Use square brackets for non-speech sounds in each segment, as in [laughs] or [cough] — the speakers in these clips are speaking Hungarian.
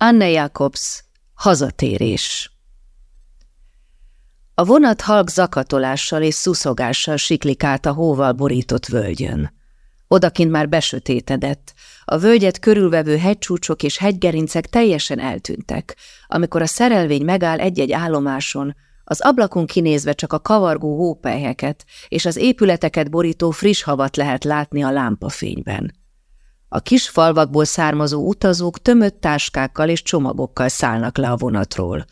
Anne Jacobs, hazatérés. A vonat halk zakatolással és szuszogással siklik át a hóval borított völgyön. Odakint már besötétedett, a völgyet körülvevő hegycsúcsok és hegygerincek teljesen eltűntek, amikor a szerelvény megáll egy-egy állomáson, az ablakon kinézve csak a kavargó hópelyheket és az épületeket borító friss havat lehet látni a lámpafényben. A kis falvakból származó utazók tömött táskákkal és csomagokkal szállnak le a vonatról.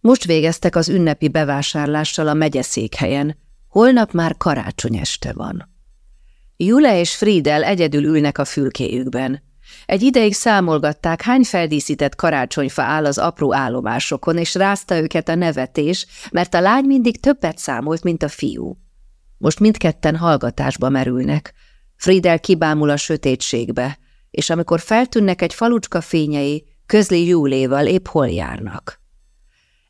Most végeztek az ünnepi bevásárlással a megyeszékhelyen, holnap már karácsony este van. Jule és Friedel egyedül ülnek a fülkéjükben. Egy ideig számolgatták, hány feldíszített karácsonyfa áll az apró állomásokon, és rázta őket a nevetés, mert a lány mindig többet számolt, mint a fiú. Most mindketten hallgatásba merülnek. Friedel kibámul a sötétségbe, és amikor feltűnnek egy falucska fényei, közli Júléval épp hol járnak.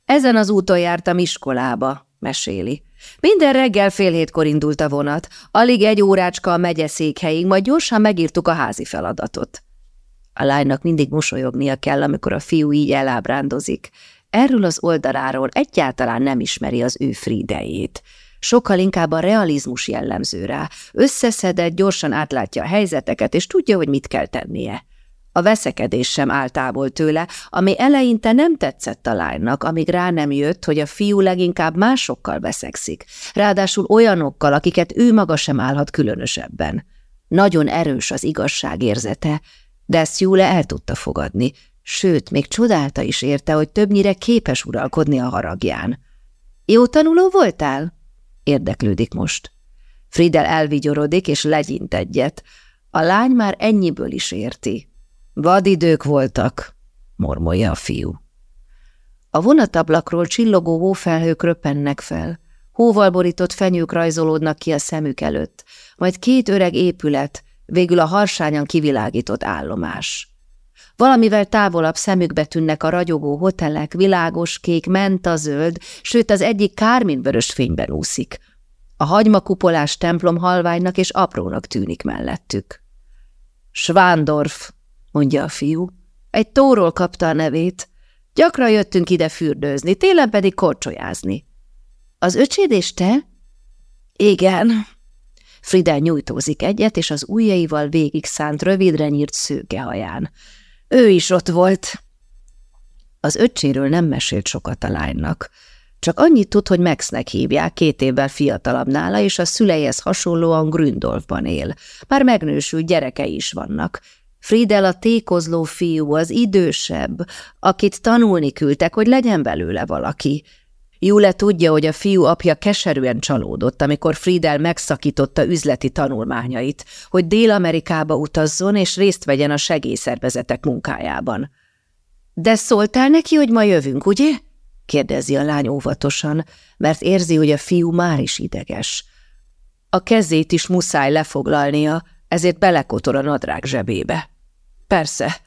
Ezen az úton jártam iskolába, meséli. Minden reggel fél hétkor indult a vonat, alig egy órácska a megyeszékhelyig, majd gyorsan megírtuk a házi feladatot. A lánynak mindig mosolyognia kell, amikor a fiú így elábrándozik. Erről az oldaláról egyáltalán nem ismeri az ő fridejét. Sokkal inkább a realizmus jellemző rá. Összeszedett, gyorsan átlátja a helyzeteket, és tudja, hogy mit kell tennie. A veszekedés sem áll távol tőle, ami eleinte nem tetszett a lánynak, amíg rá nem jött, hogy a fiú leginkább másokkal veszekszik, ráadásul olyanokkal, akiket ő maga sem állhat különösebben. Nagyon erős az igazságérzete, de ezt Júle el tudta fogadni, sőt, még csodálta is érte, hogy többnyire képes uralkodni a haragján. – Jó tanuló voltál? – érdeklődik most. Friedel elvigyorodik és legyint egyet. A lány már ennyiből is érti. Vadidők voltak, mormolja a fiú. A vonatablakról csillogó hófelhők röppennek fel, hóval borított fenyők rajzolódnak ki a szemük előtt, majd két öreg épület, végül a harsányan kivilágított állomás. Valamivel távolabb szemükbe tűnnek a ragyogó hotelek, világos kék, menta zöld, sőt az egyik kárminvörös fényben úszik. A hagymakupolás templom halványnak és aprónak tűnik mellettük. Schwandorf, mondja a fiú. Egy tóról kapta a nevét. Gyakran jöttünk ide fürdőzni, télen pedig korcsolyázni. Az öcséd és te? Igen. Fridel nyújtózik egyet, és az ujjaival végig szánt rövidre nyírt szőkehaján. Ő is ott volt. Az öccséről nem mesélt sokat a lánynak. Csak annyit tud, hogy Maxnek hívják, két évvel fiatalabb nála, és a szüleihez hasonlóan Gründolfban él. Már megnősült gyerekei is vannak, Friedel a tékozló fiú, az idősebb, akit tanulni küldtek, hogy legyen belőle valaki. Jule tudja, hogy a fiú apja keserűen csalódott, amikor Friedel megszakította üzleti tanulmányait, hogy Dél-Amerikába utazzon és részt vegyen a segélyszervezetek munkájában. – De szóltál neki, hogy ma jövünk, ugye? – kérdezi a lány óvatosan, mert érzi, hogy a fiú már is ideges. A kezét is muszáj lefoglalnia, ezért belekotor a nadrág zsebébe. Persze,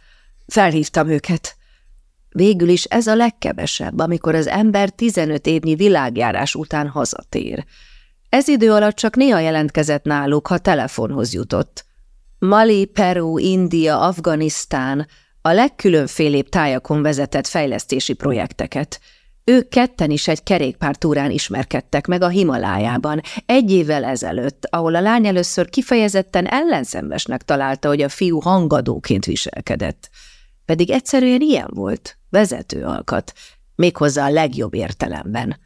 felhívtam őket. Végül is ez a legkevesebb, amikor az ember 15 évnyi világjárás után hazatér. Ez idő alatt csak néha jelentkezett náluk, ha telefonhoz jutott. Mali, Peru, India, Afganisztán a legkülönfélébb tájakon vezetett fejlesztési projekteket – ők ketten is egy kerékpártúrán ismerkedtek meg a Himalájában, egy évvel ezelőtt, ahol a lány először kifejezetten ellenszembesnek találta, hogy a fiú hangadóként viselkedett. Pedig egyszerűen ilyen volt, vezető alkat, méghozzá a legjobb értelemben.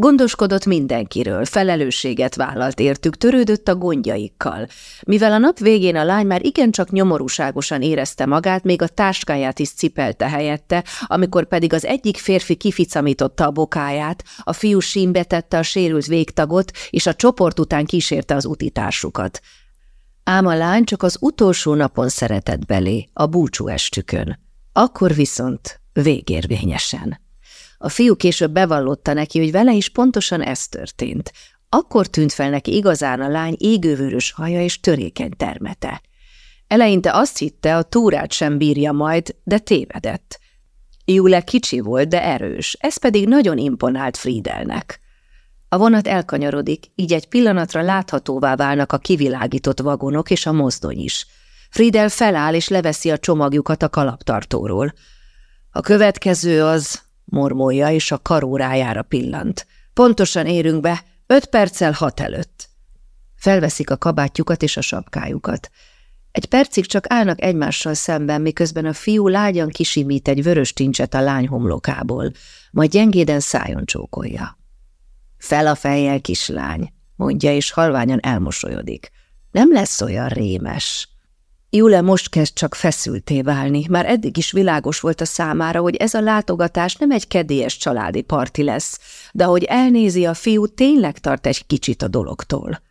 Gondoskodott mindenkiről, felelősséget vállalt értük, törődött a gondjaikkal. Mivel a nap végén a lány már igencsak nyomorúságosan érezte magát, még a táskáját is cipelte helyette, amikor pedig az egyik férfi kificamította a bokáját, a fiú símbe tette a sérült végtagot, és a csoport után kísérte az utitársukat. Ám a lány csak az utolsó napon szeretett belé, a búcsú estükön. Akkor viszont végérvényesen. A fiú később bevallotta neki, hogy vele is pontosan ez történt. Akkor tűnt fel neki igazán a lány égővörös haja és törékeny termete. Eleinte azt hitte, a túrát sem bírja majd, de tévedett. Jule kicsi volt, de erős, ez pedig nagyon imponált Friedelnek. A vonat elkanyarodik, így egy pillanatra láthatóvá válnak a kivilágított vagonok és a mozdony is. Friedel feláll és leveszi a csomagjukat a kalaptartóról. A következő az, mormolja, és a karórájára pillant. Pontosan érünk be, öt perccel hat előtt. Felveszik a kabátjukat és a sapkájukat. Egy percig csak állnak egymással szemben, miközben a fiú lágyan kisimít egy vörös tincset a lány homlokából, majd gyengéden szájon csókolja. Fel a fejjel, kislány, mondja, és halványan elmosolyodik. Nem lesz olyan rémes. Jule most kezd csak feszülté válni, már eddig is világos volt a számára, hogy ez a látogatás nem egy kedélyes családi parti lesz, de hogy elnézi a fiú, tényleg tart egy kicsit a dologtól.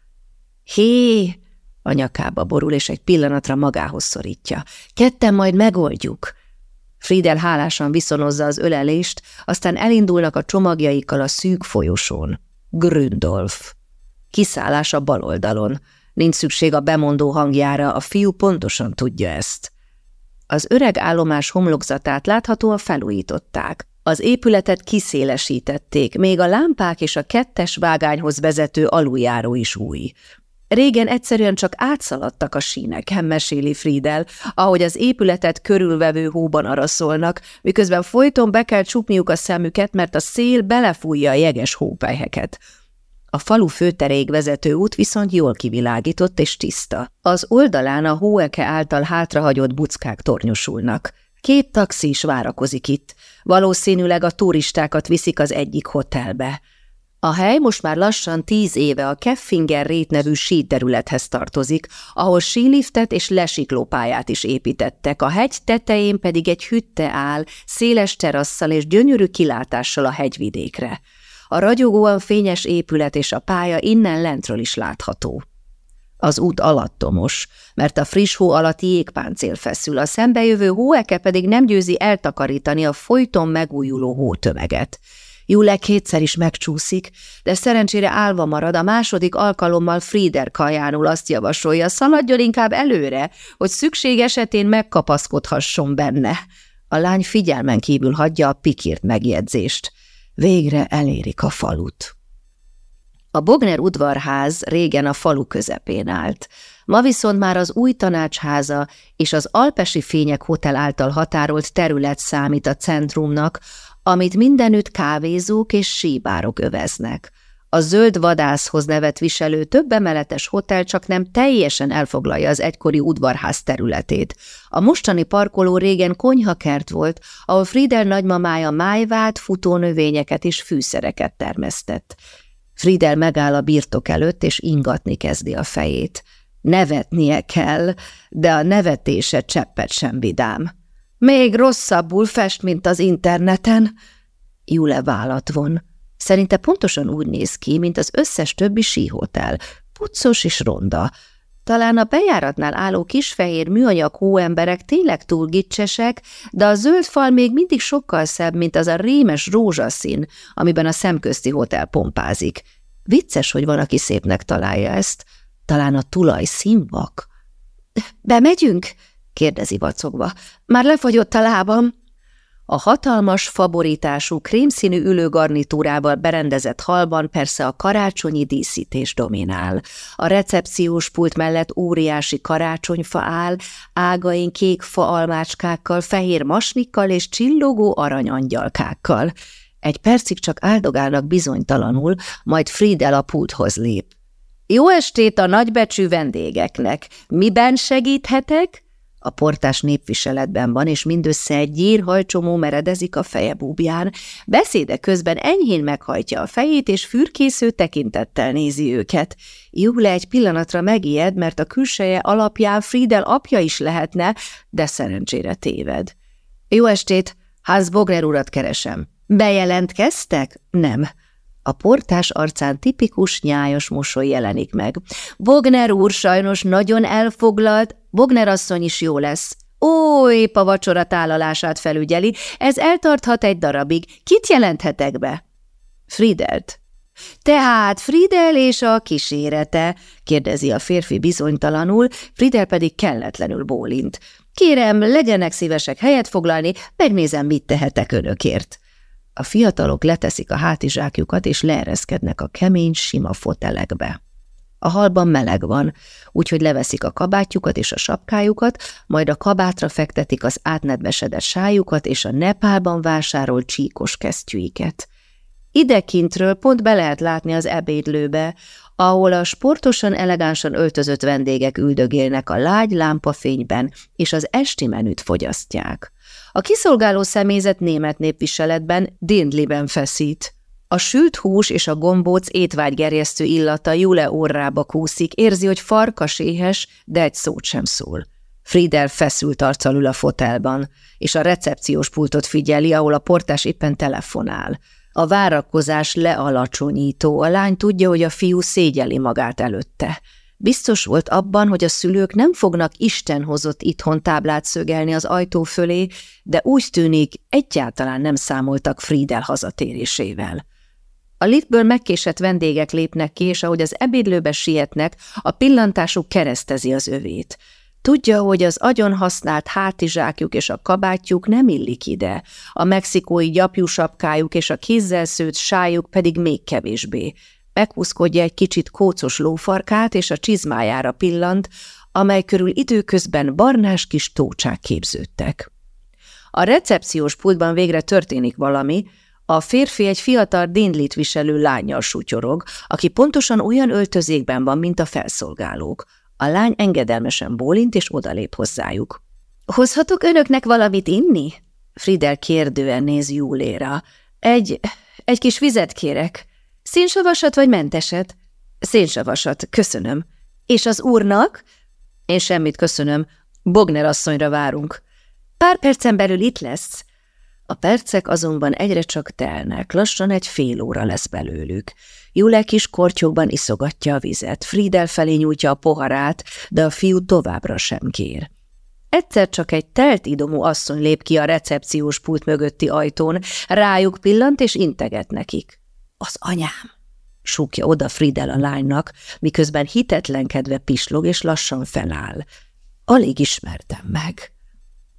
Hé! A nyakába borul, és egy pillanatra magához szorítja. Ketten majd megoldjuk. Friedel hálásan viszonozza az ölelést, aztán elindulnak a csomagjaikkal a szűk folyosón. Gründolf. Kiszállás a bal oldalon. Nincs szükség a bemondó hangjára, a fiú pontosan tudja ezt. Az öreg állomás homlokzatát láthatóan felújították. Az épületet kiszélesítették, még a lámpák és a kettes vágányhoz vezető aluljáró is új. Régen egyszerűen csak átszaladtak a síneken, meséli Friedel, ahogy az épületet körülvevő hóban araszolnak, miközben folyton be kell csukniuk a szemüket, mert a szél belefújja a jeges hópelyheket. A falu főteréig vezető út viszont jól kivilágított és tiszta. Az oldalán a hóeke által hátrahagyott buckák tornyosulnak. Két taxi is várakozik itt. Valószínűleg a turistákat viszik az egyik hotelbe. A hely most már lassan tíz éve a Keffinger rét nevű síterülethez tartozik, ahol síliftet és lesiklópályát is építettek, a hegy tetején pedig egy hütte áll, széles terasszal és gyönyörű kilátással a hegyvidékre. A ragyogóan fényes épület és a pálya innen lentről is látható. Az út alattomos, mert a friss hó alatt jégpáncél feszül, a szembejövő hóeke pedig nem győzi eltakarítani a folyton megújuló hótömeget. Jule kétszer is megcsúszik, de szerencsére állva marad, a második alkalommal Frieder kajánul azt javasolja, szaladjon inkább előre, hogy szükség esetén megkapaszkodhasson benne. A lány figyelmen kívül hagyja a pikírt megjegyzést. Végre elérik a falut. A Bogner udvarház régen a falu közepén állt. Ma viszont már az új tanácsháza és az Alpesi Fények Hotel által határolt terület számít a centrumnak, amit mindenütt kávézók és síbárok öveznek. A zöld vadászhoz nevet viselő több emeletes hotel csak nem teljesen elfoglalja az egykori udvarház területét. A mostani parkoló régen konyhakert volt, ahol Friedel nagymamája májvát, futónövényeket és fűszereket termesztett. Friedel megáll a birtok előtt, és ingatni kezdi a fejét. Nevetnie kell, de a nevetése cseppet sem vidám. Még rosszabbul fest, mint az interneten. Jule vállat von. Szerinte pontosan úgy néz ki, mint az összes többi síhotel. Puccos és ronda. Talán a bejáratnál álló kisfehér műanyag hóemberek tényleg túl gicsesek, de a zöld fal még mindig sokkal szebb, mint az a rémes rózsaszín, amiben a szemközti hotel pompázik. Vicces, hogy van, aki szépnek találja ezt. Talán a tulaj színvak. – Bemegyünk? – kérdezi vacogva. – Már lefagyott a lábam. A hatalmas, faborítású, krémszínű ülőgarnitúrával berendezett halban persze a karácsonyi díszítés dominál. A recepciós pult mellett óriási karácsonyfa áll, ágain kék fa almácskákkal, fehér masnikkal és csillogó aranyangyalkákkal. Egy percig csak áldogálnak bizonytalanul, majd Friedel a pulthoz lép. Jó estét a nagybecsű vendégeknek! Miben segíthetek? A portás népviseletben van, és mindössze egy gyírhajcsomó meredezik a feje búbján. Beszéde közben enyhén meghajtja a fejét, és fürkésző tekintettel nézi őket. Jule egy pillanatra megijed, mert a külseje alapján Friedel apja is lehetne, de szerencsére téved. Jó estét! Ház Bogner urat keresem. Bejelentkeztek? Nem. A portás arcán tipikus nyájas mosoly jelenik meg. Bogner úr sajnos nagyon elfoglalt, Bogner asszony is jó lesz. Ó, épp a vacsora tálalását felügyeli, ez eltarthat egy darabig. Kit jelenthetek be? Friedelt. Tehát Friedel és a kísérete, kérdezi a férfi bizonytalanul, Friedel pedig kelletlenül bólint. Kérem, legyenek szívesek helyet foglalni, megnézem, mit tehetek önökért. A fiatalok leteszik a hátizsákjukat, és leereszkednek a kemény, sima fotelekbe. A halban meleg van, úgyhogy leveszik a kabátjukat és a sapkájukat, majd a kabátra fektetik az átnedvesedett sájukat és a Nepálban vásárolt csíkos kesztyűiket. Idekintről pont be lehet látni az ebédlőbe, ahol a sportosan elegánsan öltözött vendégek üldögélnek a lágy lámpafényben, és az esti menüt fogyasztják. A kiszolgáló személyzet német népviseletben dindliben feszít. A sült hús és a gombóc étvágygerjesztő illata Jule orrába kúszik, érzi, hogy farkas éhes, de egy szót sem szól. Friedel feszült arccal ül a fotelban, és a recepciós pultot figyeli, ahol a portás éppen telefonál. A várakozás lealacsonyító, a lány tudja, hogy a fiú szégyeli magát előtte. Biztos volt abban, hogy a szülők nem fognak Isten hozott itthon táblát szögelni az ajtó fölé, de úgy tűnik, egyáltalán nem számoltak Friedel hazatérésével. A liftből megkésett vendégek lépnek ki, és ahogy az ebédlőbe sietnek, a pillantásuk keresztezi az övét. Tudja, hogy az agyon használt hátizsákjuk és a kabátjuk nem illik ide, a mexikói gyapjúsapkájuk és a kézzel szőtt sájuk pedig még kevésbé. Meghúzkodja egy kicsit kócos lófarkát, és a csizmájára pillant, amely körül időközben barnás kis tócsák képződtek. A recepciós pultban végre történik valami, a férfi egy fiatal dindlit viselő lányjal sutyorog, aki pontosan olyan öltözékben van, mint a felszolgálók. A lány engedelmesen bólint és odalép hozzájuk. – Hozhatok önöknek valamit inni? Friedel kérdően néz Júléra. Egy, egy kis vizet kérek. Szénsavasat vagy menteset? Szénsavasat, köszönöm. És az úrnak? Én semmit köszönöm. Bogner asszonyra várunk. Pár percen belül itt lesz. A percek azonban egyre csak telnek, lassan egy fél óra lesz belőlük. Jule kis kortyokban iszogatja a vizet, Friedel felé nyújtja a poharát, de a fiú továbbra sem kér. Egyszer csak egy telt idomú asszony lép ki a recepciós pult mögötti ajtón, rájuk pillant és integet nekik. Az anyám! súgja oda Friedel a lánynak, miközben hitetlenkedve pislog és lassan feláll. Alig ismertem meg.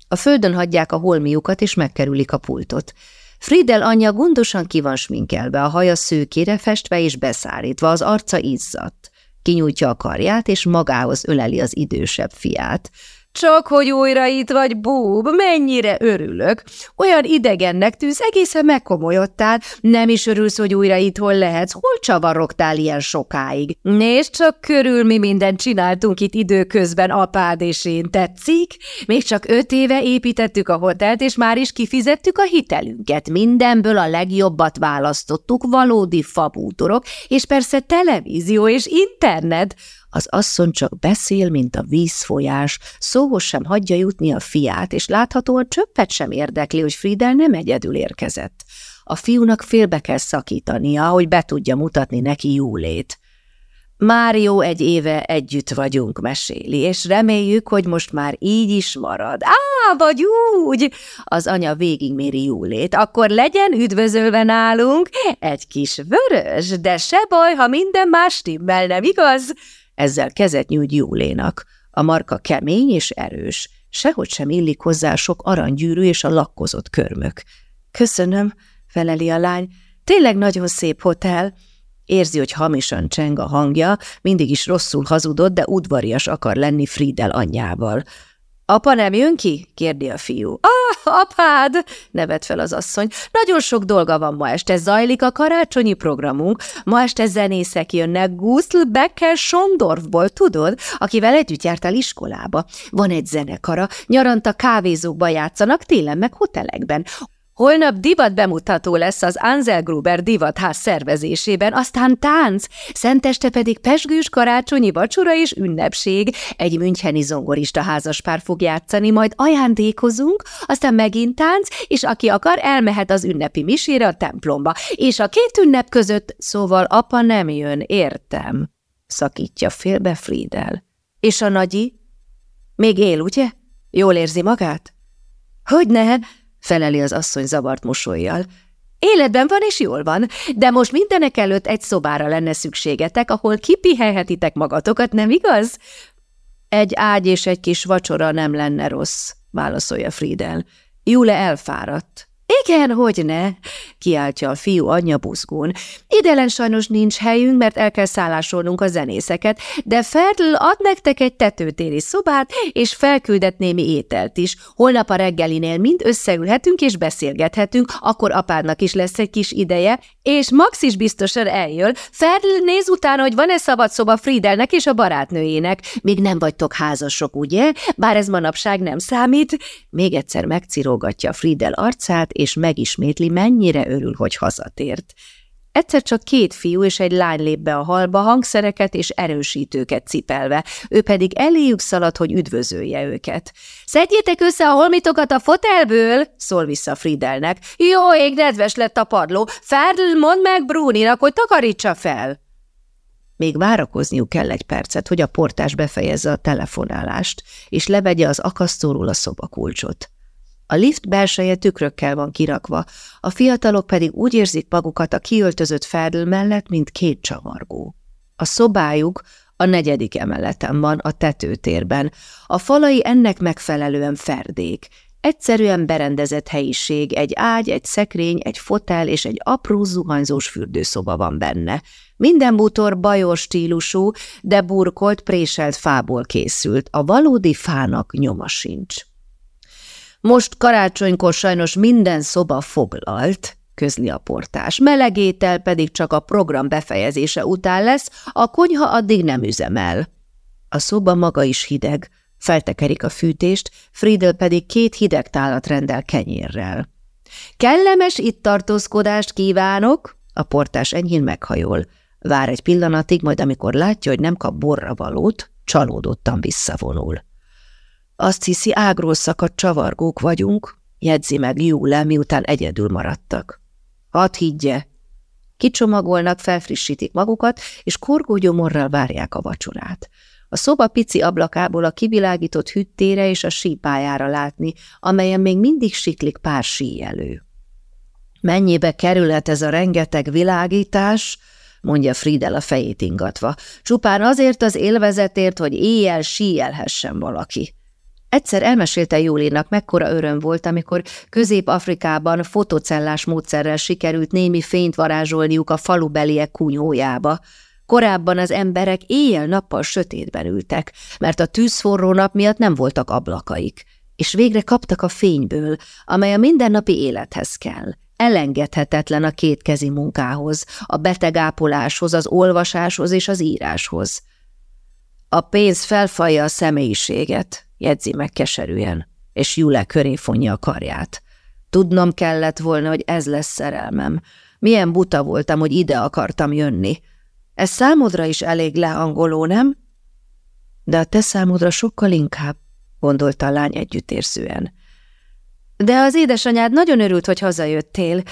A földön hagyják a holmiukat, és megkerülik a pultot. Friedel anyja gondosan ki van sminkelve, a haja szőkére festve és beszárítva, az arca izzadt. Kinyújtja a karját, és magához öleli az idősebb fiát. Csak hogy újra itt vagy, búb, mennyire örülök. Olyan idegennek tűz, egészen megkomolyodtál. Nem is örülsz, hogy újra itthon lehetsz. Hol csavarogtál ilyen sokáig? Nézd csak körül, mi mindent csináltunk itt időközben, apád és én. Tetszik? Még csak öt éve építettük a hotelt, és már is kifizettük a hitelünket. Mindenből a legjobbat választottuk, valódi fabútorok, és persze televízió és internet. Az asszony csak beszél, mint a vízfolyás, szóhoz sem hagyja jutni a fiát, és láthatóan csöppet sem érdekli, hogy Friedel nem egyedül érkezett. A fiúnak félbe kell szakítania, hogy be tudja mutatni neki Júlét. Már jó egy éve együtt vagyunk, meséli, és reméljük, hogy most már így is marad. Á, vagy úgy! Az anya végigméri Júlét. Akkor legyen üdvözölve nálunk egy kis vörös, de se baj, ha minden más stimmel, nem igaz? Ezzel kezet nyújt Júlénak. A marka kemény és erős, sehogy sem illik hozzá sok aranygyűrű és a lakkozott körmök. Köszönöm, feleli a lány, tényleg nagyon szép hotel. Érzi, hogy hamisan cseng a hangja, mindig is rosszul hazudott, de udvarias akar lenni Friedel anyjával. Apa nem jön ki? kérdi a fiú. Ah, apád! nevet fel az asszony. Nagyon sok dolga van ma este, zajlik a karácsonyi programunk. Ma este zenészek jönnek Gustl Becker Sondorfból, tudod, akivel együtt jártál iskolába. Van egy zenekara, nyaranta kávézókba játszanak, télen meg hotelekben. Holnap divat bemutató lesz az Anzelgruber divatház szervezésében, aztán tánc, szenteste pedig pesgős karácsonyi vacsora és ünnepség. Egy müncheni zongorista házaspár fog játszani, majd ajándékozunk, aztán megint tánc, és aki akar, elmehet az ünnepi misére a templomba. És a két ünnep között, szóval apa nem jön, értem, szakítja félbe Friedel. És a nagyi? Még él, ugye? Jól érzi magát? Hogy ne? Feleli az asszony zavart mosolyjal. Életben van és jól van, de most mindenek előtt egy szobára lenne szükségetek, ahol kipihelhetitek magatokat, nem igaz? Egy ágy és egy kis vacsora nem lenne rossz, válaszolja Friedel. Jule elfáradt. Igen, hogy ne, kiáltja a fiú anyja buzgón. Idelen sajnos nincs helyünk, mert el kell szállásolnunk a zenészeket, de Ferdl ad nektek egy tetőtéri szobát, és felküldet némi ételt is. Holnap a reggelinél mind összeülhetünk és beszélgethetünk, akkor apádnak is lesz egy kis ideje, és Max is biztosan eljön. Ferdl néz utána, hogy van-e szabad szoba Friedelnek és a barátnőjének. Még nem vagytok házasok, ugye? Bár ez manapság nem számít. Még egyszer megcirógatja Friedel arcát, és megismétli, mennyire örül, hogy hazatért. Egyszer csak két fiú és egy lány lép be a halba, hangszereket és erősítőket cipelve, ő pedig eléjük szalad, hogy üdvözölje őket. – Szedjétek össze a holmitokat a fotelből! – szól vissza Friedelnek. – Jó ég, nedves lett a padló. Ferdl, mondd meg Bruninak, hogy takarítsa fel! Még várakozniuk kell egy percet, hogy a portás befejezze a telefonálást, és levegye az akasztóról a szobakulcsot. A lift belseje tükrökkel van kirakva, a fiatalok pedig úgy érzik magukat a kiöltözött ferdül mellett, mint két csavargó. A szobájuk a negyedik emeleten van, a tetőtérben. A falai ennek megfelelően ferdék. Egyszerűen berendezett helyiség, egy ágy, egy szekrény, egy fotel és egy apró zuhanyzós fürdőszoba van benne. Minden bútor bajos stílusú, de burkolt, préselt fából készült, a valódi fának nyoma sincs. Most karácsonykor sajnos minden szoba foglalt, közli a portás. Melegétel pedig csak a program befejezése után lesz, a konyha addig nem üzemel. A szoba maga is hideg, feltekerik a fűtést, Friedel pedig két hideg tálat rendel kenyérrel. Kellemes itt tartózkodást kívánok! A portás enyhén meghajol. Vár egy pillanatig, majd amikor látja, hogy nem kap borra valót, csalódottan visszavonul. Azt hiszi, ágról szakadt csavargók vagyunk, jegyzi meg Júle, miután egyedül maradtak. Hadd higgye! Kicsomagolnak, felfrissítik magukat, és korgógyomorral várják a vacsorát. A szoba pici ablakából a kivilágított hüttére és a sípájára látni, amelyen még mindig siklik pár síjelő. Mennyibe kerülhet ez a rengeteg világítás? mondja Friedel a fejét ingatva. Csupán azért az élvezetért, hogy éjjel síjelhessen valaki. Egyszer elmesélte Júlinak, mekkora öröm volt, amikor Közép-Afrikában fotocellás módszerrel sikerült némi fényt varázsolniuk a falubeliek kunyójába. Korábban az emberek éjjel-nappal sötétben ültek, mert a tűzforró nap miatt nem voltak ablakaik, és végre kaptak a fényből, amely a mindennapi élethez kell. Elengedhetetlen a kétkezi munkához, a betegápoláshoz, az olvasáshoz és az íráshoz. A pénz felfalja a személyiséget, jegyzi meg keserűen, és Jule köré fonja a karját. Tudnom kellett volna, hogy ez lesz szerelmem. Milyen buta voltam, hogy ide akartam jönni. Ez számodra is elég leangoló, nem? De a te számodra sokkal inkább, gondolta a lány együttérzően. De az édesanyád nagyon örült, hogy hazajöttél,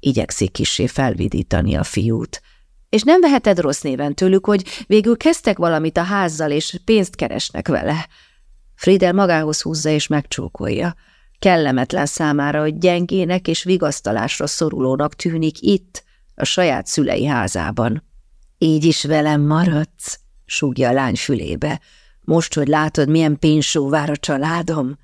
igyekszik kissé felvidítani a fiút. És nem veheted rossz néven tőlük, hogy végül kezdtek valamit a házzal, és pénzt keresnek vele. Friedel magához húzza és megcsókolja. Kellemetlen számára, hogy gyengének és vigasztalásra szorulónak tűnik itt, a saját szülei házában. Így is velem maradsz, súgja a lány fülébe. Most, hogy látod, milyen pénzsó vár a családom?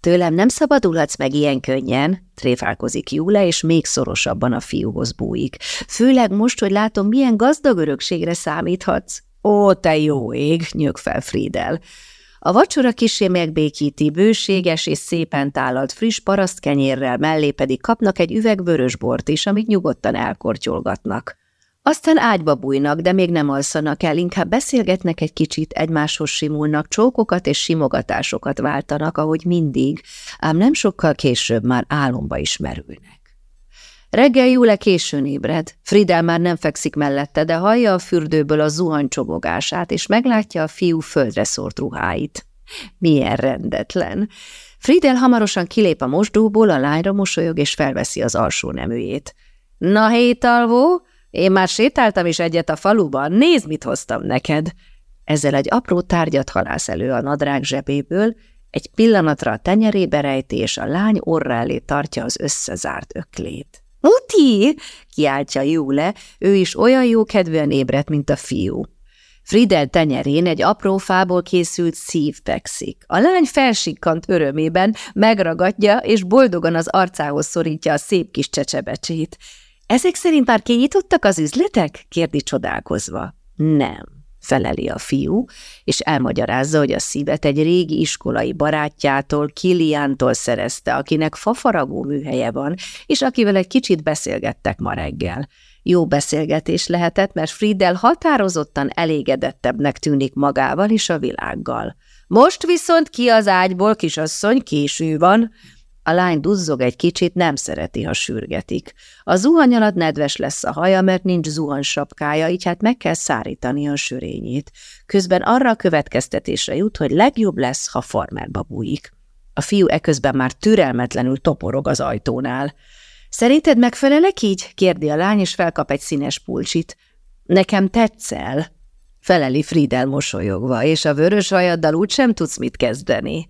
Tőlem nem szabadulhatsz meg ilyen könnyen, tréfálkozik Júle, és még szorosabban a fiúhoz bújik. Főleg most, hogy látom, milyen gazdag örökségre számíthatsz. Ó, te jó ég, nyög fel Friedel. A vacsora kisé megbékíti, bőséges és szépen tálalt friss parasztkenyérrel, mellé pedig kapnak egy üveg bort is, amit nyugodtan elkortyolgatnak. Aztán ágyba bújnak, de még nem alszanak el, inkább beszélgetnek egy kicsit, egymáshoz simulnak, csókokat és simogatásokat váltanak, ahogy mindig, ám nem sokkal később már álomba is merülnek. Reggel Júle későn ébred. Fridel már nem fekszik mellette, de hallja a fürdőből a zuhany csobogását, és meglátja a fiú földre szórt ruháit. Milyen rendetlen! Fridel hamarosan kilép a mosdóból, a lányra mosolyog, és felveszi az alsó neműjét. – Na, hétalvó, én már sétáltam is egyet a faluban, nézd, mit hoztam neked! Ezzel egy apró tárgyat halász elő a nadrág zsebéből, egy pillanatra a tenyerébe rejti, és a lány elé tartja az összezárt öklét. Muti! kiáltja Júle, ő is olyan jó kedvűen ébredt, mint a fiú. Friedel tenyerén egy apró fából készült szív fekszik. A lány felsikkant örömében, megragadja, és boldogan az arcához szorítja a szép kis csecsebecsét. Ezek szerint már kinyitottak az üzletek? kérdi csodálkozva. Nem, feleli a fiú, és elmagyarázza, hogy a szívet egy régi iskolai barátjától, Kiliántól szerezte, akinek fafaragó műhelye van, és akivel egy kicsit beszélgettek ma reggel. Jó beszélgetés lehetett, mert Friedel határozottan elégedettebbnek tűnik magával és a világgal. Most viszont ki az ágyból, kisasszony, késő van. A lány duzzog egy kicsit, nem szereti, ha sürgetik. A zuhany alatt nedves lesz a haja, mert nincs zuhansapkája, így hát meg kell szárítani a sörényét. Közben arra a következtetésre jut, hogy legjobb lesz, ha farmerba bújik. A fiú eközben már türelmetlenül toporog az ajtónál. Szerinted megfelelek így? kérdi a lány, és felkap egy színes pulcsit. Nekem tetszel, feleli Friedel mosolyogva, és a vörös hajaddal úgy sem tudsz mit kezdeni.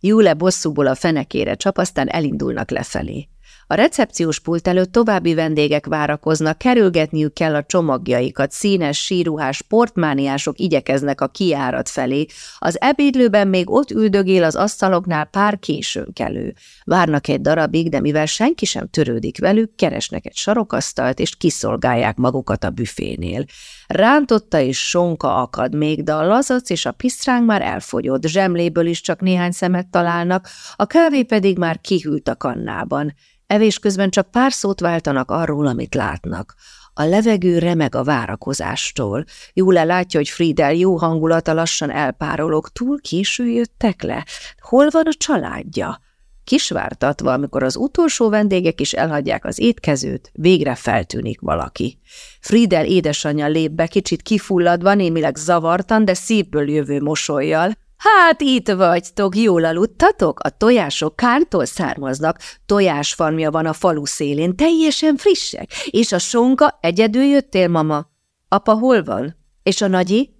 Júle bosszúból a fenekére csap, aztán elindulnak lefelé. A recepciós pult előtt további vendégek várakoznak, kerülgetniük kell a csomagjaikat, színes, síruhás, sportmániások igyekeznek a kiárat felé. Az ebédlőben még ott üldögél az asztaloknál pár későnkelő. Várnak egy darabig, de mivel senki sem törődik velük, keresnek egy sarokasztalt, és kiszolgálják magukat a büfénél. Rántotta és sonka akad még, de a lazac és a pisztránk már elfogyott, zsemléből is csak néhány szemet találnak, a kávé pedig már kihűlt a kannában. Evés közben csak pár szót váltanak arról, amit látnak. A levegő remeg a várakozástól. Júle látja, hogy Friedel jó hangulata lassan elpárolog. Túl késő jöttek le? Hol van a családja? Kisvártatva, amikor az utolsó vendégek is elhagyják az étkezőt, végre feltűnik valaki. Friedel édesanyja lép be, kicsit kifulladva, némileg zavartan, de szívből jövő mosolyjal. Hát itt vagytok, jól aludtatok? A tojások kántól származnak, tojásfarmja van a falu szélén, teljesen frissek. És a sonka, egyedül jöttél, mama? Apa hol van? És a nagyi?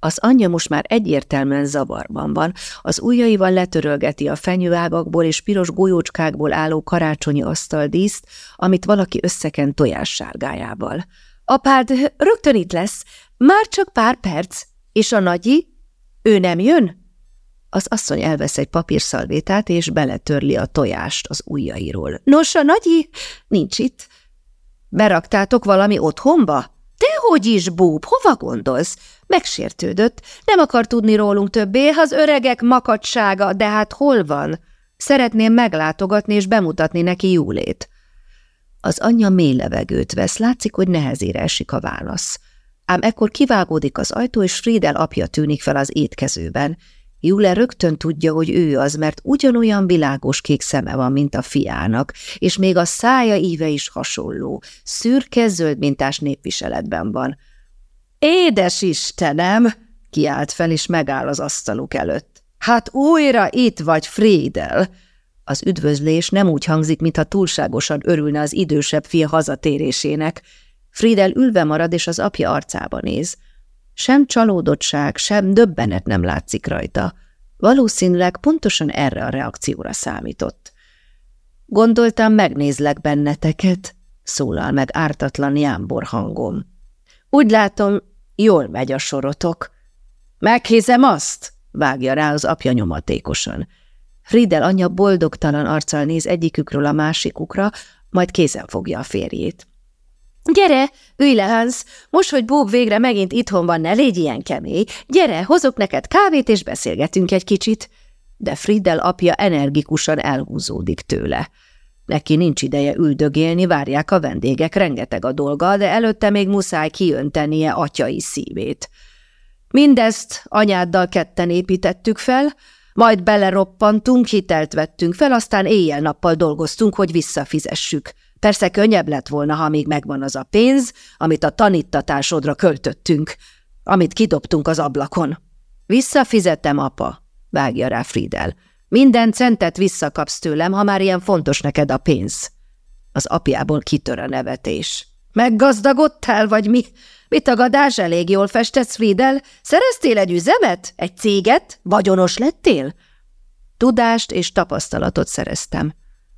Az anyja most már egyértelműen zavarban van, az ujjaival letörölgeti a fenyőágakból és piros golyócskákból álló karácsonyi asztaldíszt, amit valaki összeken tojássárgájával. Apád rögtön itt lesz, már csak pár perc. És a nagyi? Ő nem jön? Az asszony elvesz egy papírszalvétát, és beletörli a tojást az ujjairól. Nos, a nagyi nincs itt. Beraktátok valami otthonba? Dehogy is, búb, hova gondolsz? Megsértődött, nem akar tudni rólunk többé, az öregek makacsága, de hát hol van? Szeretném meglátogatni és bemutatni neki Júlét. Az anyja mély levegőt vesz, látszik, hogy nehezére esik a válasz. Ám ekkor kivágódik az ajtó, és Friedel apja tűnik fel az étkezőben. Jule rögtön tudja, hogy ő az, mert ugyanolyan világos kék szeme van, mint a fiának, és még a szája íve is hasonló, szürke-zöld mintás népviseletben van. Édes Istenem! kiált fel, és megáll az asztaluk előtt. Hát újra itt vagy, Friedel! Az üdvözlés nem úgy hangzik, mintha túlságosan örülne az idősebb fia hazatérésének. Friedel ülve marad, és az apja arcába néz. Sem csalódottság, sem döbbenet nem látszik rajta. Valószínűleg pontosan erre a reakcióra számított. Gondoltam, megnézlek benneteket, szólal meg ártatlan jámbor hangom. Úgy látom, jól megy a sorotok. Meghézem azt, vágja rá az apja nyomatékosan. Friedel anyja boldogtalan arccal néz egyikükről a másikukra, majd kézen fogja a férjét. Gyere, ülj le, Hans! Most, hogy Bob végre megint itthon van, ne légy ilyen kemény. Gyere, hozok neked kávét, és beszélgetünk egy kicsit. De Friedel apja energikusan elhúzódik tőle. Neki nincs ideje üldögélni, várják a vendégek, rengeteg a dolga, de előtte még muszáj kiöntenie atyai szívét. Mindezt anyáddal ketten építettük fel, majd beleroppantunk, hitelt vettünk fel, aztán éjjel-nappal dolgoztunk, hogy visszafizessük. Persze könnyebb lett volna, ha még megvan az a pénz, amit a tanítatásodra költöttünk, amit kidobtunk az ablakon. Visszafizettem, apa, vágja rá Friedel. Minden centet visszakapsz tőlem, ha már ilyen fontos neked a pénz. Az apjából kitör a nevetés. Meggazdagodtál, vagy mi? Mi tagadás elég jól festesz, Friedel? Szereztél egy üzemet? Egy céget? Vagyonos lettél? Tudást és tapasztalatot szereztem.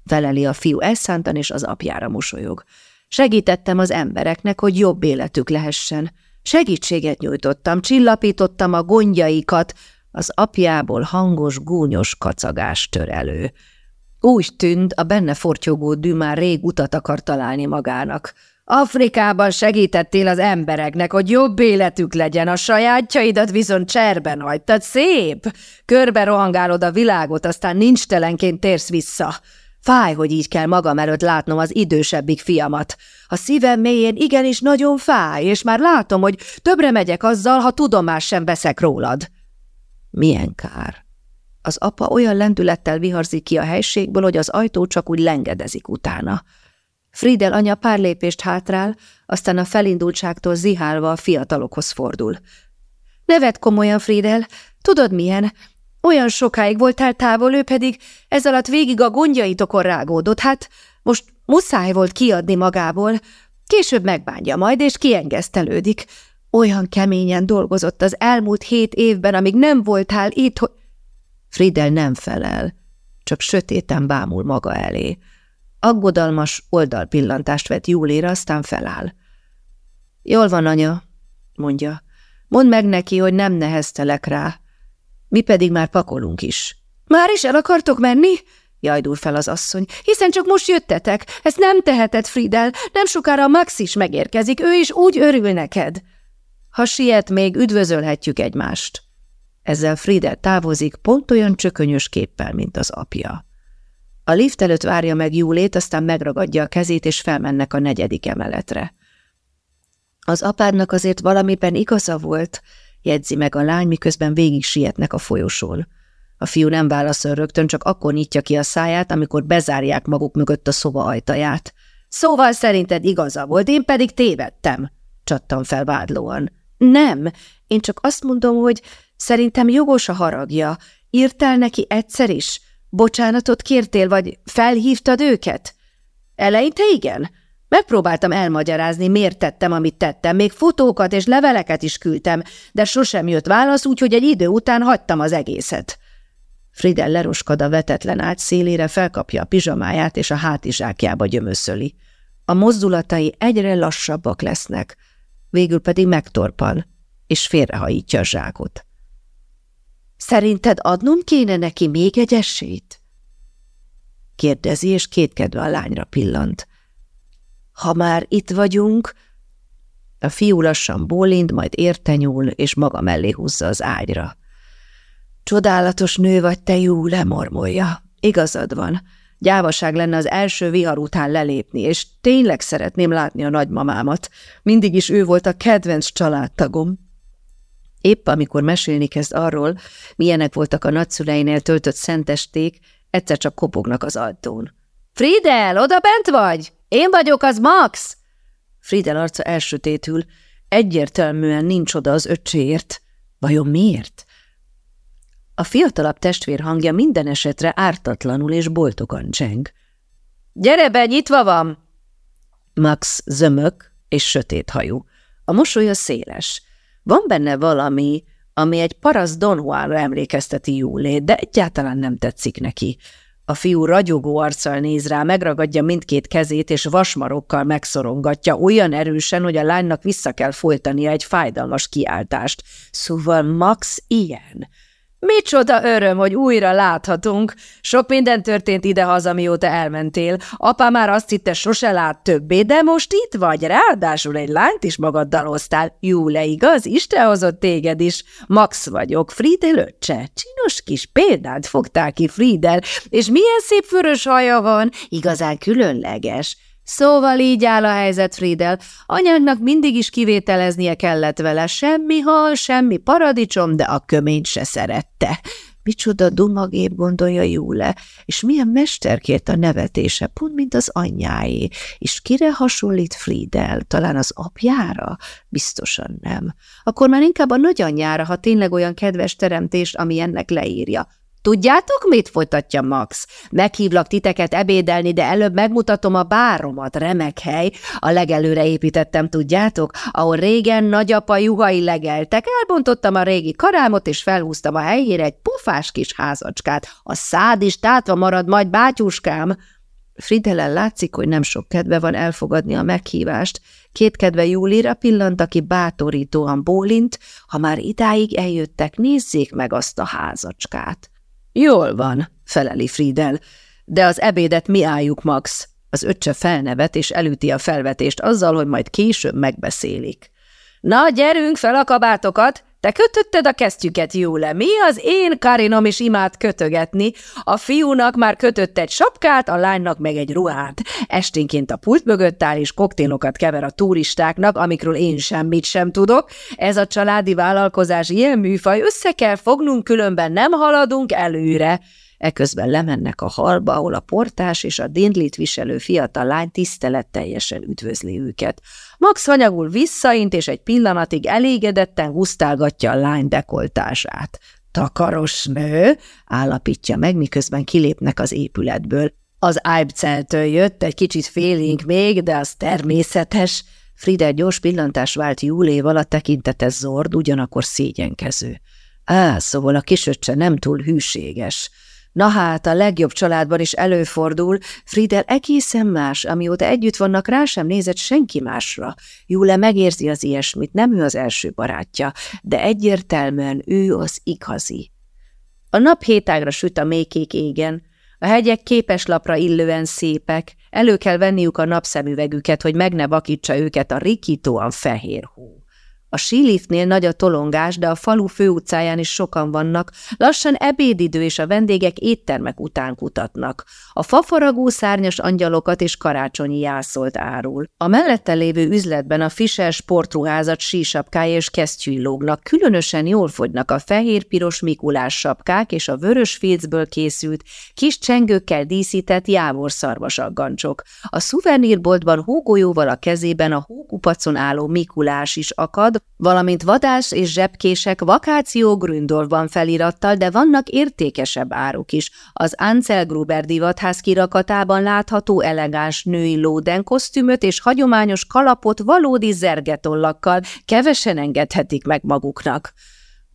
Feleli a fiú elszántan, és az apjára mosolyog. Segítettem az embereknek, hogy jobb életük lehessen. Segítséget nyújtottam, csillapítottam a gondjaikat, az apjából hangos, gúnyos kacagás tör elő. Úgy tűnt, a benne fortyogó dű már rég utat akar találni magának. Afrikában segítettél az embereknek, hogy jobb életük legyen, a sajátjaidat viszont cserben hagytad. Szép! Körbe rohangálod a világot, aztán nincs telenként térsz vissza. Fáj, hogy így kell magam előtt látnom az idősebbik fiamat. A szívem mélyén igenis nagyon fáj, és már látom, hogy többre megyek azzal, ha tudomás sem veszek rólad. Milyen kár. Az apa olyan lendülettel viharzik ki a helységből, hogy az ajtó csak úgy lengedezik utána. Friedel anya pár lépést hátrál, aztán a felindultságtól zihálva a fiatalokhoz fordul. Nevet komolyan, Friedel, tudod milyen? Olyan sokáig voltál távol, ő pedig ez alatt végig a gondjaitokon rágódott, hát most muszáj volt kiadni magából, később megbánja majd, és kiengesztelődik. Olyan keményen dolgozott az elmúlt hét évben, amíg nem voltál itt, hogy... Friedel nem felel, csak sötéten bámul maga elé. Aggodalmas oldalpillantást vet Júlira, aztán feláll. Jól van, anya, mondja. Mondd meg neki, hogy nem neheztelek rá. Mi pedig már pakolunk is. Már is el akartok menni? Jajdul fel az asszony. Hiszen csak most jöttetek. Ezt nem teheted, Friedel. Nem sokára Max is megérkezik. Ő is úgy örül neked. Ha siet, még üdvözölhetjük egymást. Ezzel Friedel távozik pont olyan csökönyös képpel, mint az apja. A lift előtt várja meg Júlét, aztán megragadja a kezét, és felmennek a negyedik emeletre. Az apádnak azért valamiben igaza volt, jegyzi meg a lány, miközben végig sietnek a folyosón. A fiú nem válaszol rögtön, csak akkor nyitja ki a száját, amikor bezárják maguk mögött a szoba ajtaját. Szóval szerinted igaza volt, én pedig tévedtem, csattam fel vádlóan. Nem, én csak azt mondom, hogy szerintem jogos a haragja. Írtál neki egyszer is? Bocsánatot kértél, vagy felhívtad őket? Eleinte igen. Megpróbáltam elmagyarázni, miért tettem, amit tettem, még fotókat és leveleket is küldtem, de sosem jött válasz, úgyhogy egy idő után hagytam az egészet. Friedel leroskad a vetetlen ágy szélére, felkapja a pizsamáját és a hátizsákjába gyömöszöli. A mozdulatai egyre lassabbak lesznek, végül pedig megtorpan, és félrehajítja a zsákot. Szerinted adnom kéne neki még egy esélyt? Kérdezi, és kétkedve a lányra pillant. Ha már itt vagyunk, a fiú lassan bólint, majd értenyúl, és maga mellé húzza az ágyra. Csodálatos nő vagy te, jó, lemormolja. Igazad van. Gyávaság lenne az első vihar után lelépni, és tényleg szeretném látni a nagymamámat. Mindig is ő volt a kedvenc családtagom. Épp amikor mesélni kezd arról, milyenek voltak a nagyszüleinél töltött szentesték, egyszer csak kopognak az ajtón. – Friedel, oda bent vagy? Én vagyok, az Max! Friedel arca elsötétül, egyértelműen nincs oda az öccséért. Vajon miért? A fiatalabb testvér hangja minden esetre ártatlanul és boltogan cseng. – Gyere be, nyitva van! Max zömök és sötét hajú. A mosolya széles. Van benne valami, ami egy parasz Don Juanra emlékezteti Júlét, de egyáltalán nem tetszik neki. A fiú ragyogó arccal néz rá, megragadja mindkét kezét, és vasmarokkal megszorongatja olyan erősen, hogy a lánynak vissza kell folytania egy fájdalmas kiáltást. Szóval Max ilyen. Micsoda öröm, hogy újra láthatunk. Sok minden történt idehaza, mióta elmentél. Apa már azt hitte, sose lát többé, de most itt vagy, ráadásul egy lányt is magaddal hoztál. Júle, igaz? Isten hozott téged is. Max vagyok, Friedel öccse. Csinos kis példát fogtál ki, Friedel, és milyen szép vörös haja van, igazán különleges. Szóval így áll a helyzet, Friedel. Anyánknak mindig is kivételeznie kellett vele. Semmi hal, semmi paradicsom, de a köményt se szerette. Micsoda dumagép gondolja Júle, és milyen mesterkért a nevetése, pont mint az anyjáé. És kire hasonlít Friedel? Talán az apjára? Biztosan nem. Akkor már inkább a nagyanyjára, ha tényleg olyan kedves teremtést, ami ennek leírja. Tudjátok, mit folytatja Max? Meghívlak titeket ebédelni, de előbb megmutatom a báromat, remek hely. A legelőre építettem, tudjátok? Ahol régen nagyapa juhai legeltek, elbontottam a régi karámot, és felhúztam a helyére egy pufás kis házacskát. A szád is tátva marad majd, bátyuskám. Fridelen látszik, hogy nem sok kedve van elfogadni a meghívást. Két kedve Júlira pillant, aki bátorítóan bólint, ha már idáig eljöttek, nézzék meg azt a házacskát. Jól van, feleli Friedel, de az ebédet mi álljuk, Max? Az öccse felnevet és elüti a felvetést azzal, hogy majd később megbeszélik. Na, gyerünk fel a kabátokat! Te kötötted a kesztyüket, Júle. Mi az én Karinom is imád kötögetni? A fiúnak már kötött egy sapkát, a lánynak meg egy ruhát. Esténként a pult mögött áll és koktélokat kever a turistáknak, amikről én semmit sem tudok. Ez a családi vállalkozás ilyen műfaj, össze kell fognunk, különben nem haladunk előre. Eközben lemennek a halba, ahol a portás és a dindlit viselő fiatal lány tiszteletteljesen üdvözli őket. Max hanyagul visszaint, és egy pillanatig elégedetten gusztálgatja a lány dekoltását. Takaros nő, állapítja meg, miközben kilépnek az épületből. Az Eibceltől jött, egy kicsit félénk még, de az természetes. Frida gyors pillantás vált Júléval, a tekintete zord, ugyanakkor szégyenkező. Á, szóval a kisöccse nem túl hűséges. Na hát, a legjobb családban is előfordul, Friedel egészen más, amióta együtt vannak, rá sem nézett senki másra. Jule megérzi az ilyesmit, nem ő az első barátja, de egyértelműen ő az igazi. A nap hétágra süt a mélykék égen, a hegyek képeslapra illően szépek, elő kell venniük a napszemüvegüket, hogy meg ne vakítsa őket a rikítóan fehér hó. A síliftnél nagy a tolongás, de a falu főutcáján is sokan vannak, lassan ebédidő és a vendégek éttermek után kutatnak. A fafaragó szárnyas angyalokat és karácsonyi jászolt árul. A mellette lévő üzletben a Fischer sportruházat sísapkája és kesztyűi különösen jól fogynak a fehér-piros Mikulás sapkák és a vörös filcből készült, kis csengőkkel díszített jávor szarvasaggancsok. A szuvenírboltban hógolyóval a kezében a hókupacon álló Mikulás is akad, valamint vadás és zsebkések vakáció Gründorfban felirattal, de vannak értékesebb áruk is. Az Ansel Gruber divatház kirakatában látható elegáns női lóden kosztümöt és hagyományos kalapot valódi zergetollakkal kevesen engedhetik meg maguknak.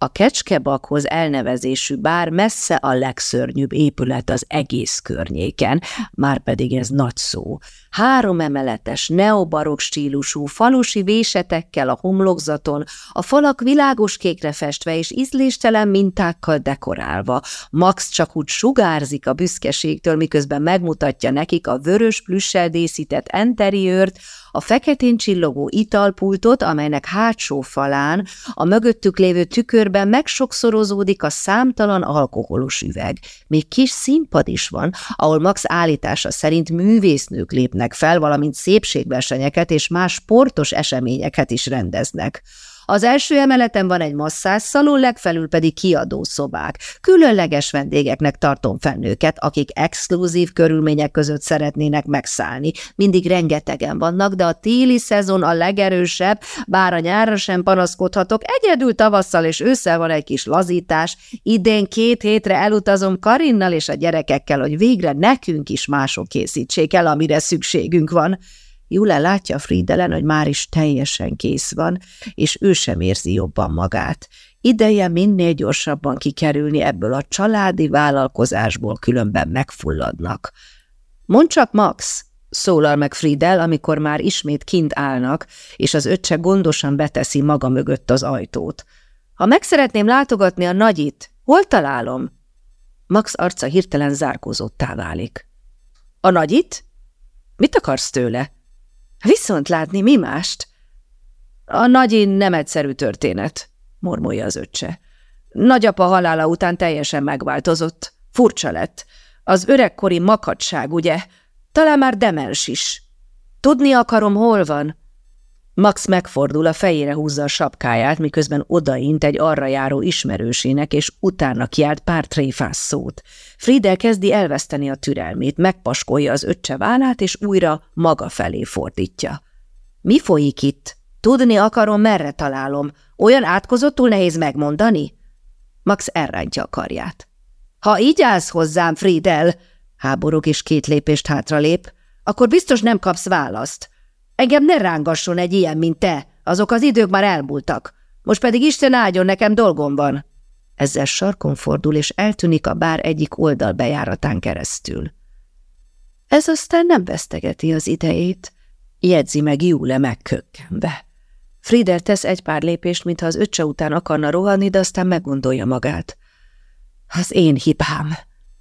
A Kecskebakhoz elnevezésű bár messze a legszörnyűbb épület az egész környéken, már pedig ez nagy szó. Három emeletes, neobarok stílusú, falusi vésetekkel a homlokzaton, a falak világos kékre festve és ízléstelen mintákkal dekorálva. Max csak úgy sugárzik a büszkeségtől, miközben megmutatja nekik a vörös plüssel díszített enteriőrt, a feketén csillogó italpultot, amelynek hátsó falán, a mögöttük lévő tükörben megsokszorozódik a számtalan alkoholos üveg. Még kis színpad is van, ahol Max állítása szerint művésznők lépnek fel, valamint szépségversenyeket és más sportos eseményeket is rendeznek. Az első emeleten van egy masszásszalon, legfelül pedig kiadószobák. Különleges vendégeknek tartom fennőket, akik exkluzív körülmények között szeretnének megszállni. Mindig rengetegen vannak, de a téli szezon a legerősebb, bár a nyárra sem panaszkodhatok, egyedül tavasszal és ősszel van egy kis lazítás. Idén két hétre elutazom Karinnal és a gyerekekkel, hogy végre nekünk is mások készítsék el, amire szükségünk van. Jule látja Friedelen, hogy már is teljesen kész van, és ő sem érzi jobban magát. Ideje minél gyorsabban kikerülni ebből a családi vállalkozásból, különben megfulladnak. Mondd csak, Max, szólal meg Friedel, amikor már ismét kint állnak, és az öccse gondosan beteszi maga mögött az ajtót. Ha meg szeretném látogatni a nagyit, hol találom? Max arca hirtelen zárkózottá válik. A nagyit? Mit akarsz tőle? Viszont látni mi mást? A nagyin nem egyszerű történet, mormolja az öccse. Nagyapa halála után teljesen megváltozott. Furcsa lett. Az öregkori makadság, ugye? Talán már demens is. Tudni akarom, hol van? Max megfordul, a fejére húzza a sapkáját, miközben odaint egy arra járó ismerősének, és utána kiált pár tréfás szót. Friedel kezdi elveszteni a türelmét, megpaskolja az öccse vállát, és újra maga felé fordítja. Mi folyik itt? Tudni akarom, merre találom. Olyan átkozottul nehéz megmondani? Max elrántja a karját. Ha így állsz hozzám, Friedel, háborog és két lépést hátralép, akkor biztos nem kapsz választ. Engem ne rángasson egy ilyen, mint te, azok az idők már elmúltak. Most pedig Isten áldjon, nekem dolgom van. Ezzel sarkon fordul, és eltűnik a bár egyik oldal bejáratán keresztül. Ez aztán nem vesztegeti az idejét, jegyzi meg Júle megkökkenve. Friedel tesz egy pár lépést, mintha az öccse után akarna rohanni, de aztán meggondolja magát. Az én hibám,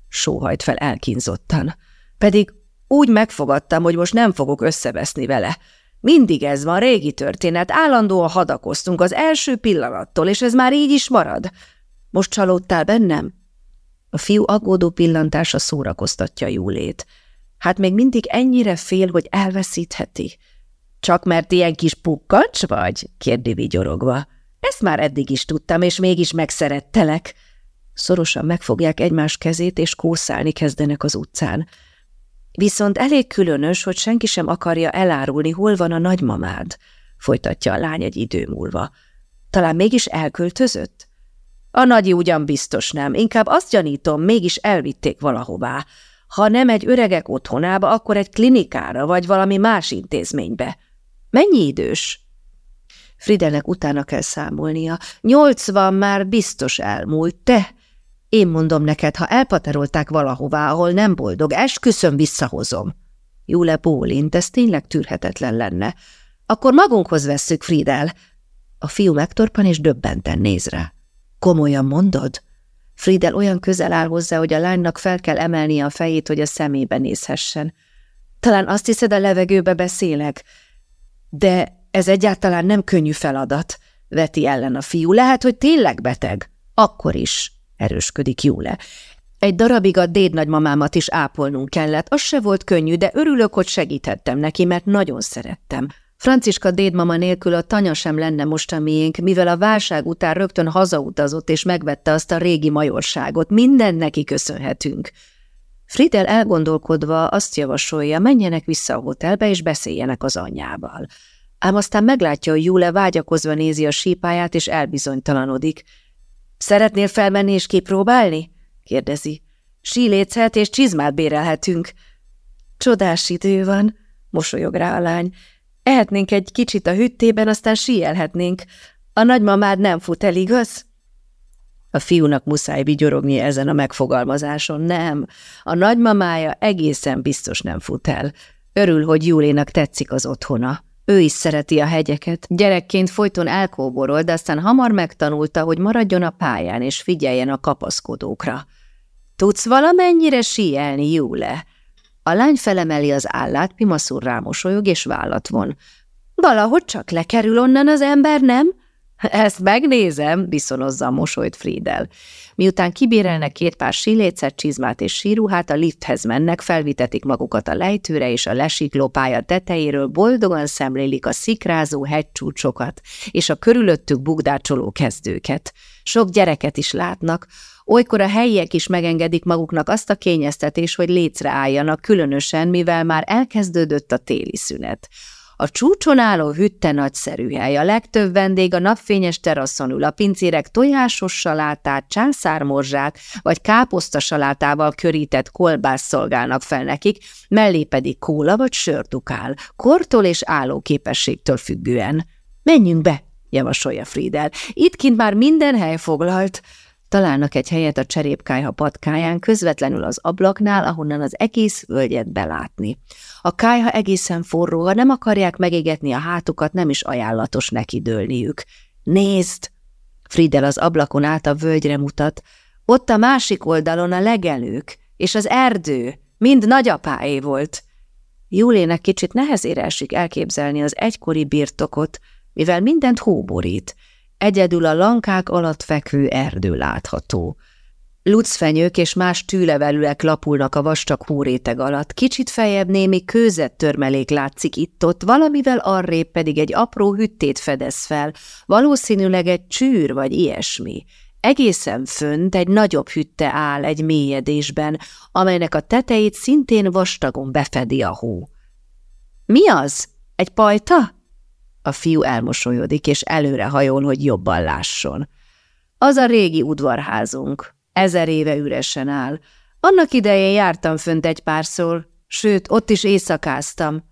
sóhajt fel elkínzottan. Pedig úgy megfogadtam, hogy most nem fogok összeveszni vele. Mindig ez van, régi történet, állandóan hadakoztunk az első pillanattól, és ez már így is marad. Most csalódtál bennem? A fiú aggódó pillantása szórakoztatja Júlét. Hát még mindig ennyire fél, hogy elveszítheti. Csak mert ilyen kis pukkacs vagy? kérdi vigyorogva. Ezt már eddig is tudtam, és mégis megszerettelek. Szorosan megfogják egymás kezét, és kószálni kezdenek az utcán. Viszont elég különös, hogy senki sem akarja elárulni, hol van a nagymamád, folytatja a lány egy idő múlva. Talán mégis elköltözött? A nagyi ugyan biztos nem, inkább azt gyanítom, mégis elvitték valahová. Ha nem egy öregek otthonába, akkor egy klinikára, vagy valami más intézménybe. Mennyi idős? Fridelnek utána kell számolnia. Nyolcvan már biztos elmúlt, te én mondom neked, ha elpaterolták valahová, ahol nem boldog, esküszöm visszahozom. Júle bólint, ez tényleg tűrhetetlen lenne. Akkor magunkhoz vesszük, Friedel. A fiú megtorpan és döbbenten néz rá. Komolyan mondod? Friedel olyan közel áll hozzá, hogy a lánynak fel kell emelnie a fejét, hogy a szemébe nézhessen. Talán azt hiszed, a levegőbe beszélek, de ez egyáltalán nem könnyű feladat, veti ellen a fiú. Lehet, hogy tényleg beteg. Akkor is erősködik Júle. Egy darabig a dédnagymamámat is ápolnunk kellett, az se volt könnyű, de örülök, hogy segíthettem neki, mert nagyon szerettem. Franciska dédmama nélkül a tanya sem lenne most a miénk, mivel a válság után rögtön hazautazott és megvette azt a régi majorságot. Minden neki köszönhetünk. Friedel elgondolkodva azt javasolja, menjenek vissza a hotelbe és beszéljenek az anyjával. Ám aztán meglátja, hogy Júle vágyakozva nézi a sípáját és elbizonytalanodik. Szeretnél felmenni és kipróbálni? kérdezi. Síléchet és csizmát bérelhetünk. Csodás idő van, mosolyog rá a lány. Ehetnénk egy kicsit a hüttében, aztán síelhetnénk. A nagymamád nem fut el, igaz? A fiúnak muszáj vigyorogni ezen a megfogalmazáson. Nem, a nagymamája egészen biztos nem fut el. Örül, hogy Júlénak tetszik az otthona. Ő is szereti a hegyeket. Gyerekként folyton elkóborol, de aztán hamar megtanulta, hogy maradjon a pályán és figyeljen a kapaszkodókra. Tudsz valamennyire síelni, Júle? A lány felemeli az állát, Pimaszur rámosolyog és vállat von. Valahogy csak lekerül onnan az ember, nem? Ezt megnézem, viszonozza a mosolyt Friedel. Miután kibérelnek két pár silécet, csizmát és síruhát, a lifthez mennek, felvitetik magukat a lejtőre, és a lesiklópálya tetejéről boldogan szemlélik a szikrázó hegycsúcsokat és a körülöttük bugdácsoló kezdőket. Sok gyereket is látnak, olykor a helyiek is megengedik maguknak azt a kényeztetés, hogy lécre álljanak, különösen, mivel már elkezdődött a téli szünet. A csúcson álló hütte nagyszerű hely, a legtöbb vendég a napfényes teraszon ül, a pincérek tojásos salátát, császármorzsát vagy káposzta salátával körített kolbász szolgálnak fel nekik, mellé pedig kóla vagy sördukál, kortól és állóképességtől függően. Menjünk be, javasolja Friedel. Itt kint már minden hely foglalt. Találnak egy helyet a cserépkájha patkáján, közvetlenül az ablaknál, ahonnan az egész völgyet belátni. A kájha egészen forró, ha nem akarják megégetni a hátukat, nem is ajánlatos neki dőlniük. Nézd! Friedel az ablakon át a völgyre mutat. Ott a másik oldalon a legelők, és az erdő, mind nagyapáé volt. Júlének kicsit nehezére esik elképzelni az egykori birtokot, mivel mindent hóborít, egyedül a lankák alatt fekvő erdő látható. Lucfenyők és más tűlevelőek lapulnak a vastag hóréteg alatt, kicsit fejebb némi kőzett törmelék látszik itt-ott, valamivel arrébb pedig egy apró hüttét fedez fel, valószínűleg egy csűr vagy ilyesmi. Egészen fönt egy nagyobb hütte áll egy mélyedésben, amelynek a tetejét szintén vastagon befedi a hó. – Mi az? Egy pajta? A fiú elmosolyodik, és előre hajol, hogy jobban lásson. Az a régi udvarházunk. Ezer éve üresen áll. Annak idején jártam fönt egy párszor, sőt, ott is éjszakáztam.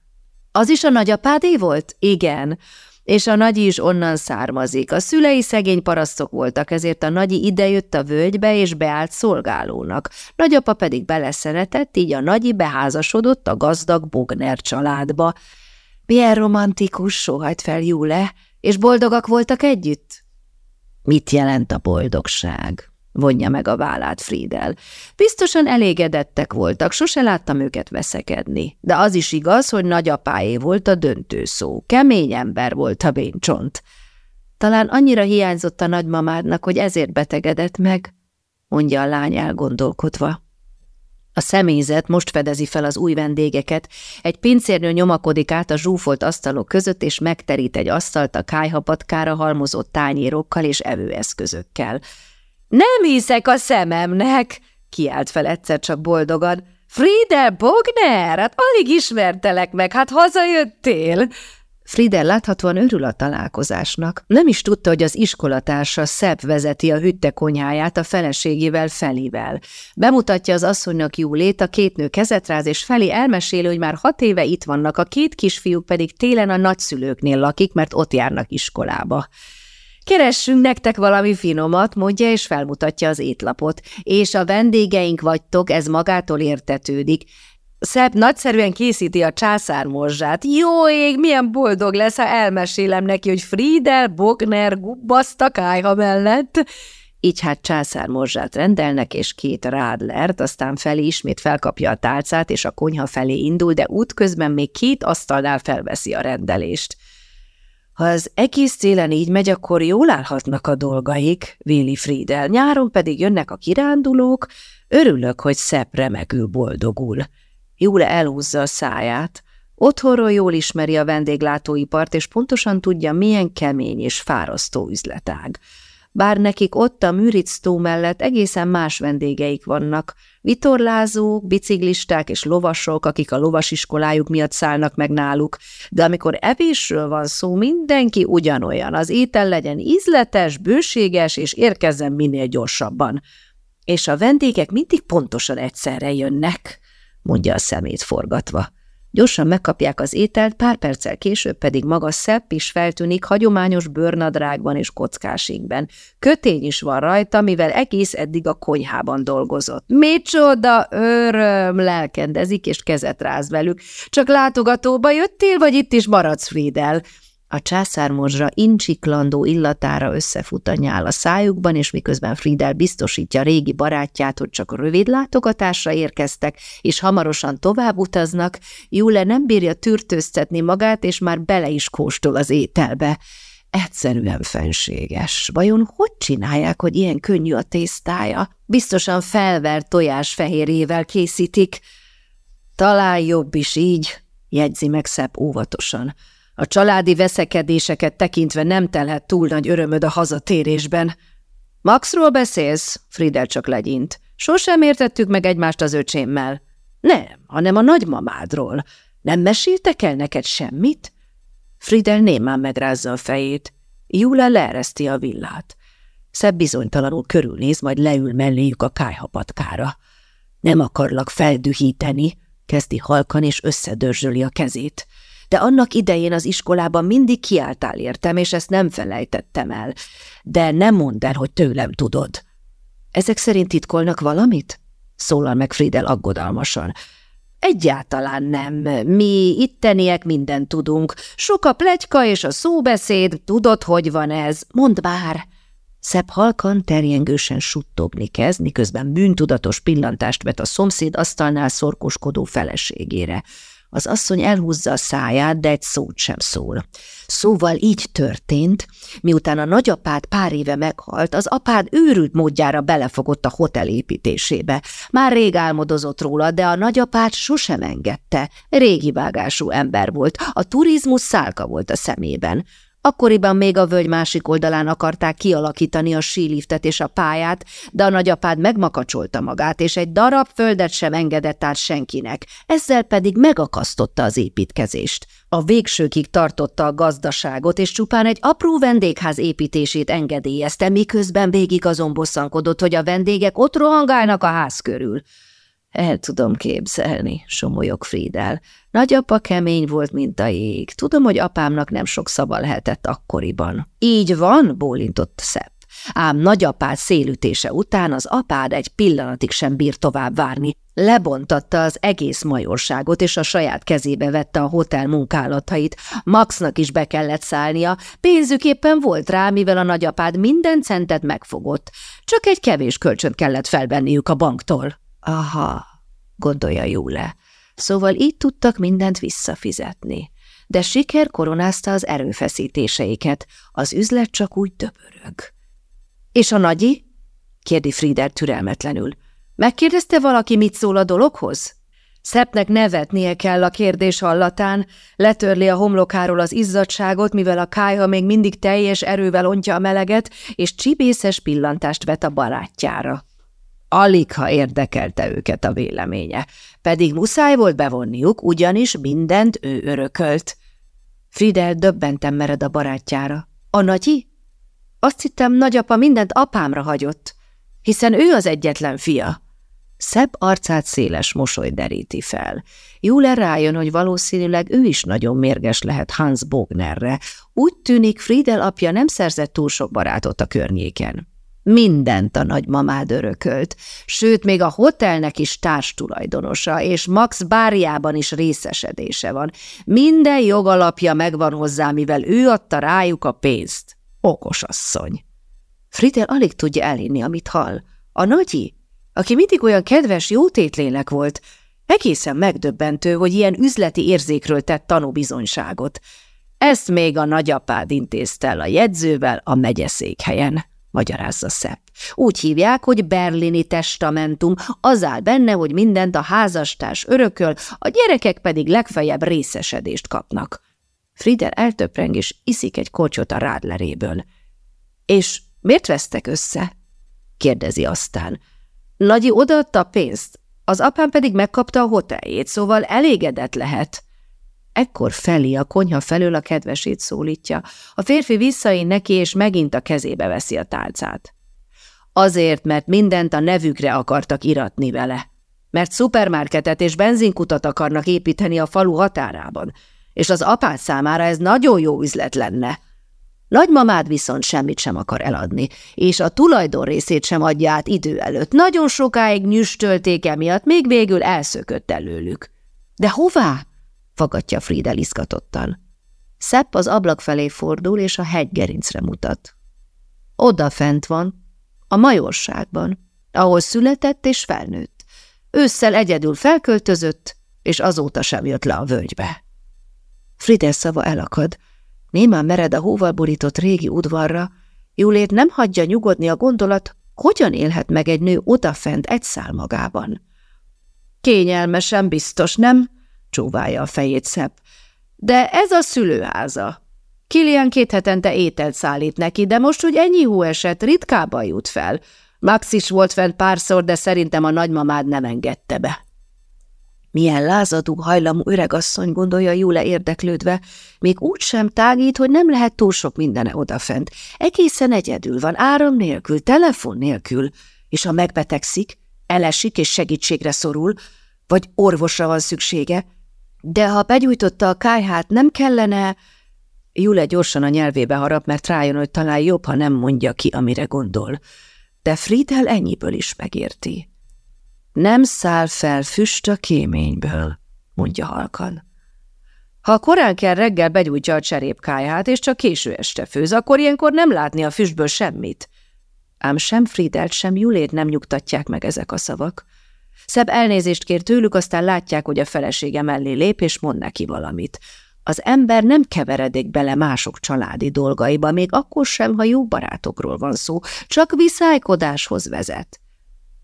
Az is a nagyapádé volt? Igen. és a nagyi is onnan származik. A szülei szegény parasztok voltak, ezért a nagyi idejött a völgybe, és beállt szolgálónak. Nagyapa pedig beleszeretett, így a nagyi beházasodott a gazdag Bogner családba. Milyen romantikus, sóhajt fel Júle, és boldogak voltak együtt? Mit jelent a boldogság? Vonja meg a vállát Friedel. Biztosan elégedettek voltak, sose láttam őket veszekedni. De az is igaz, hogy nagyapáé volt a döntő szó. Kemény ember volt a béncsont. Talán annyira hiányzott a nagymamádnak, hogy ezért betegedett meg, mondja a lány elgondolkodva. A személyzet most fedezi fel az új vendégeket, egy pincérnő nyomakodik át a zsúfolt asztalok között, és megterít egy asztalt a kájhapatkára halmozott tányérokkal és evőeszközökkel. Nem hiszek a szememnek, kiált fel egyszer csak boldogan. Friedel Bogner, hát alig ismertelek meg, hát hazajöttél. Friedel láthatóan örül a találkozásnak. Nem is tudta, hogy az iskolatársa Szebb vezeti a hütte konyháját a feleségével Felivel. Bemutatja az asszonynak Júlét, a két nő kezetráz, és Feli elmeséli, hogy már hat éve itt vannak, a két kisfiúk pedig télen a nagyszülőknél lakik, mert ott járnak iskolába. Keressünk nektek valami finomat, mondja, és felmutatja az étlapot. És a vendégeink vagytok, ez magától értetődik. Szebb nagyszerűen készíti a császármorzsát. Jó ég, milyen boldog lesz, ha elmesélem neki, hogy Friedel Bogner gubbaszta kájha mellett. Így hát császármorzsát rendelnek, és két rádlert, aztán felé ismét felkapja a tálcát, és a konyha felé indul, de útközben még két asztalnál felveszi a rendelést. Ha az egész télen így megy, akkor jól állhatnak a dolgaik, Willi Friedel, nyáron pedig jönnek a kirándulók, örülök, hogy szebb remekül boldogul. Júle elhúzza a száját, otthonról jól ismeri a vendéglátóipart, és pontosan tudja, milyen kemény és fárasztó üzletág. Bár nekik ott a Müritz-tó mellett egészen más vendégeik vannak, vitorlázók, biciklisták és lovasok, akik a lovasiskolájuk miatt szállnak meg náluk, de amikor evésről van szó, mindenki ugyanolyan, az étel legyen ízletes, bőséges, és érkezzen minél gyorsabban. És a vendégek mindig pontosan egyszerre jönnek, mondja a szemét forgatva. Gyorsan megkapják az ételt, pár perccel később pedig maga Szepp is feltűnik hagyományos bőrnadrágban és kockásikben. Kötény is van rajta, mivel egész eddig a konyhában dolgozott. Micsoda öröm! Lelkendezik és kezet ráz velük. Csak látogatóba jöttél, vagy itt is maradsz, Friedel? A császármorzsa incsiklandó illatára összefut a nyál a szájukban, és miközben Friedel biztosítja régi barátját, hogy csak rövid látogatásra érkeztek, és hamarosan tovább utaznak, Jule nem bírja tűrtőztetni magát, és már bele is kóstol az ételbe. Egyszerűen fenséges. Vajon hogy csinálják, hogy ilyen könnyű a tésztája? Biztosan felvert tojás fehérjével készítik. Talán jobb is így, jegyzi meg szebb óvatosan. A családi veszekedéseket tekintve nem telhet túl nagy örömöd a hazatérésben. Maxról beszélsz? Friedel csak legyint. Sosem értettük meg egymást az öcsémmel. Nem, hanem a nagymamádról. Nem meséltek el neked semmit? Friedel némán megrázza a fejét. Júla leereszti a villát. Szebb bizonytalanul körülnéz, majd leül melléjük a kájhapatkára. Nem akarlak feldühíteni, kezdi halkan és összedörzsöli a kezét de annak idején az iskolában mindig kiáltál értem, és ezt nem felejtettem el. De nem mondd el, hogy tőlem tudod. Ezek szerint titkolnak valamit? Szólal meg Friedel aggodalmasan. Egyáltalán nem. Mi itteniek mindent tudunk. Sok a plegyka és a szóbeszéd, tudod, hogy van ez. Mondd bár! Szebb halkan terjengősen suttogni kezd, miközben bűntudatos pillantást vet a szomszéd asztalnál szorkoskodó feleségére. Az asszony elhúzza a száját, de egy szót sem szól. Szóval így történt, miután a nagyapád pár éve meghalt, az apád őrült módjára belefogott a hotel építésébe. Már rég álmodozott róla, de a nagyapád sosem engedte. Régi vágású ember volt, a turizmus szálka volt a szemében. Akkoriban még a völgy másik oldalán akarták kialakítani a síliftet és a pályát, de a nagyapád megmakacsolta magát, és egy darab földet sem engedett át senkinek, ezzel pedig megakasztotta az építkezést. A végsőkig tartotta a gazdaságot, és csupán egy apró vendégház építését engedélyezte, miközben végig azon bosszankodott, hogy a vendégek ott rohangálnak a ház körül. El tudom képzelni, somolyog Friedel. Nagyapa kemény volt, mint a jég. Tudom, hogy apámnak nem sok szava lehetett akkoriban. Így van, bólintott Szepp. Ám nagyapád szélütése után az apád egy pillanatig sem bír tovább várni. Lebontatta az egész majorságot, és a saját kezébe vette a hotel munkálatait. Maxnak is be kellett szállnia, pénzük éppen volt rá, mivel a nagyapád minden centet megfogott. Csak egy kevés kölcsönt kellett felvenniük a banktól. Aha, gondolja Júle. Szóval így tudtak mindent visszafizetni. De siker koronázta az erőfeszítéseiket, az üzlet csak úgy döbörög. És a nagyi? kérdi Frieder türelmetlenül. Megkérdezte valaki, mit szól a dologhoz? Szepnek nevetnie kell a kérdés hallatán, letörli a homlokáról az izzadságot, mivel a kájha még mindig teljes erővel ontja a meleget, és csibészes pillantást vet a barátjára. Alig, ha érdekelte őket a véleménye, pedig muszáj volt bevonniuk, ugyanis mindent ő örökölt. Fidel döbbenten mered a barátjára. A nagyi? Azt hittem, nagyapa mindent apámra hagyott, hiszen ő az egyetlen fia. Szebb arcát széles mosoly deríti fel. Jule rájön, hogy valószínűleg ő is nagyon mérges lehet Hans Bognerre. Úgy tűnik, Friedel apja nem szerzett túl sok barátot a környéken. Mindent a nagymamád örökölt, sőt, még a hotelnek is társtulajdonosa, és Max bárjában is részesedése van. Minden jogalapja megvan hozzá, mivel ő adta rájuk a pénzt. Okos asszony. Friedel alig tudja elhinni, amit hall. A nagyi, aki mindig olyan kedves, jótétlélek volt, egészen megdöbbentő, hogy ilyen üzleti érzékről tett tanúbizonyságot. Ezt még a nagyapád intézte el a jegyzővel a megyeszékhelyen magyarázza Szepp. Úgy hívják, hogy berlini testamentum, az áll benne, hogy mindent a házastárs örököl, a gyerekek pedig legfeljebb részesedést kapnak. Frieder eltöpreng és iszik egy kocsot a rádleréből. És miért vesztek össze? kérdezi aztán. Nagyi odaadta pénzt, az apám pedig megkapta a hoteljét, szóval elégedett lehet. Ekkor Feli a konyha felől a kedvesét szólítja. A férfi visszain neki, és megint a kezébe veszi a tálcát. Azért, mert mindent a nevükre akartak iratni vele. Mert szupermarketet és benzinkutat akarnak építeni a falu határában, és az apád számára ez nagyon jó üzlet lenne. Nagymamád viszont semmit sem akar eladni, és a tulajdon részét sem adja át idő előtt. Nagyon sokáig nyüstölték emiatt, még végül elszökött előlük. De hová? Fagadja Friedel izgatottan. Szepp az ablak felé fordul, és a hegygerincre mutat. Oda fent van, a majorságban, ahol született és felnőtt. Ősszel egyedül felköltözött, és azóta sem jött le a völgybe. Friedel szava elakad, némán mered a hóval borított régi udvarra, Júlét nem hagyja nyugodni a gondolat, hogyan élhet meg egy nő odafent egy szál magában. Kényelmesen biztos, nem? Csóválja a fejét szebb. De ez a szülőháza. Kilian két hetente ételt szállít neki, de most, hogy ennyi hó esett, ritkába jut fel. Max is volt fent párszor, de szerintem a nagymamád nem engedte be. Milyen lázadó hajlamú öregasszony, gondolja Júle érdeklődve, még úgy sem tágít, hogy nem lehet túl sok mindene odafent. Egészen egyedül van, áram nélkül, telefon nélkül, és ha megbetegszik, elesik és segítségre szorul, vagy orvosra van szüksége, de ha begyújtotta a kájhát, nem kellene... Jule gyorsan a nyelvébe harap, mert rájön, hogy talán jobb, ha nem mondja ki, amire gondol. De Friedel ennyiből is megérti. Nem száll fel füst a kéményből, mondja halkan. Ha korán kell reggel begyújtja a cserépkáját, és csak késő este főz, akkor ilyenkor nem látni a füstből semmit. Ám sem Friedelt, sem Julét nem nyugtatják meg ezek a szavak. Szebb elnézést kér tőlük, aztán látják, hogy a felesége mellé lép, és mond neki valamit. Az ember nem keveredik bele mások családi dolgaiba, még akkor sem, ha jó barátokról van szó, csak viszálykodáshoz vezet.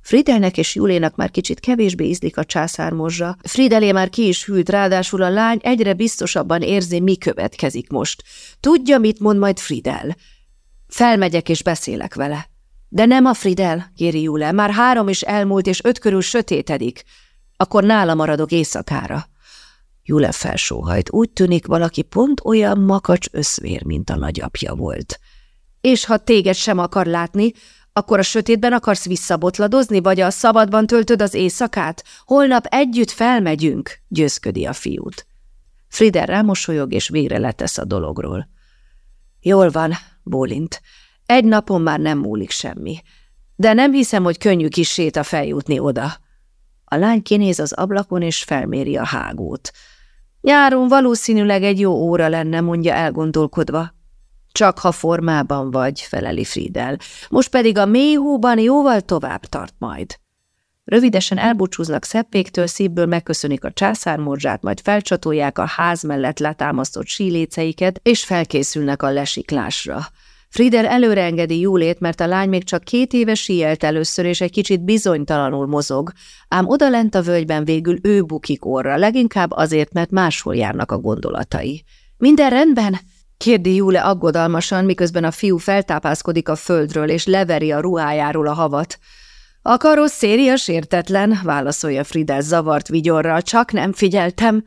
Fridelnek és Julénak már kicsit kevésbé ízlik a császármozsa. Fridelé már ki is hűlt, ráadásul a lány egyre biztosabban érzi, mi következik most. Tudja, mit mond majd Fridel. Felmegyek és beszélek vele. De nem a Fridel, kéri Jule, már három is elmúlt, és öt körül sötétedik. Akkor nála maradok éjszakára. Jule felsóhajt, úgy tűnik valaki pont olyan makacs összvér, mint a nagyapja volt. És ha téged sem akar látni, Akkor a sötétben akarsz visszabotladozni, vagy a szabadban töltöd az éjszakát? Holnap együtt felmegyünk, győzködi a fiút. Frider rámosolyog, és végre letesz a dologról. Jól van, bólint. Egy napon már nem múlik semmi. De nem hiszem, hogy könnyű kis séta feljutni oda. A lány kinéz az ablakon, és felméri a hágót. Nyáron valószínűleg egy jó óra lenne, mondja elgondolkodva. Csak ha formában vagy, feleli Friedel. Most pedig a mélyhóban jóval tovább tart majd. Rövidesen elbúcsúznak szeppéktől, szívből megköszönik a császármorzsát, majd felcsatolják a ház mellett letámasztott síléceiket, és felkészülnek a lesiklásra. Friedel előreengedi Júlét, mert a lány még csak két éve síelt először, és egy kicsit bizonytalanul mozog, ám odalent a völgyben végül ő bukik orra, leginkább azért, mert máshol járnak a gondolatai. – Minden rendben? – kérdi Júle aggodalmasan, miközben a fiú feltápászkodik a földről, és leveri a ruhájáról a havat. – A karosszéria sértetlen – válaszolja Friedel zavart vigyorral, csak nem figyeltem –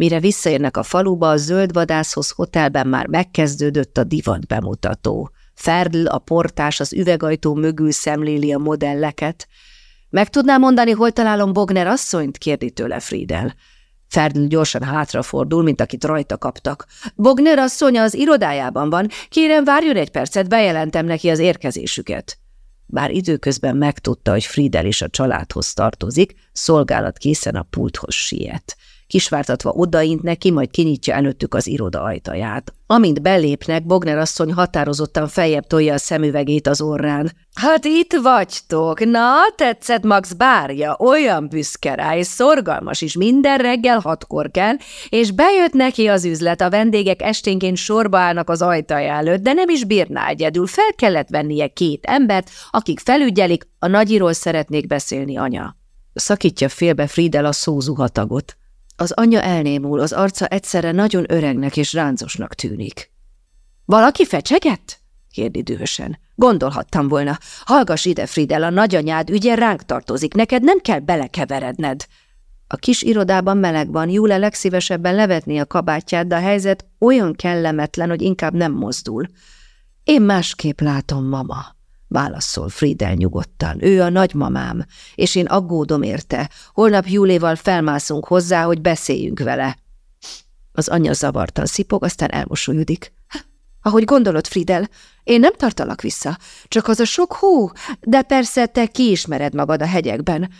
Mire visszaérnek a faluba, a zöld vadászhoz hotelben már megkezdődött a divat bemutató. Ferdl, a portás az üvegajtó mögül szemléli a modelleket. Meg tudná mondani, hol találom Bogner asszonyt? kérdi tőle Friedel. Ferdl gyorsan hátrafordul, mint akit rajta kaptak. Bogner asszonya az irodájában van. Kérem, várjon egy percet, bejelentem neki az érkezésüket. Bár időközben megtudta, hogy Friedel is a családhoz tartozik, szolgálat készen a pulthoz siet kisvártatva odaint neki, majd kinyitja előttük az iroda ajtaját. Amint belépnek, Bogner asszony határozottan feljebb tolja a szemüvegét az orrán. Hát itt vagytok, na, tetszett Max bárja, olyan büszke rá, és szorgalmas is, minden reggel hatkor kell, és bejött neki az üzlet, a vendégek esténként sorba állnak az ajtaja előtt, de nem is bírná egyedül, fel kellett vennie két embert, akik felügyelik, a nagyiról szeretnék beszélni, anya. Szakítja félbe Friedel a szózuhatagot. Az anyja elnémul, az arca egyszerre nagyon öregnek és ráncosnak tűnik. – Valaki fecsegett? – kérdi dühösen. – Gondolhattam volna. Hallgass ide, Friedel, a nagyanyád ügye ránk tartozik, neked nem kell belekeveredned. A kis irodában meleg van, Júle legszívesebben levetné a kabátját, de a helyzet olyan kellemetlen, hogy inkább nem mozdul. Én másképp látom, mama válaszol Friedel nyugodtan. Ő a nagymamám, és én aggódom érte. Holnap Júléval felmászunk hozzá, hogy beszéljünk vele. Az anyja zavartan szipog, aztán elmosolyodik. Ahogy gondolod, Friedel, én nem tartalak vissza, csak az a sok hó, de persze te kiismered magad a hegyekben.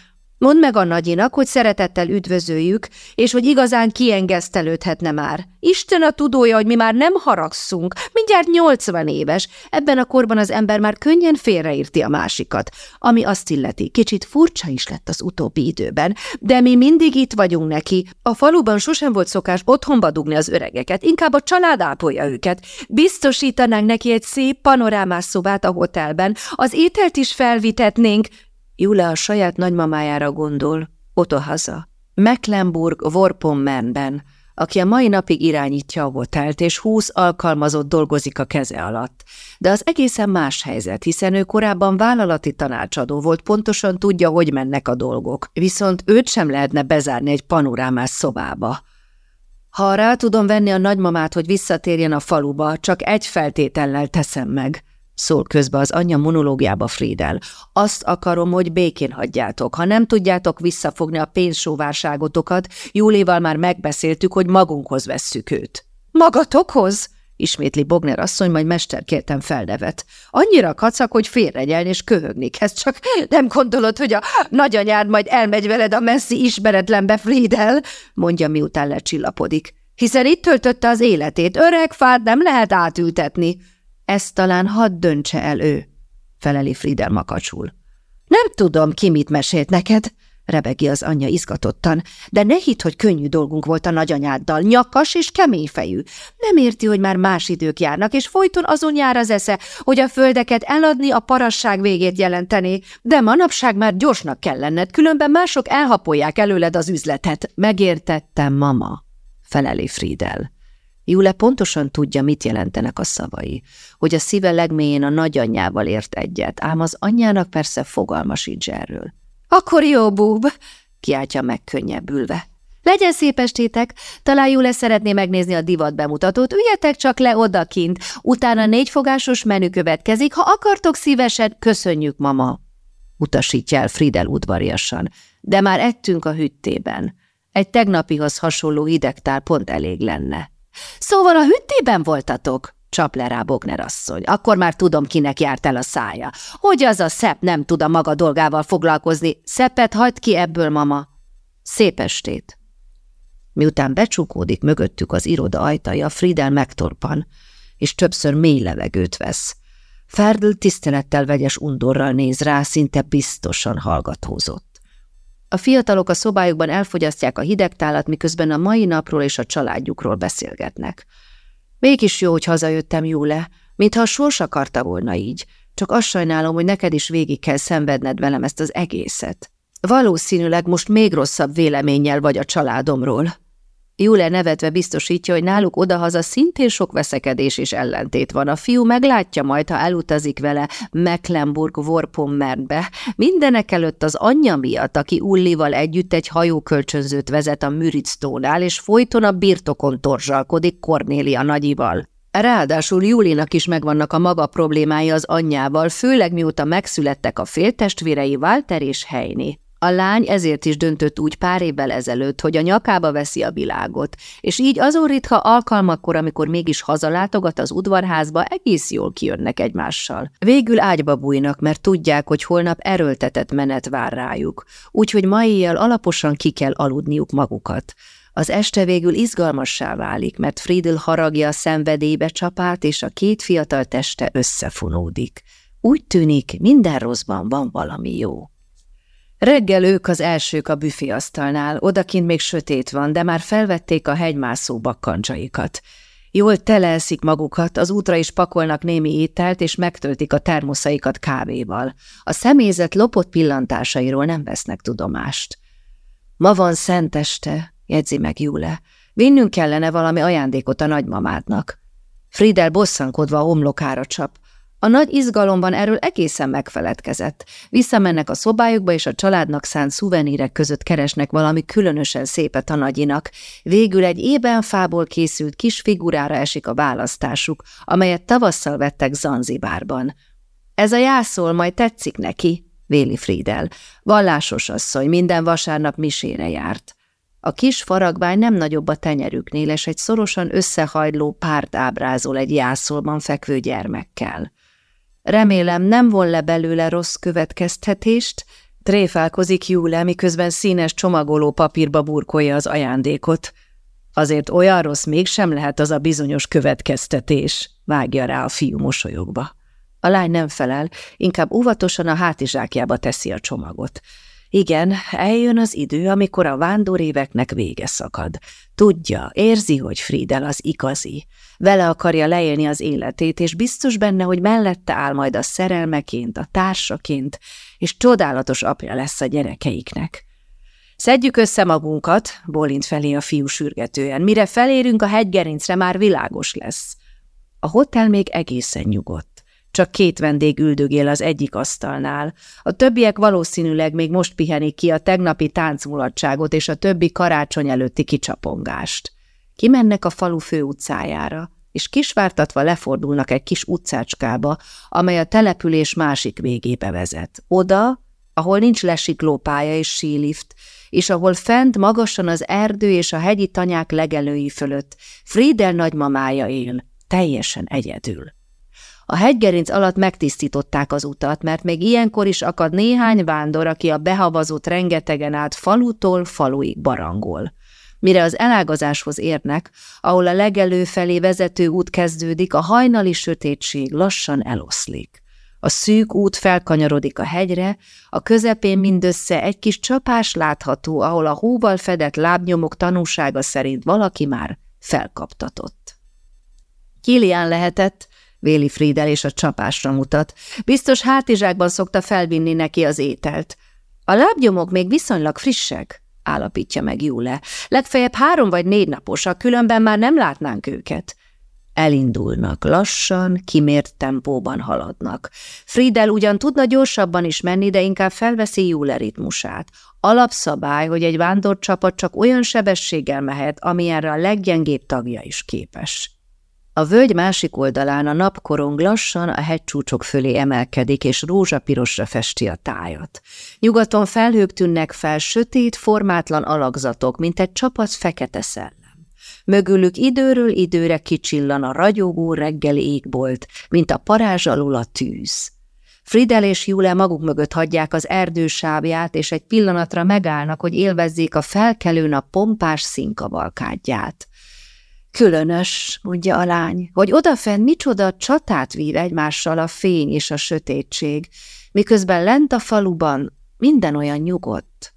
Mondd meg a nagyinak, hogy szeretettel üdvözöljük, és hogy igazán kiengesztelődhetne már. Isten a tudója, hogy mi már nem haragszunk, mindjárt nyolcvan éves. Ebben a korban az ember már könnyen félreírti a másikat. Ami azt illeti, kicsit furcsa is lett az utóbbi időben, de mi mindig itt vagyunk neki. A faluban sosem volt szokás otthonba dugni az öregeket, inkább a család ápolja őket. Biztosítanánk neki egy szép panorámás szobát a hotelben, az ételt is felvitetnénk, Jule a saját nagymamájára gondol, otohaza, Mecklenburg-Vorpommernben, aki a mai napig irányítja a hotelt, és húsz alkalmazott dolgozik a keze alatt. De az egészen más helyzet, hiszen ő korábban vállalati tanácsadó volt, pontosan tudja, hogy mennek a dolgok, viszont őt sem lehetne bezárni egy panorámás szobába. Ha rá tudom venni a nagymamát, hogy visszatérjen a faluba, csak egy feltétellel teszem meg – szól közbe az anyja monológiába Friedel. Azt akarom, hogy békén hagyjátok. Ha nem tudjátok visszafogni a pénzsóvárságotokat, Júléval már megbeszéltük, hogy magunkhoz vesszük őt. Magatokhoz? ismétli Bogner asszony, majd mesterkértem felnevet. Annyira kacak, hogy félregyelni és köhögnik. Ez csak nem gondolod, hogy a nagyanyád majd elmegy veled a messzi ismeretlenbe, Friedel, mondja, miután lecsillapodik. Hiszen itt töltötte az életét, öreg fát nem lehet átültetni. Ezt talán hadd döntse el ő, feleli Friedel makacsul. Nem tudom, ki mit mesélt neked, rebegi az anyja izgatottan, de ne hidd, hogy könnyű dolgunk volt a nagyanyáddal, nyakas és kemény fejű. Nem érti, hogy már más idők járnak, és folyton azon jár az esze, hogy a földeket eladni a parasság végét jelenteni, de manapság már gyorsnak kell lenned, különben mások elhapolják előled az üzletet. Megértettem, mama, feleli Friedel. Jule pontosan tudja, mit jelentenek a szavai, hogy a szíve legmélyén a nagyanyjával ért egyet, ám az anyjának persze fogalma sincs erről. – Akkor jó, búb! – kiáltja meg könnyebbülve. Legyen szép estétek, talán jó lesz szeretné megnézni a divat bemutatót, üljetek csak le odakint, utána négyfogásos menü következik, ha akartok szívesen, köszönjük, mama. Utasítja el Friedel udvariasan, de már ettünk a hüttében. Egy tegnapihoz hasonló hidegtár pont elég lenne. Szóval a hüttében voltatok? Csap le rá Bogner asszony. Akkor már tudom, kinek járt el a szája. Hogy az a szep nem tud a maga dolgával foglalkozni. Szepet hagyd ki ebből, mama. Szép estét! Miután becsukódik mögöttük az iroda ajtaja, Friedel megtorpan, és többször mély levegőt vesz. Ferdl tisztelettel vegyes undorral néz rá, szinte biztosan hallgatózott. A fiatalok a szobájukban elfogyasztják a hidegtálat, miközben a mai napról és a családjukról beszélgetnek. Mégis jó, hogy hazajöttem, Júle, mintha a sors akarta volna így, csak azt sajnálom, hogy neked is végig kell szenvedned velem ezt az egészet. Valószínűleg most még rosszabb véleménnyel vagy a családomról. Jule nevetve biztosítja, hogy náluk odahaza szintén sok veszekedés és ellentét van. A fiú meglátja majd, ha elutazik vele Mecklenburg-Vorpommernbe. Mindenek előtt az anyja miatt, aki Ullival együtt egy hajókölcsönzőt vezet a Müritztónál, és folyton a birtokon torzsalkodik Kornélia nagyival. Ráadásul Júlinak is megvannak a maga problémái az anyjával, főleg mióta megszülettek a féltestvérei Walter és Heini. A lány ezért is döntött úgy pár évvel ezelőtt, hogy a nyakába veszi a világot, és így azon ritka alkalmakkor, amikor mégis hazalátogat az udvarházba, egész jól kijönnek egymással. Végül ágyba bújnak, mert tudják, hogy holnap erőltetett menet vár rájuk, úgyhogy ma éjjel alaposan ki kell aludniuk magukat. Az este végül izgalmassá válik, mert Friedel haragja a szenvedélybe csapát, és a két fiatal teste összefonódik. Úgy tűnik, minden rosszban van valami jó. Reggel ők az elsők a büféasztalnál, odakint még sötét van, de már felvették a hegymászó bakkancsaikat. Jól teleeszik magukat, az útra is pakolnak némi ételt, és megtöltik a termoszaikat kávéval. A személyzet lopott pillantásairól nem vesznek tudomást. Ma van szenteste, jegyzi meg Jule. Vinnünk kellene valami ajándékot a nagymamádnak. Friedel bosszankodva a homlokára csap. A nagy izgalomban erről egészen megfeledkezett. Visszamennek a szobájukba, és a családnak szánt szuvenírek között keresnek valami különösen szépet a nagyinak. Végül egy ében fából készült kis figurára esik a választásuk, amelyet tavasszal vettek Zanzibárban. Ez a jászol majd tetszik neki, véli Friedel. Vallásos asszony, minden vasárnap misére járt. A kis faragvány nem nagyobb a tenyerüknél, és egy szorosan összehajló párt ábrázol egy jászolban fekvő gyermekkel. Remélem nem von le belőle rossz következtetést, tréfálkozik Júle, miközben színes csomagoló papírba burkolja az ajándékot. Azért olyan rossz mégsem lehet az a bizonyos következtetés, vágja rá a fiú mosolyogva. A lány nem felel, inkább óvatosan a hátizsákjába teszi a csomagot. Igen, eljön az idő, amikor a éveknek vége szakad. Tudja, érzi, hogy Friedel az igazi. Vele akarja leélni az életét, és biztos benne, hogy mellette áll majd a szerelmeként, a társaként, és csodálatos apja lesz a gyerekeiknek. Szedjük össze magunkat, bólint felé a fiú sürgetően. Mire felérünk a hegygerincre, már világos lesz. A hotel még egészen nyugodt. Csak két vendég üldögél az egyik asztalnál. A többiek valószínűleg még most pihenik ki a tegnapi táncmulatságot és a többi karácsony előtti kicsapongást. Kimennek a falu főutcájára, és kisvártatva lefordulnak egy kis utcácskába, amely a település másik végébe vezet. Oda, ahol nincs lesiklópálya és sílift, és ahol fent magasan az erdő és a hegyi tanyák legelői fölött Friedel nagymamája él, teljesen egyedül. A hegygerinc alatt megtisztították az utat, mert még ilyenkor is akad néhány vándor, aki a behavazott rengetegen át falutól faluig barangol. Mire az elágazáshoz érnek, ahol a legelő felé vezető út kezdődik, a hajnali sötétség lassan eloszlik. A szűk út felkanyarodik a hegyre, a közepén mindössze egy kis csapás látható, ahol a hóval fedett lábnyomok tanúsága szerint valaki már felkaptatott. Kilián lehetett, Véli Friedel és a csapásra mutat. Biztos hátizsákban szokta felvinni neki az ételt. A lábnyomok még viszonylag frissek, állapítja meg Júle. Legfeljebb három vagy négy naposak, különben már nem látnánk őket. Elindulnak, lassan, kimért tempóban haladnak. Friedel ugyan tudna gyorsabban is menni, de inkább felveszi Jule ritmusát. Alapszabály, hogy egy vándorcsapat csak olyan sebességgel mehet, amilyenre a leggyengébb tagja is képes. A völgy másik oldalán a napkorong lassan a hegycsúcsok fölé emelkedik, és rózsapirosra festi a tájat. Nyugaton felhők tűnnek fel, sötét, formátlan alakzatok, mint egy csapat fekete szellem. Mögülük időről időre kicsillan a ragyogó reggeli égbolt, mint a parázs alul a tűz. Fridel és Jule maguk mögött hagyják az erdősábját, és egy pillanatra megállnak, hogy élvezzék a felkelő nap pompás színkavalkádját. Különös, mondja a lány, hogy odafenn micsoda csatát vír egymással a fény és a sötétség, miközben lent a faluban minden olyan nyugodt.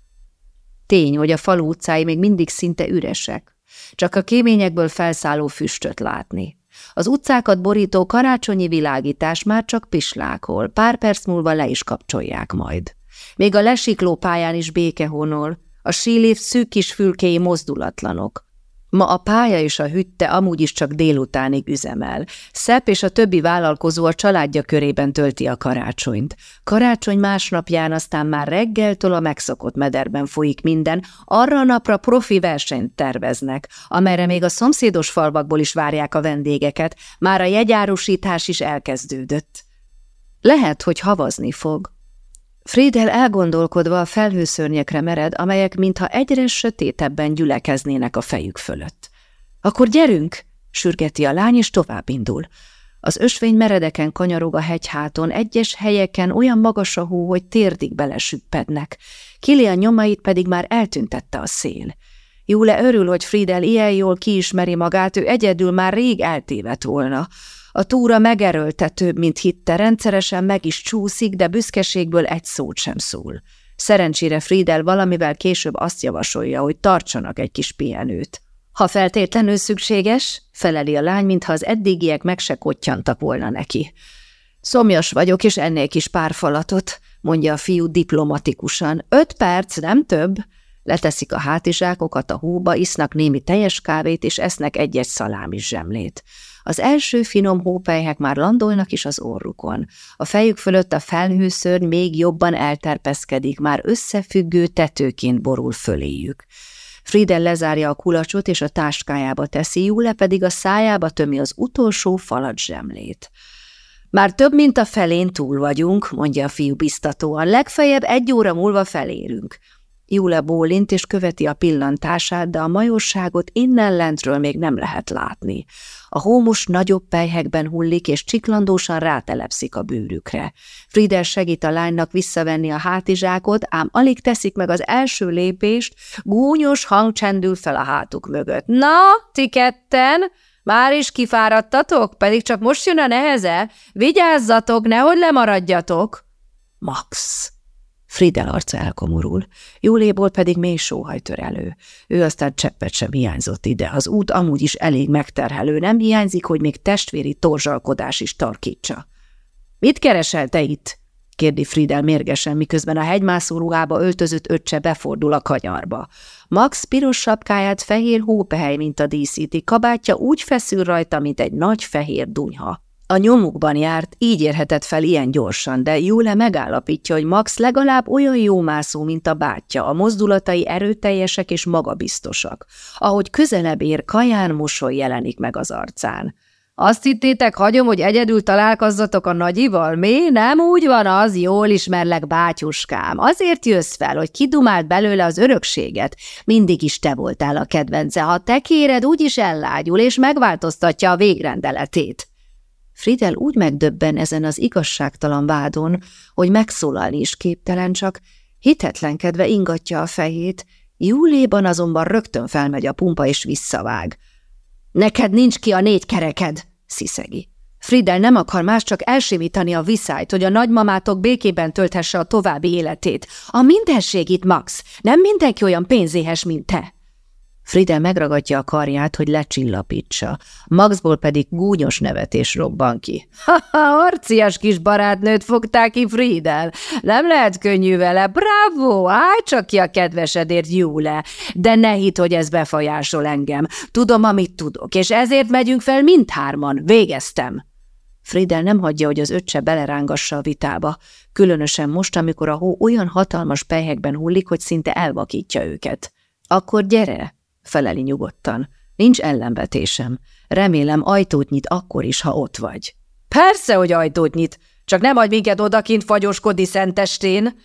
Tény, hogy a falu utcái még mindig szinte üresek, csak a kéményekből felszálló füstöt látni. Az utcákat borító karácsonyi világítás már csak pislákol, pár perc múlva le is kapcsolják majd. Még a lesikló pályán is béke honol, a sílév szűk kis fülkéi mozdulatlanok. Ma a pálya és a hütte amúgy is csak délutánig üzemel. Szep és a többi vállalkozó a családja körében tölti a karácsonyt. Karácsony másnapján aztán már reggeltől a megszokott mederben folyik minden, arra a napra profi versenyt terveznek, amelyre még a szomszédos falvakból is várják a vendégeket, már a jegyárusítás is elkezdődött. Lehet, hogy havazni fog. Friedel elgondolkodva a felhőszörnyekre mered, amelyek mintha egyre sötétebben gyülekeznének a fejük fölött. Akkor gyerünk! sürgeti a lány, és tovább indul. Az ösvény meredeken kanyarog a hegyháton, egyes helyeken olyan magas a hó, hogy térdig belesüppednek. Kilian nyomait pedig már eltüntette a szél. Júle örül, hogy Friedel ilyen jól kiismeri magát, ő egyedül már rég eltévedt volna. A túra megerőltetőbb, mint hitte, rendszeresen meg is csúszik, de büszkeségből egy szót sem szól. Szerencsére Friedel valamivel később azt javasolja, hogy tartsanak egy kis pihenőt. Ha feltétlenül szükséges, feleli a lány, mintha az eddigiek meg se kottyantak volna neki. Szomjas vagyok, és ennél kis pár falatot, mondja a fiú diplomatikusan. Öt perc, nem több. Leteszik a hátizsákokat a hóba, isznak némi teljes kávét, és esznek egy-egy szalámis zsemlét. Az első finom hópelyhek már landolnak is az orrukon. A fejük fölött a felhőszörny még jobban elterpeszkedik, már összefüggő tetőként borul föléjük. Friedel lezárja a kulacsot és a táskájába teszi, Jule pedig a szájába tömi az utolsó falat zsemlét. Már több mint a felén túl vagyunk, mondja a fiú biztatóan, legfeljebb egy óra múlva felérünk. Jule bólint és követi a pillantását, de a majorságot innen lentről még nem lehet látni. A hómus nagyobb pejhekben hullik, és csiklandósan rátelepszik a bőrükre. Friedel segít a lánynak visszavenni a hátizsákot, ám alig teszik meg az első lépést, gúnyos hang csendül fel a hátuk mögött. – Na, ti ketten! Már is kifáradtatok? Pedig csak most jön a neheze? Vigyázzatok, nehogy lemaradjatok! Max! Friedel arca elkomorul, Júléból pedig mély sóhaj tör elő. Ő aztán cseppet sem hiányzott ide, az út amúgy is elég megterhelő, nem hiányzik, hogy még testvéri torzsalkodás is tarkítsa. – Mit keresel te itt? – kérdi Friedel mérgesen, miközben a hegymászó ruhába öltözött öccse befordul a kanyarba. Max piros sapkáját fehér hópehely mint a díszíti, kabátja úgy feszül rajta, mint egy nagy fehér dunyha. A nyomukban járt, így érhetett fel ilyen gyorsan, de Jule megállapítja, hogy Max legalább olyan jó mászó, mint a bátyja, a mozdulatai erőteljesek és magabiztosak. Ahogy közelebb ér, kaján mosoly jelenik meg az arcán. Azt hittétek, hagyom, hogy egyedül találkozzatok a nagyival? Mi? Nem úgy van az, jól ismerlek, bátyuskám. Azért jössz fel, hogy kidumált belőle az örökséget. Mindig is te voltál a kedvence. Ha te kéred, úgyis ellágyul, és megváltoztatja a végrendeletét. Friedel úgy megdöbben ezen az igazságtalan vádon, hogy megszólalni is képtelen, csak hitetlenkedve ingatja a fejét, Júléban azonban rögtön felmegy a pumpa és visszavág. Neked nincs ki a négy kereked, sziszegi. Friedel nem akar más, csak elsimítani a viszályt, hogy a nagymamátok békében tölthesse a további életét. A mindenségit, Max, nem mindenki olyan pénzéhes, mint te. Friedel megragadja a karját, hogy lecsillapítsa. Maxból pedig gúnyos nevetés robban ki. Ha-ha, arcias kis barátnőt fogták ki, Friedel. Nem lehet könnyű vele. Bravo, állj csak ki a kedvesedért, Júle. De ne hidd, hogy ez befolyásol engem. Tudom, amit tudok, és ezért megyünk fel mindhárman. Végeztem. Friedel nem hagyja, hogy az öccse belerángassa a vitába, különösen most, amikor a hó olyan hatalmas pelyhekben hullik, hogy szinte elvakítja őket. Akkor gyere, feleli nyugodtan. Nincs ellenvetésem. Remélem ajtót nyit akkor is, ha ott vagy. Persze, hogy ajtót nyit, csak nem adj minket odakint fagyoskodni szentestén,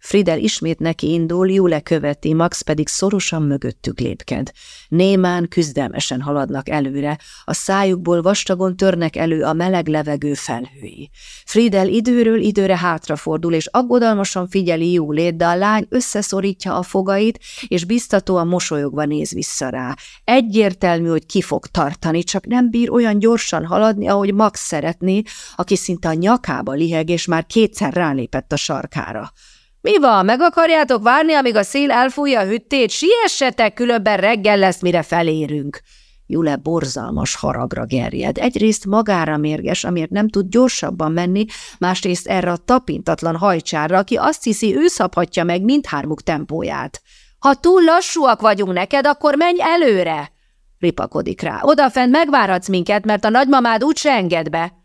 Fridel ismét neki indul, Jule követi, Max pedig szorosan mögöttük lépked. Némán, küzdelmesen haladnak előre, a szájukból vastagon törnek elő a meleg levegő felhői. Fridel időről időre hátrafordul, és aggodalmasan figyeli Júlét, de a lány összeszorítja a fogait, és biztatóan mosolyogva néz vissza rá. Egyértelmű, hogy ki fog tartani, csak nem bír olyan gyorsan haladni, ahogy Max szeretné, aki szinte a nyakába liheg, és már kétszer rálépett a sarkára. Mi van, meg akarjátok várni, amíg a szél elfújja a hüttét? Siessetek, különben reggel lesz, mire felérünk. Jule borzalmas haragra gerjed. Egyrészt magára mérges, amiért nem tud gyorsabban menni, másrészt erre a tapintatlan hajcsárra, aki azt hiszi, ő szabhatja meg mindhármuk tempóját. Ha túl lassúak vagyunk neked, akkor menj előre! ripakodik rá. Odafent megvárhatsz minket, mert a nagymamád úgyse enged be.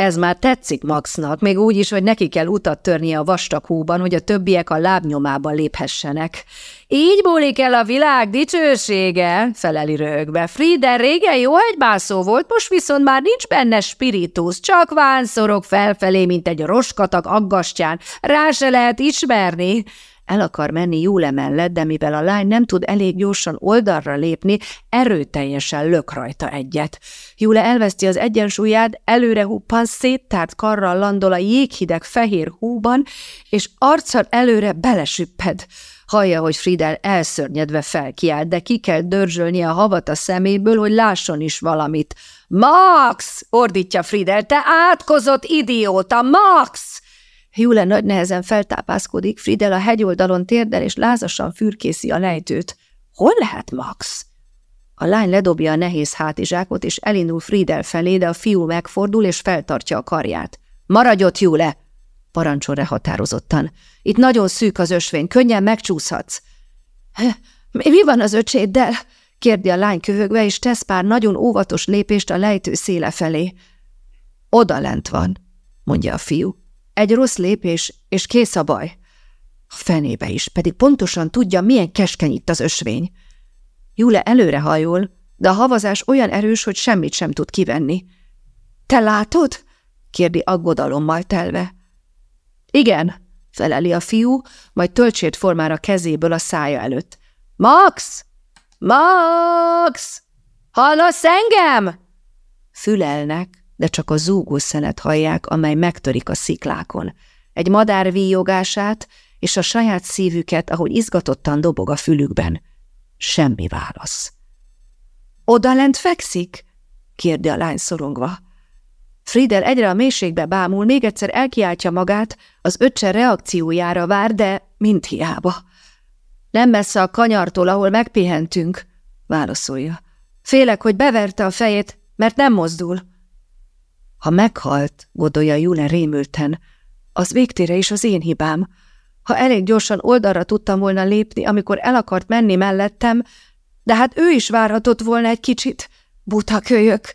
Ez már tetszik Maxnak, még úgy is, hogy neki kell utat törnie a vastag hóban, hogy a többiek a lábnyomában léphessenek. Így múlik el a világ dicsősége, feleli rögbe. Frieden régen jó egybászó volt, most viszont már nincs benne spiritus, csak vánszorok felfelé, mint egy roskatag aggastyán. Rá se lehet ismerni. El akar menni Júle mellett, de mivel a lány nem tud elég gyorsan oldalra lépni, erőteljesen lök rajta egyet. Júle elveszti az egyensúlyát, előre huppan széttárt karral landol a jéghideg fehér húban, és arccal előre belesüpped. Hallja, hogy Friedel elszörnyedve felkiált, de ki kell dörzsölni a havat a szeméből, hogy lásson is valamit. – Max! – ordítja Friedel. – Te átkozott idióta! Max! Jule nagy nehezen feltápászkodik, Friedel a hegyoldalon térdel és lázasan fürkészi a lejtőt. Hol lehet Max? A lány ledobja a nehéz hátizsákot, és elindul Friedel felé, de a fiú megfordul, és feltartja a karját. Maradj ott, Jule! parancsol határozottan. Itt nagyon szűk az ösvény, könnyen megcsúszhatsz. Mi van az öcséddel? kérdi a lány köhögve, és tesz pár nagyon óvatos lépést a lejtő széle felé. Oda lent van, mondja a fiú. Egy rossz lépés, és kész a baj. A fenébe is, pedig pontosan tudja, milyen keskeny itt az ösvény. Jule előrehajol, de a havazás olyan erős, hogy semmit sem tud kivenni. – Te látod? – kérdi aggodalommal telve. – Igen – feleli a fiú, majd töltsét formára kezéből a szája előtt. – Max! Max! Hallasz engem? Fülelnek, de csak a zúgó szenet hallják, amely megtörik a sziklákon. Egy madár víjogását és a saját szívüket, ahogy izgatottan dobog a fülükben. Semmi válasz. – Oda lent fekszik? – kérdi a lány szorongva. Friedel egyre a mélységbe bámul, még egyszer elkiáltja magát, az öccse reakciójára vár, de mind hiába. Nem messze a kanyartól, ahol megpihentünk, válaszolja. Félek, hogy beverte a fejét, mert nem mozdul. Ha meghalt, gondolja Jule rémülten, az végtére is az én hibám. Ha elég gyorsan oldalra tudtam volna lépni, amikor el akart menni mellettem, de hát ő is várhatott volna egy kicsit. Buta kölyök!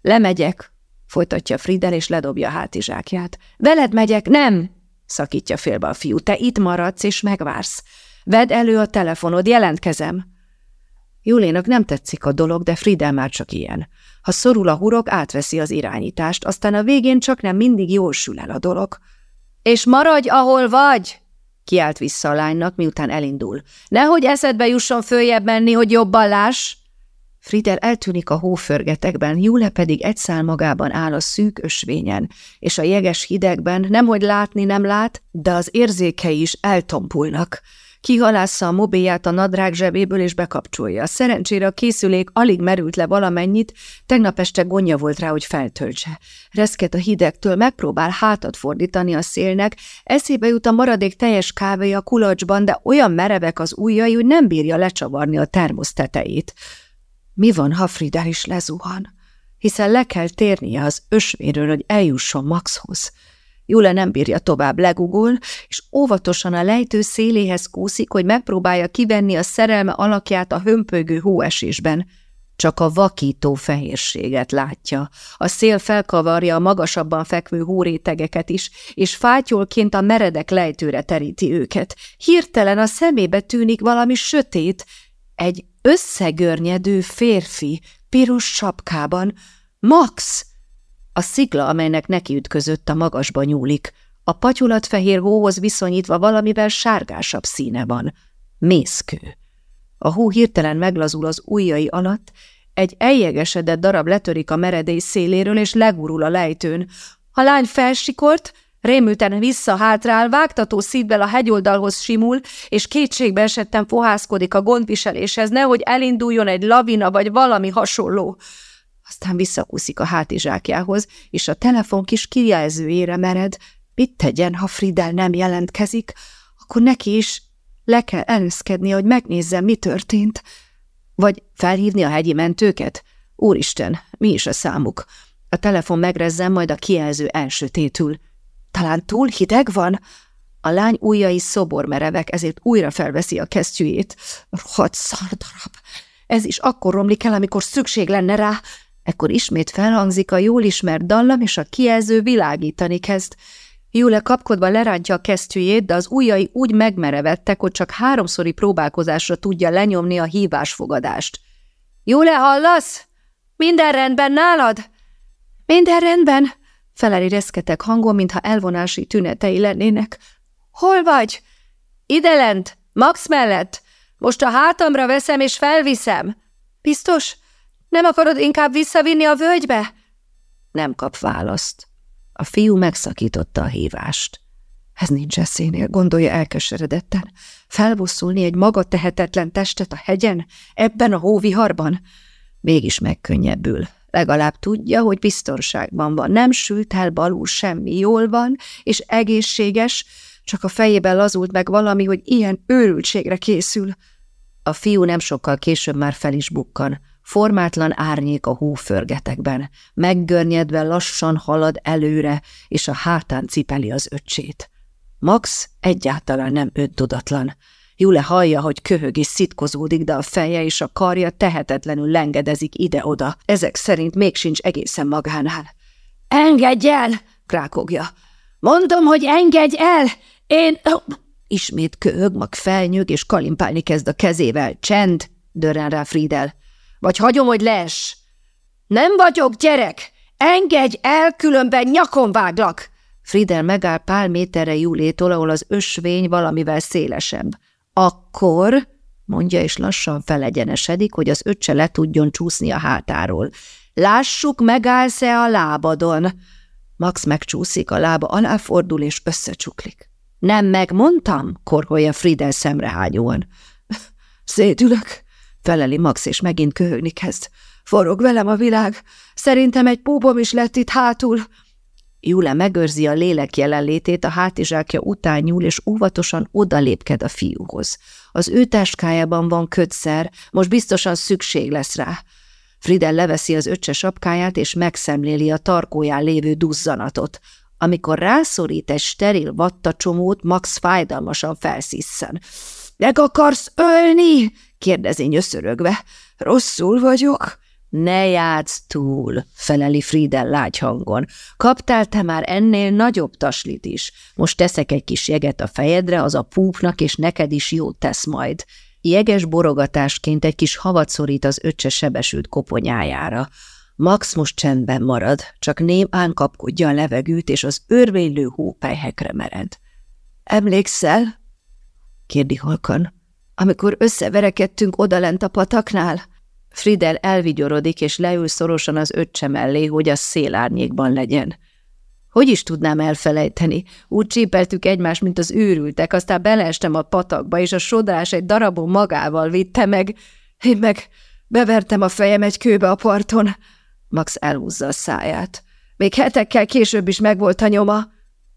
Lemegyek, folytatja Friedel, és ledobja a hátizsákját. Veled megyek, nem! szakítja félbe a fiú. Te itt maradsz, és megvársz. Vedd elő a telefonod, jelentkezem. Julénak nem tetszik a dolog, de Friedel már csak ilyen. Ha szorul a hurok, átveszi az irányítást, aztán a végén csak nem mindig jól sül el a dolog. És maradj, ahol vagy! Kiált vissza a lánynak, miután elindul. Nehogy eszedbe jusson följebb menni, hogy jobban láss! Frider eltűnik a hóförgetekben, Jule pedig egy szál magában áll a szűk ösvényen, és a jeges hidegben nemhogy látni nem lát, de az érzékei is eltompulnak. Kihalásza a mobilját a nadrág zsebéből és bekapcsolja. Szerencsére a készülék alig merült le valamennyit, tegnap este gondja volt rá, hogy feltöltse. Reszket a hidegtől, megpróbál hátat fordítani a szélnek, eszébe jut a maradék teljes kávé a kulacsban, de olyan merevek az ujjai, hogy nem bírja lecsavarni a termosz tetejét. Mi van, ha Frida is lezuhan? Hiszen le kell térnie az ösvéről, hogy eljusson Maxhoz. Jule nem bírja tovább, legugol, és óvatosan a lejtő széléhez kúszik, hogy megpróbálja kivenni a szerelme alakját a hömpögő hóesésben. Csak a vakító fehérséget látja. A szél felkavarja a magasabban fekvő hórétegeket is, és fátyolként a meredek lejtőre teríti őket. Hirtelen a szemébe tűnik valami sötét, egy összegörnyedő férfi, piros sapkában. Max! A szikla, amelynek nekiütközött a magasba nyúlik, a patyulatfehér hóhoz viszonyítva valamivel sárgásabb színe van. Mészkő. A hó hirtelen meglazul az ujjai alatt, egy eljegesedett darab letörik a meredély széléről, és legurul a lejtőn. A lány felsikolt, rémülten visszahátrál, vágtató szívvel a hegyoldalhoz simul, és kétségbe esettem fohászkodik a gondviseléshez, nehogy elinduljon egy lavina vagy valami hasonló. Aztán visszakúszik a hátizsákjához, és a telefon kis kijelzőjére mered. Mit tegyen, ha Fridel nem jelentkezik? Akkor neki is le kell előszkedni, hogy megnézze, mi történt. Vagy felhívni a hegyi mentőket? Úristen, mi is a számuk? A telefon megrezzen, majd a kijelző elsötétül. Talán túl hideg van? A lány ujjai szobormerevek, ezért újra felveszi a kesztyűjét. Rohadt szardarab! Ez is akkor romlik el, amikor szükség lenne rá. Ekkor ismét felhangzik a jól ismert dallam, és a kijelző világítani kezd. Júle kapkodva lerántja a kesztyűjét, de az ujjai úgy megmerevettek, hogy csak háromszori próbálkozásra tudja lenyomni a hívásfogadást. – Júle, hallasz? Minden rendben nálad? – Minden rendben – feleli reszketek hangon, mintha elvonási tünetei lennének. – Hol vagy? – Ide lent, Max mellett. Most a hátamra veszem és felviszem. – Biztos? Nem akarod inkább visszavinni a völgybe? Nem kap választ. A fiú megszakította a hívást. Ez nincs eszénél, gondolja elkeseredetten. Felbosszulni egy maga tehetetlen testet a hegyen, ebben a hóviharban? Mégis megkönnyebbül. Legalább tudja, hogy biztonságban van, nem sült el balul semmi, jól van, és egészséges, csak a fejében lazult meg valami, hogy ilyen őrültségre készül. A fiú nem sokkal később már fel is bukkan. Formátlan árnyék a hóförgetekben, meggörnyedve lassan halad előre, és a hátán cipeli az öccsét. Max egyáltalán nem öntudatlan. Jule hallja, hogy köhög és szitkozódik, de a feje és a karja tehetetlenül lengedezik ide-oda. Ezek szerint még sincs egészen magánál. – Engedj el! – krákogja. – Mondom, hogy engedj el! Én... Ismét köhög, mag felnyög, és kalimpálni kezd a kezével. Csend! – dörren rá Friedel. Vagy hagyom, hogy les. Nem vagyok gyerek! Engedj el, különben nyakon váglak! Friedel megáll pár méterre Júlétól, ahol az ösvény valamivel szélesebb. Akkor, mondja, és lassan felegyenesedik, hogy az öccse le tudjon csúszni a hátáról. Lássuk, megállsz-e a lábadon? Max megcsúszik, a lába aláfordul és összecsuklik. Nem megmondtam? korholja Friedel szemrehányóan. [laughs] Szétülök, feleli Max, és megint köhögni kezd. Forog velem a világ. Szerintem egy púbom is lett itt hátul. Jule megőrzi a lélek jelenlétét, a hátizsákja után nyúl, és óvatosan odalépked a fiúhoz. Az ő táskájában van kötszer, most biztosan szükség lesz rá. Fridel leveszi az öccse sapkáját, és megszemléli a tarkóján lévő duzzanatot. Amikor rászorít egy steril vattacsomót, Max fájdalmasan felszisszen. – Meg akarsz ölni? Kérdezi nyöszörögve. Rosszul vagyok? Ne játsz túl, feleli Friedel lágy hangon. Kaptál te már ennél nagyobb taslit is. Most teszek egy kis jeget a fejedre, az a púpnak, és neked is jót tesz majd. Jeges borogatásként egy kis havat szorít az öccse sebesült koponyájára. Max most csendben marad, csak némán kapkodja a levegőt, és az örvénylő hópelyhekre mered. Emlékszel? kérdi halkan amikor összeverekedtünk odalent a pataknál? Fridel elvigyorodik, és leül szorosan az öccse mellé, hogy a szélárnyékban legyen. Hogy is tudnám elfelejteni? Úgy csípeltük egymást, mint az őrültek, aztán beleestem a patakba, és a sodrás egy darabon magával vitte meg. Én meg bevertem a fejem egy kőbe a parton. Max elhúzza a száját. Még hetekkel később is megvolt a nyoma.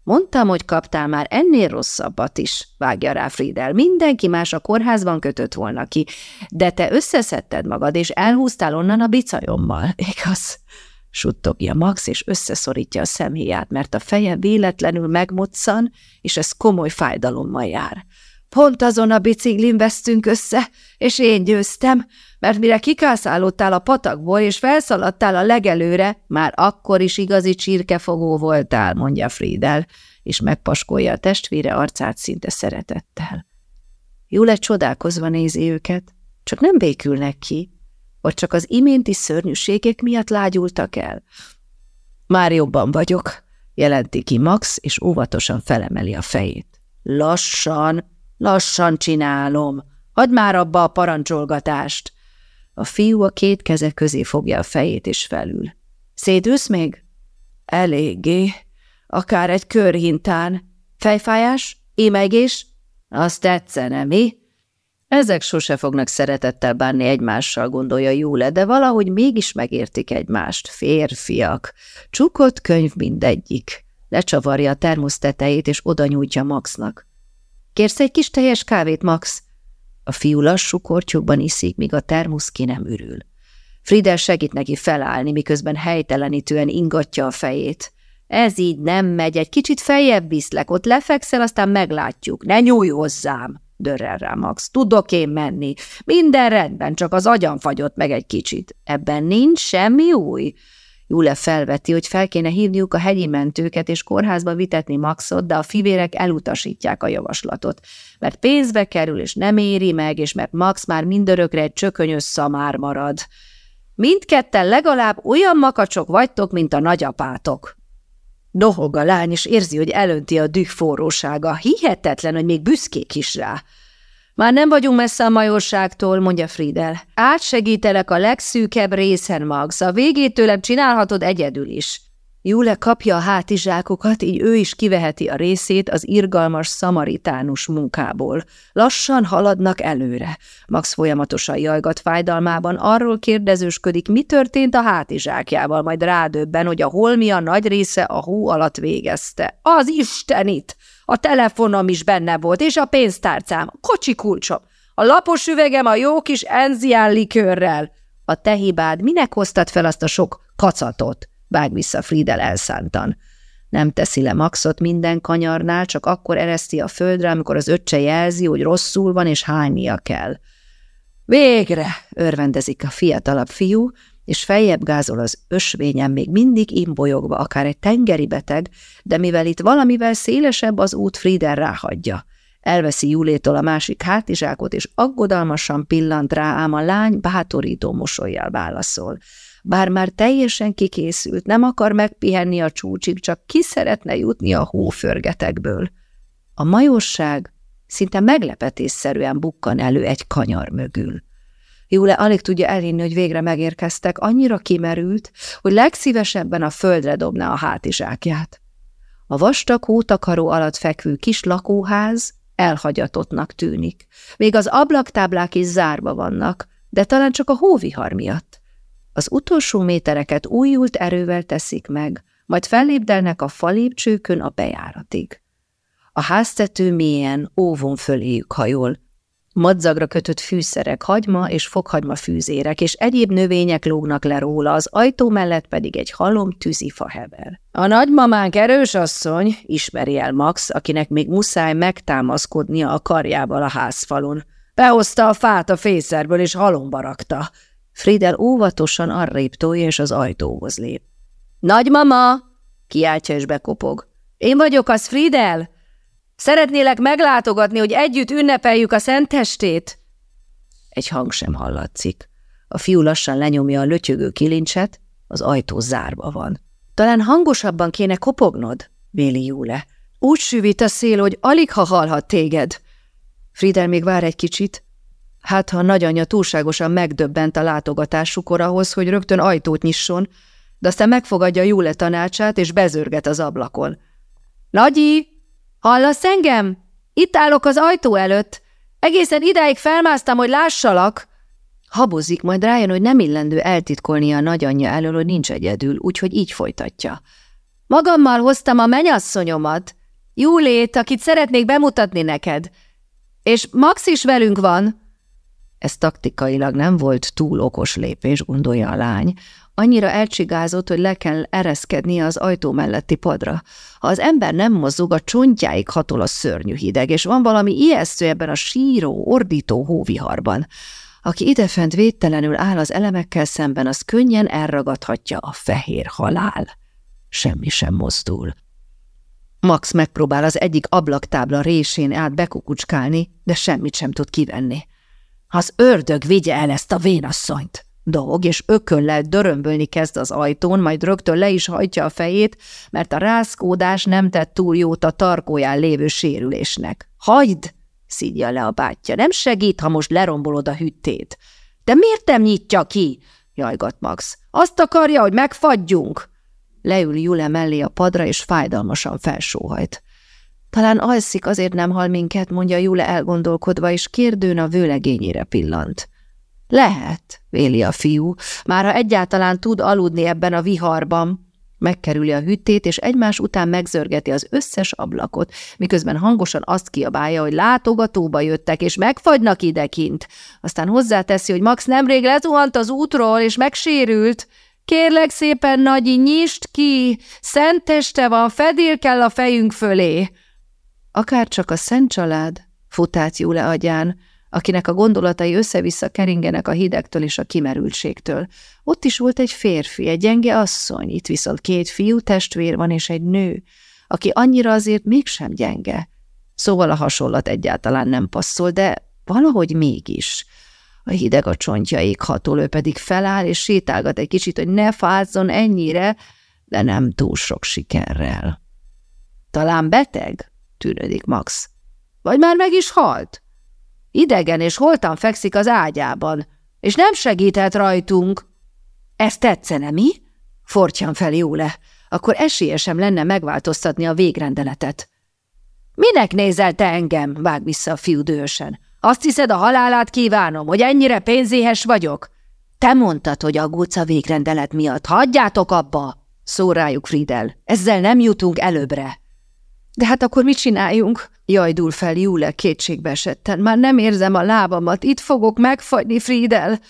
Mondtam, hogy kaptál már ennél rosszabbat is, vágja rá Friedel. Mindenki más a kórházban kötött volna ki, de te összeszedted magad, és elhúztál onnan a bicajommal, [laughs] igaz? Suttogja Max, és összeszorítja a szemhéját, mert a feje véletlenül megmoccan, és ez komoly fájdalommal jár. Pont azon a biciklin vesztünk össze, és én győztem, mert mire kikászálódtál a patakból, és felszaladtál a legelőre, már akkor is igazi csirkefogó voltál, mondja Friedel, és megpaskolja a testvére arcát szinte szeretettel. Jule csodálkozva nézi őket, csak nem békülnek ki, vagy csak az iménti szörnyűségek miatt lágyultak el. Már jobban vagyok, jelenti ki Max, és óvatosan felemeli a fejét. Lassan, lassan csinálom, hadd már abba a parancsolgatást. A fiú a két keze közé fogja a fejét és felül. Szédülsz még? Eléggé. Akár egy körhintán. Fejfájás? Émegés? Azt tetszene, mi? Ezek sose fognak szeretettel bánni egymással, gondolja Júle, de valahogy mégis megértik egymást. Férfiak. Csukott könyv mindegyik. Lecsavarja a termosz tetejét, és oda nyújtja Maxnak. Kérsz egy kis teljes kávét, Max? A fiú lassú kortyokban iszik, míg a termusz ki nem ürül. Friedel segít neki felállni, miközben helytelenítően ingatja a fejét. Ez így nem megy, egy kicsit feljebb viszlek, ott lefekszel, aztán meglátjuk. Ne nyújj hozzám, dörrel rá Max. Tudok én menni. Minden rendben, csak az agyam fagyott meg egy kicsit. Ebben nincs semmi új. Jule felveti, hogy fel kéne hívniuk a hegyi mentőket és kórházba vitetni Maxot, de a fivérek elutasítják a javaslatot, mert pénzbe kerül és nem éri meg, és mert Max már mindörökre egy csökönyös szamár marad. Mindketten legalább olyan makacsok vagytok, mint a nagyapátok. Dohog a lány, és érzi, hogy elönti a düh forrósága. Hihetetlen, hogy még büszkék is rá. Már nem vagyunk messze a majorságtól, mondja Friedel. Átsegítelek a legszűkebb részen, Max. A végét tőlem csinálhatod egyedül is. Jule kapja a hátizsákokat, így ő is kiveheti a részét az irgalmas szamaritánus munkából. Lassan haladnak előre. Max folyamatosan jajgat fájdalmában, arról kérdezősködik, mi történt a hátizsákjával, majd rádöbben, hogy a holmia nagy része a hó alatt végezte. Az Istenit! A telefonom is benne volt, és a pénztárcám, a kocsi kulcsom, a lapos üvegem a jó kis enzián likőrrel. A te hibád, minek hoztad fel azt a sok kacatot? Vág vissza Friedel elszántan. Nem teszi le Maxot minden kanyarnál, csak akkor ereszti a földre, amikor az öccse jelzi, hogy rosszul van és hánynia kell. Végre! örvendezik a fiatalabb fiú, és feljebb gázol az ösvényen még mindig imbolyogva, akár egy tengeri beteg, de mivel itt valamivel szélesebb az út, Frieder ráhagyja. Elveszi Julétól a másik hátizsákot, és aggodalmasan pillant rá, ám a lány bátorító mosolyjal válaszol. Bár már teljesen kikészült, nem akar megpihenni a csúcsig, csak ki szeretne jutni a hóförgetekből. A majosság szinte meglepetésszerűen bukkan elő egy kanyar mögül. Júle alig tudja elhinni, hogy végre megérkeztek, annyira kimerült, hogy legszívesebben a földre dobná a hátizsákját. A vastag hótakaró alatt fekvő kis lakóház elhagyatottnak tűnik. Még az ablaktáblák is zárva vannak, de talán csak a hóvihar miatt. Az utolsó métereket újult erővel teszik meg, majd fellépdelnek a falépcsőkön a bejáratig. A háztető mélyen óvon föléjük hajol, Madzagra kötött fűszerek, hagyma és fokhagyma fűzérek, és egyéb növények lógnak le róla, az ajtó mellett pedig egy halom tűzifa hever. A nagymamánk erős asszony, ismeri el Max, akinek még muszáj megtámaszkodnia a karjával a házfalon. Behozta a fát a fészerből, és halomba rakta. Friedel óvatosan arrébb tolja, és az ajtóhoz lép. – Nagymama! – kiáltja és bekopog. – Én vagyok az, Friedel! Szeretnélek meglátogatni, hogy együtt ünnepeljük a szentestét? Egy hang sem hallatszik. A fiú lassan lenyomja a lötyögő kilincset, az ajtó zárva van. Talán hangosabban kéne kopognod, véli Júle. Úgy süvít a szél, hogy alig ha hallhat téged. Friedel még vár egy kicsit. Hát, ha nagyanyja túlságosan megdöbbent a látogatásukor ahhoz, hogy rögtön ajtót nyisson, de aztán megfogadja Júle tanácsát, és bezörget az ablakon. – Nagyi, hallasz engem? Itt állok az ajtó előtt. Egészen idáig felmásztam, hogy lássalak. Habozik, majd rájön, hogy nem illendő eltitkolnia a nagyanyja elől, hogy nincs egyedül, úgyhogy így folytatja. Magammal hoztam a menyasszonyomat, Júlét, akit szeretnék bemutatni neked. És Max is velünk van. Ez taktikailag nem volt túl okos lépés, gondolja a lány. Annyira elcsigázott, hogy le kell ereszkednie az ajtó melletti padra. Ha az ember nem mozog, a csontjáig hatol a szörnyű hideg, és van valami ijesztő ebben a síró, ordító hóviharban. Aki idefent védtelenül áll az elemekkel szemben, az könnyen elragadhatja a fehér halál. Semmi sem mozdul. Max megpróbál az egyik ablaktábla résén át bekukucskálni, de semmit sem tud kivenni. Az ördög vigye el ezt a vénasszonyt! Dog, és ököllel dörömbölni kezd az ajtón, majd rögtön le is hajtja a fejét, mert a rászkódás nem tett túl jót a tarkóján lévő sérülésnek. Hagyd! szídja le a bátyja. Nem segít, ha most lerombolod a hüttét. De miért nem nyitja ki? jajgat Max. Azt akarja, hogy megfagyjunk. Leül Jule mellé a padra, és fájdalmasan felsóhajt. Talán alszik, azért nem hal minket, mondja Jule elgondolkodva, és kérdőn a vőlegényére pillant. Lehet, véli a fiú, már ha egyáltalán tud aludni ebben a viharban. Megkerüli a hüttét, és egymás után megzörgeti az összes ablakot, miközben hangosan azt kiabálja, hogy látogatóba jöttek, és megfagynak idekint. Aztán hozzáteszi, hogy Max nemrég lezuhant az útról, és megsérült. Kérlek szépen, Nagyi, nyisd ki! Szenteste van, fedél kell a fejünk fölé! Akár csak a szent család, futált Júle agyán, akinek a gondolatai össze-vissza keringenek a hidegtől és a kimerültségtől. Ott is volt egy férfi, egy gyenge asszony, itt viszont két fiú testvér van és egy nő, aki annyira azért mégsem gyenge. Szóval a hasonlat egyáltalán nem passzol, de valahogy mégis. A hideg a csontjaik hatol, ő pedig feláll és sétálgat egy kicsit, hogy ne fázzon ennyire, de nem túl sok sikerrel. Talán beteg? tűnődik Max. Vagy már meg is halt? Idegen és holtan fekszik az ágyában, és nem segíthet rajtunk. Ez tetszene, mi? Fortyan fel Jóle. Akkor esélyesem lenne megváltoztatni a végrendeletet. Minek nézel te engem? Vág vissza a fiú dősen. Azt hiszed, a halálát kívánom, hogy ennyire pénzéhes vagyok? Te mondtad, hogy aggódsz a végrendelet miatt. Hagyjátok abba! Szórájuk Friedel. Ezzel nem jutunk előbbre. De hát akkor mit csináljunk? Jajdul fel Júle kétségbe esetten. Már nem érzem a lábamat, itt fogok megfagyni, Friedel.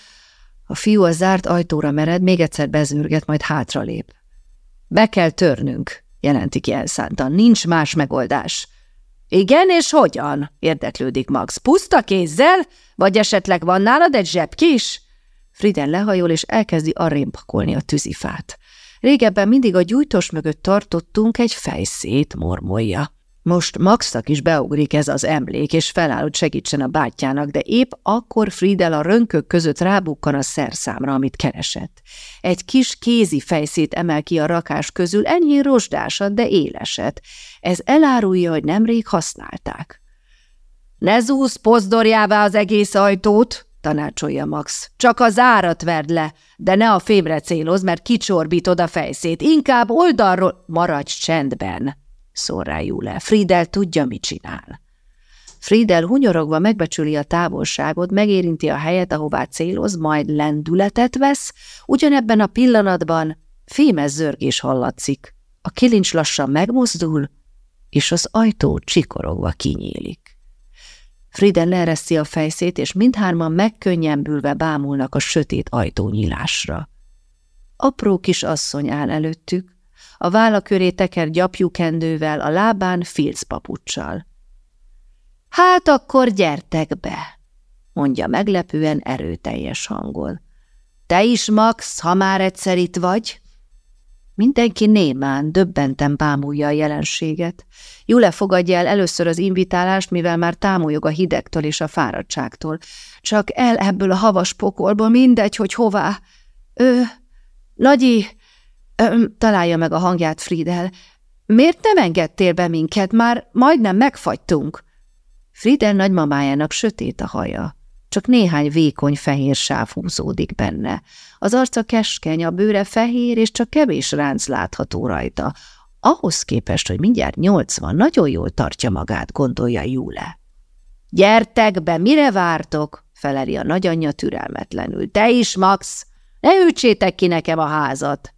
A fiú a zárt ajtóra mered, még egyszer bezürget, majd hátralép. Be kell törnünk, jelenti ki elszántan. Nincs más megoldás. Igen, és hogyan? érdeklődik Max. Puszta kézzel? Vagy esetleg van nálad egy zsebkis? Frieden lehajol, és elkezdi pakolni a tűzifát. Régebben mindig a gyújtós mögött tartottunk egy fejszét, mormolja. Most Maxnak is beugrik ez az emlék, és feláll, hogy segítsen a bátyjának, de épp akkor Friedel a rönkök között rábukkan a szerszámra, amit keresett. Egy kis kézi fejszét emel ki a rakás közül, enyhén rozsdásat, de éleset. Ez elárulja, hogy nemrég használták. – Ne zúsz pozdorjává az egész ajtót! – tanácsolja Max. – Csak az árat verd le, de ne a fémre céloz, mert kicsorbítod a fejszét. Inkább oldalról maradj csendben! – szól rá Jule. Friedel tudja, mit csinál. Friedel hunyorogva megbecsüli a távolságot, megérinti a helyet, ahová céloz, majd lendületet vesz, ugyanebben a pillanatban fémes zörgés hallatszik. A kilincs lassan megmozdul, és az ajtó csikorogva kinyílik. Frieden leereszti a fejszét, és mindhárman megkönnyebbülve bámulnak a sötét ajtónyílásra. Apró kis asszony áll előttük, a válla köré teker gyapjukendővel, a lábán filcpapucsal. Hát akkor gyertek be, mondja meglepően erőteljes hangon. Te is, Max, ha már egyszer itt vagy? Mindenki némán, döbbenten bámulja a jelenséget. Jule fogadja el először az invitálást, mivel már támolyog a hidegtől és a fáradtságtól. Csak el ebből a havas pokolból, mindegy, hogy hová. Ő, Nagyi, Öm, találja meg a hangját Friedel. Miért nem engedtél be minket? Már majdnem megfagytunk. Friedel nagymamájának sötét a haja. Csak néhány vékony fehér sáv húzódik benne. Az arca keskeny, a bőre fehér, és csak kevés ránc látható rajta. Ahhoz képest, hogy mindjárt nyolcvan, nagyon jól tartja magát, gondolja Júle. – Gyertek be, mire vártok? – feleli a nagyanyja türelmetlenül. – Te is, Max! Ne ütsétek ki nekem a házat!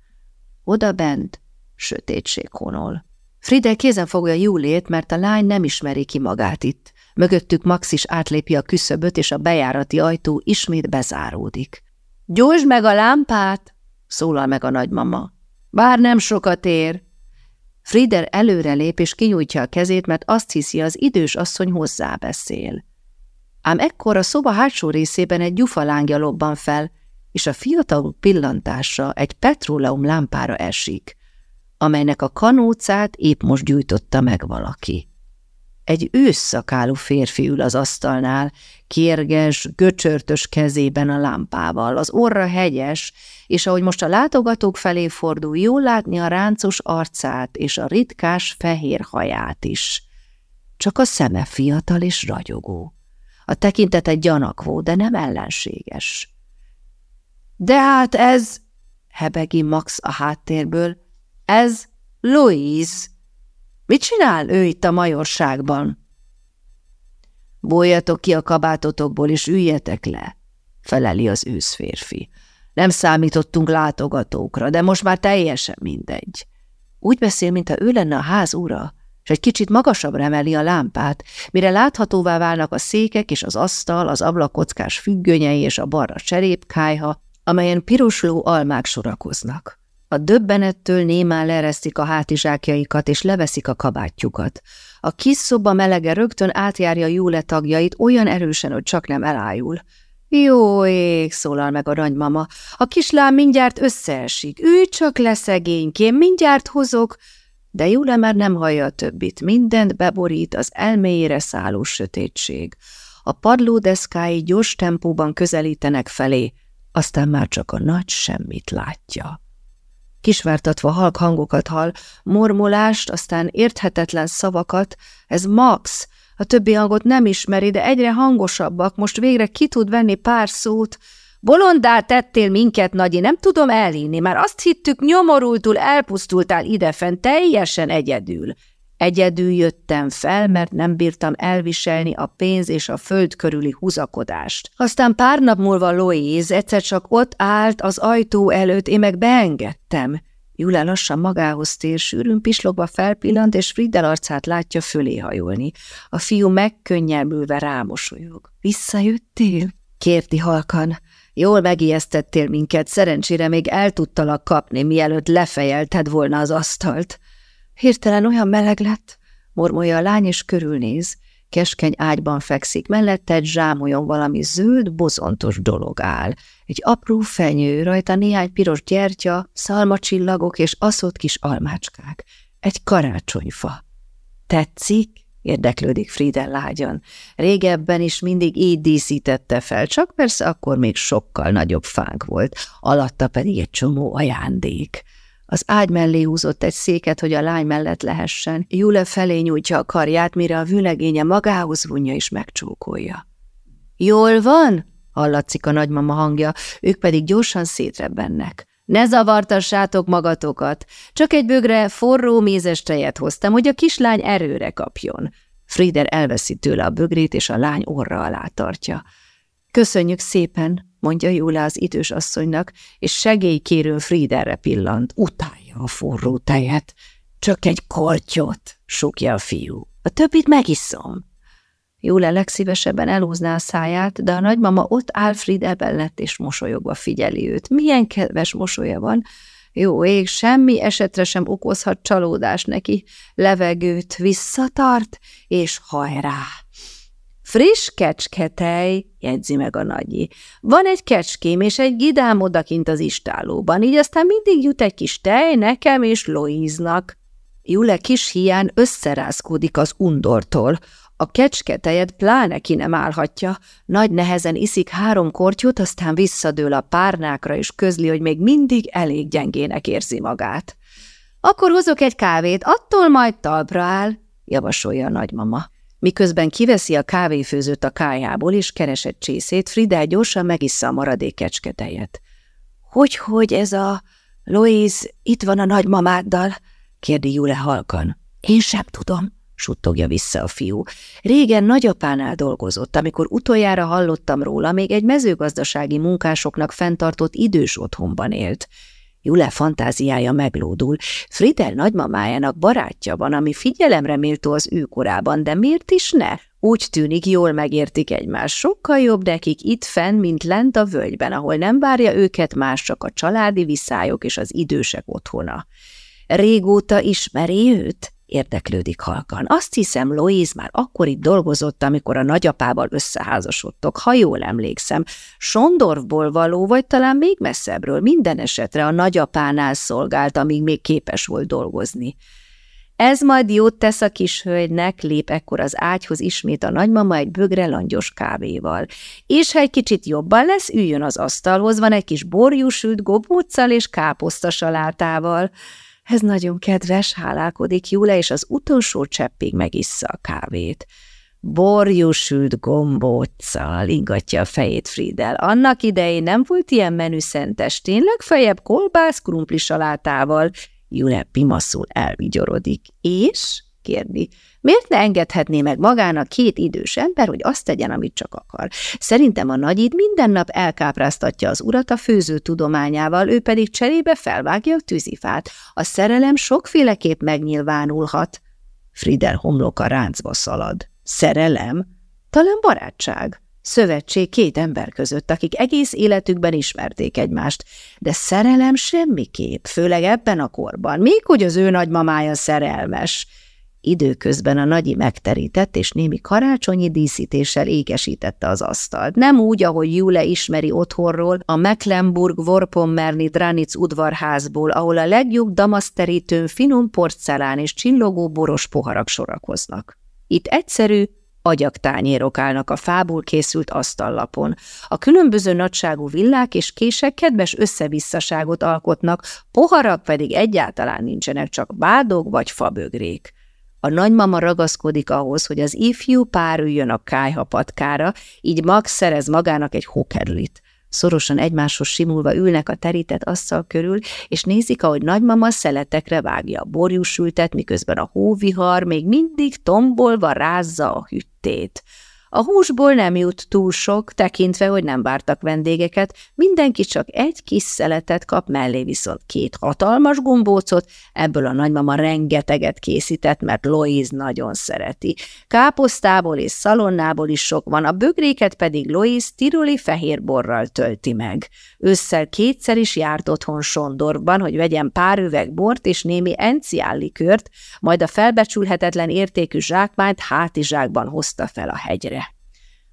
Oda bent sötétség honol. Friedel kézen fogja Júlét, mert a lány nem ismeri ki magát itt. Mögöttük Max is átlépi a küszöböt, és a bejárati ajtó ismét bezáródik. – Gyújtsd meg a lámpát! – szólal meg a nagymama. – Bár nem sokat ér. Frieder előre lép, és kinyújtja a kezét, mert azt hiszi, az idős asszony hozzá beszél. Ám ekkor a szoba hátsó részében egy gyufalángja lobban fel, és a fiatal pillantása egy petróleum lámpára esik, amelynek a kanócát épp most gyújtotta meg valaki. Egy ősszakálú férfi ül az asztalnál, kérges, göcsörtös kezében a lámpával, az orra hegyes, és ahogy most a látogatók felé fordul, jól látni a ráncos arcát és a ritkás fehér haját is. Csak a szeme fiatal és ragyogó. A tekintete gyanakvó, de nem ellenséges. De hát ez, hebegi Max a háttérből, ez Louise. Mit csinál ő itt a majorságban? Bóljatok ki a kabátotokból, és üljetek le, feleli az őszférfi. Nem számítottunk látogatókra, de most már teljesen mindegy. Úgy beszél, mintha ő lenne a ház ura, és egy kicsit magasabbra emeli a lámpát, mire láthatóvá válnak a székek és az asztal, az ablakockás függönyei és a barra cserépkájha, amelyen pirosló almák sorakoznak. A döbbenettől némán leresztik a hátizsákjaikat és leveszik a kabátjukat. A kis szoba melege rögtön átjárja Júle tagjait olyan erősen, hogy csak nem elájul. Jó ég, szólal meg a nagymama, a kislám mindjárt összeesik. Ülj csak le szegénykém, mindjárt hozok. De Júle már nem hallja a többit, mindent beborít az elméjére szálló sötétség. A padlódeszkái gyors tempóban közelítenek felé, aztán már csak a nagy semmit látja. Kisvártatva halk hangokat hall, mormolást, aztán érthetetlen szavakat, ez Max, a többi hangot nem ismeri, de egyre hangosabbak, most végre ki tud venni pár szót. Bolondá tettél minket, Nagyi, nem tudom elhinni, már azt hittük, nyomorultul elpusztultál idefent, teljesen egyedül. Egyedül jöttem fel, mert nem bírtam elviselni a pénz és a föld körüli húzakodást. Aztán pár nap múlva Louise egyszer csak ott állt az ajtó előtt, én meg beengedtem. Júlia lassan magához tér, sűrűn pislogva felpillant, és Friddel arcát látja fölé hajolni. A fiú megkönnyelmülve rámosolyog. – Visszajöttél? – kérti halkan. – Jól megijesztettél minket, szerencsére még el tudtalak kapni, mielőtt lefejelted volna az asztalt. Hirtelen olyan meleg lett, mormolja a lány, és körülnéz. Keskeny ágyban fekszik, mellette egy zsámolyon valami zöld, bozontos dolog áll. Egy apró fenyő, rajta néhány piros gyertya, szalmacsillagok és aszott kis almácskák. Egy karácsonyfa. Tetszik? érdeklődik Frieden lágyan. Régebben is mindig így díszítette fel, csak persze akkor még sokkal nagyobb fánk volt, alatta pedig egy csomó ajándék. Az ágy mellé húzott egy széket, hogy a lány mellett lehessen. Jule felé nyújtja a karját, mire a vülegénye magához vonja és megcsókolja. – Jól van? – hallatszik a nagymama hangja, ők pedig gyorsan szétrebbennek. – Ne zavartassátok magatokat! Csak egy bögre forró mézes tejet hoztam, hogy a kislány erőre kapjon. Frieder elveszi tőle a bögrét, és a lány orra alá tartja. – Köszönjük szépen! Mondja Júla az idős asszonynak, és segélykérő Friederre pillant. Utálja a forró tejet. Csak egy koltyot, sukja a fiú. A többit megiszom. Júle legszívesebben elhúzná a száját, de a nagymama ott áll Friedel mellett, és mosolyogva figyeli őt. Milyen kedves mosolya van, jó ég, semmi esetre sem okozhat csalódás neki. Levegőt visszatart, és hajrá! Friss kecsketej, jegyzi meg a nagyi. Van egy kecském és egy gidám odakint az istálóban, így aztán mindig jut egy kis tej nekem és Loíznak. Jule kis hián összerázkódik az undortól. A kecsketejet pláne ki nem állhatja. Nagy nehezen iszik három kortyot, aztán visszadől a párnákra, és közli, hogy még mindig elég gyengének érzi magát. Akkor hozok egy kávét, attól majd talpra áll, javasolja a nagymama. Miközben kiveszi a kávéfőzőt a kájából, és keresett csészét, Frida gyorsan megissza a maradék kecsketejet. Hogy, hogy ez a... Louise itt van a nagymamáddal? kérdi Jule halkan. Én sem tudom, suttogja vissza a fiú. Régen nagyapánál dolgozott, amikor utoljára hallottam róla, még egy mezőgazdasági munkásoknak fenntartott idős otthonban élt. Jule fantáziája meglódul. Friedel nagymamájának barátja van, ami figyelemre méltó az ő korában, de miért is ne? Úgy tűnik, jól megértik egymást. Sokkal jobb nekik itt fenn, mint lent a völgyben, ahol nem várja őket más csak a családi viszályok és az idősek otthona. Régóta ismeri őt? Érdeklődik halkan. Azt hiszem, Louise már akkor itt dolgozott, amikor a nagyapával összeházasodtok, ha jól emlékszem. Sondorfból való, vagy talán még messzebbről, minden esetre a nagyapánál szolgált, amíg még képes volt dolgozni. Ez majd jót tesz a kis hölgynek, lép ekkor az ágyhoz ismét a nagymama egy bögre langyos kávéval. És ha egy kicsit jobban lesz, üljön az asztalhoz, van egy kis borjúsült gobóccal és káposzta salátával. Ez nagyon kedves, hálálkodik Júle, és az utolsó cseppig megissza a kávét. Borjúsült gombóccal, ingatja a fejét Friedel. Annak idején nem volt ilyen menüszentes, tényleg fejebb kolbász krumpli salátával. Jule pimaszul elvigyorodik. És? kérdi. Miért ne engedhetné meg magának két idős ember, hogy azt tegyen, amit csak akar? Szerintem a nagyid minden nap elkápráztatja az urat a főző tudományával, ő pedig cserébe felvágja a tűzifát. A szerelem sokféleképp megnyilvánulhat. Friedel homloka ráncba szalad. Szerelem? Talán barátság. Szövetség két ember között, akik egész életükben ismerték egymást, de szerelem semmiképp, főleg ebben a korban, még hogy az ő nagymamája szerelmes. Időközben a nagyi megterített és némi karácsonyi díszítéssel ékesítette az asztalt. Nem úgy, ahogy Jule ismeri otthonról, a Mecklenburg-Vorpommerni Dranic udvarházból, ahol a legjobb damaszterítőn finom porcelán és csillogó boros poharak sorakoznak. Itt egyszerű, agyaktányérok állnak a fából készült asztallapon. A különböző nagyságú villák és kések kedves összevisszaságot alkotnak, poharak pedig egyáltalán nincsenek, csak bádog vagy fabögrék. A nagymama ragaszkodik ahhoz, hogy az ifjú pár üljön a kájhapatkára, így Max szerez magának egy hokerlit. Szorosan egymáshoz simulva ülnek a terített asszal körül, és nézik, ahogy nagymama szeletekre vágja a borjúsültet, miközben a hóvihar még mindig tombolva rázza a hüttét. A húsból nem jut túl sok, tekintve, hogy nem vártak vendégeket, mindenki csak egy kis szeletet kap, mellé viszont két hatalmas gombócot, ebből a nagymama rengeteget készített, mert Lois nagyon szereti. Káposztából és szalonnából is sok van, a bögréket pedig Lois tiroli fehérborral tölti meg. Ősszel kétszer is járt otthon Sondorban, hogy vegyen pár üveg bort és némi enciállikört, majd a felbecsülhetetlen értékű zsákmányt hátizsákban hozta fel a hegyre.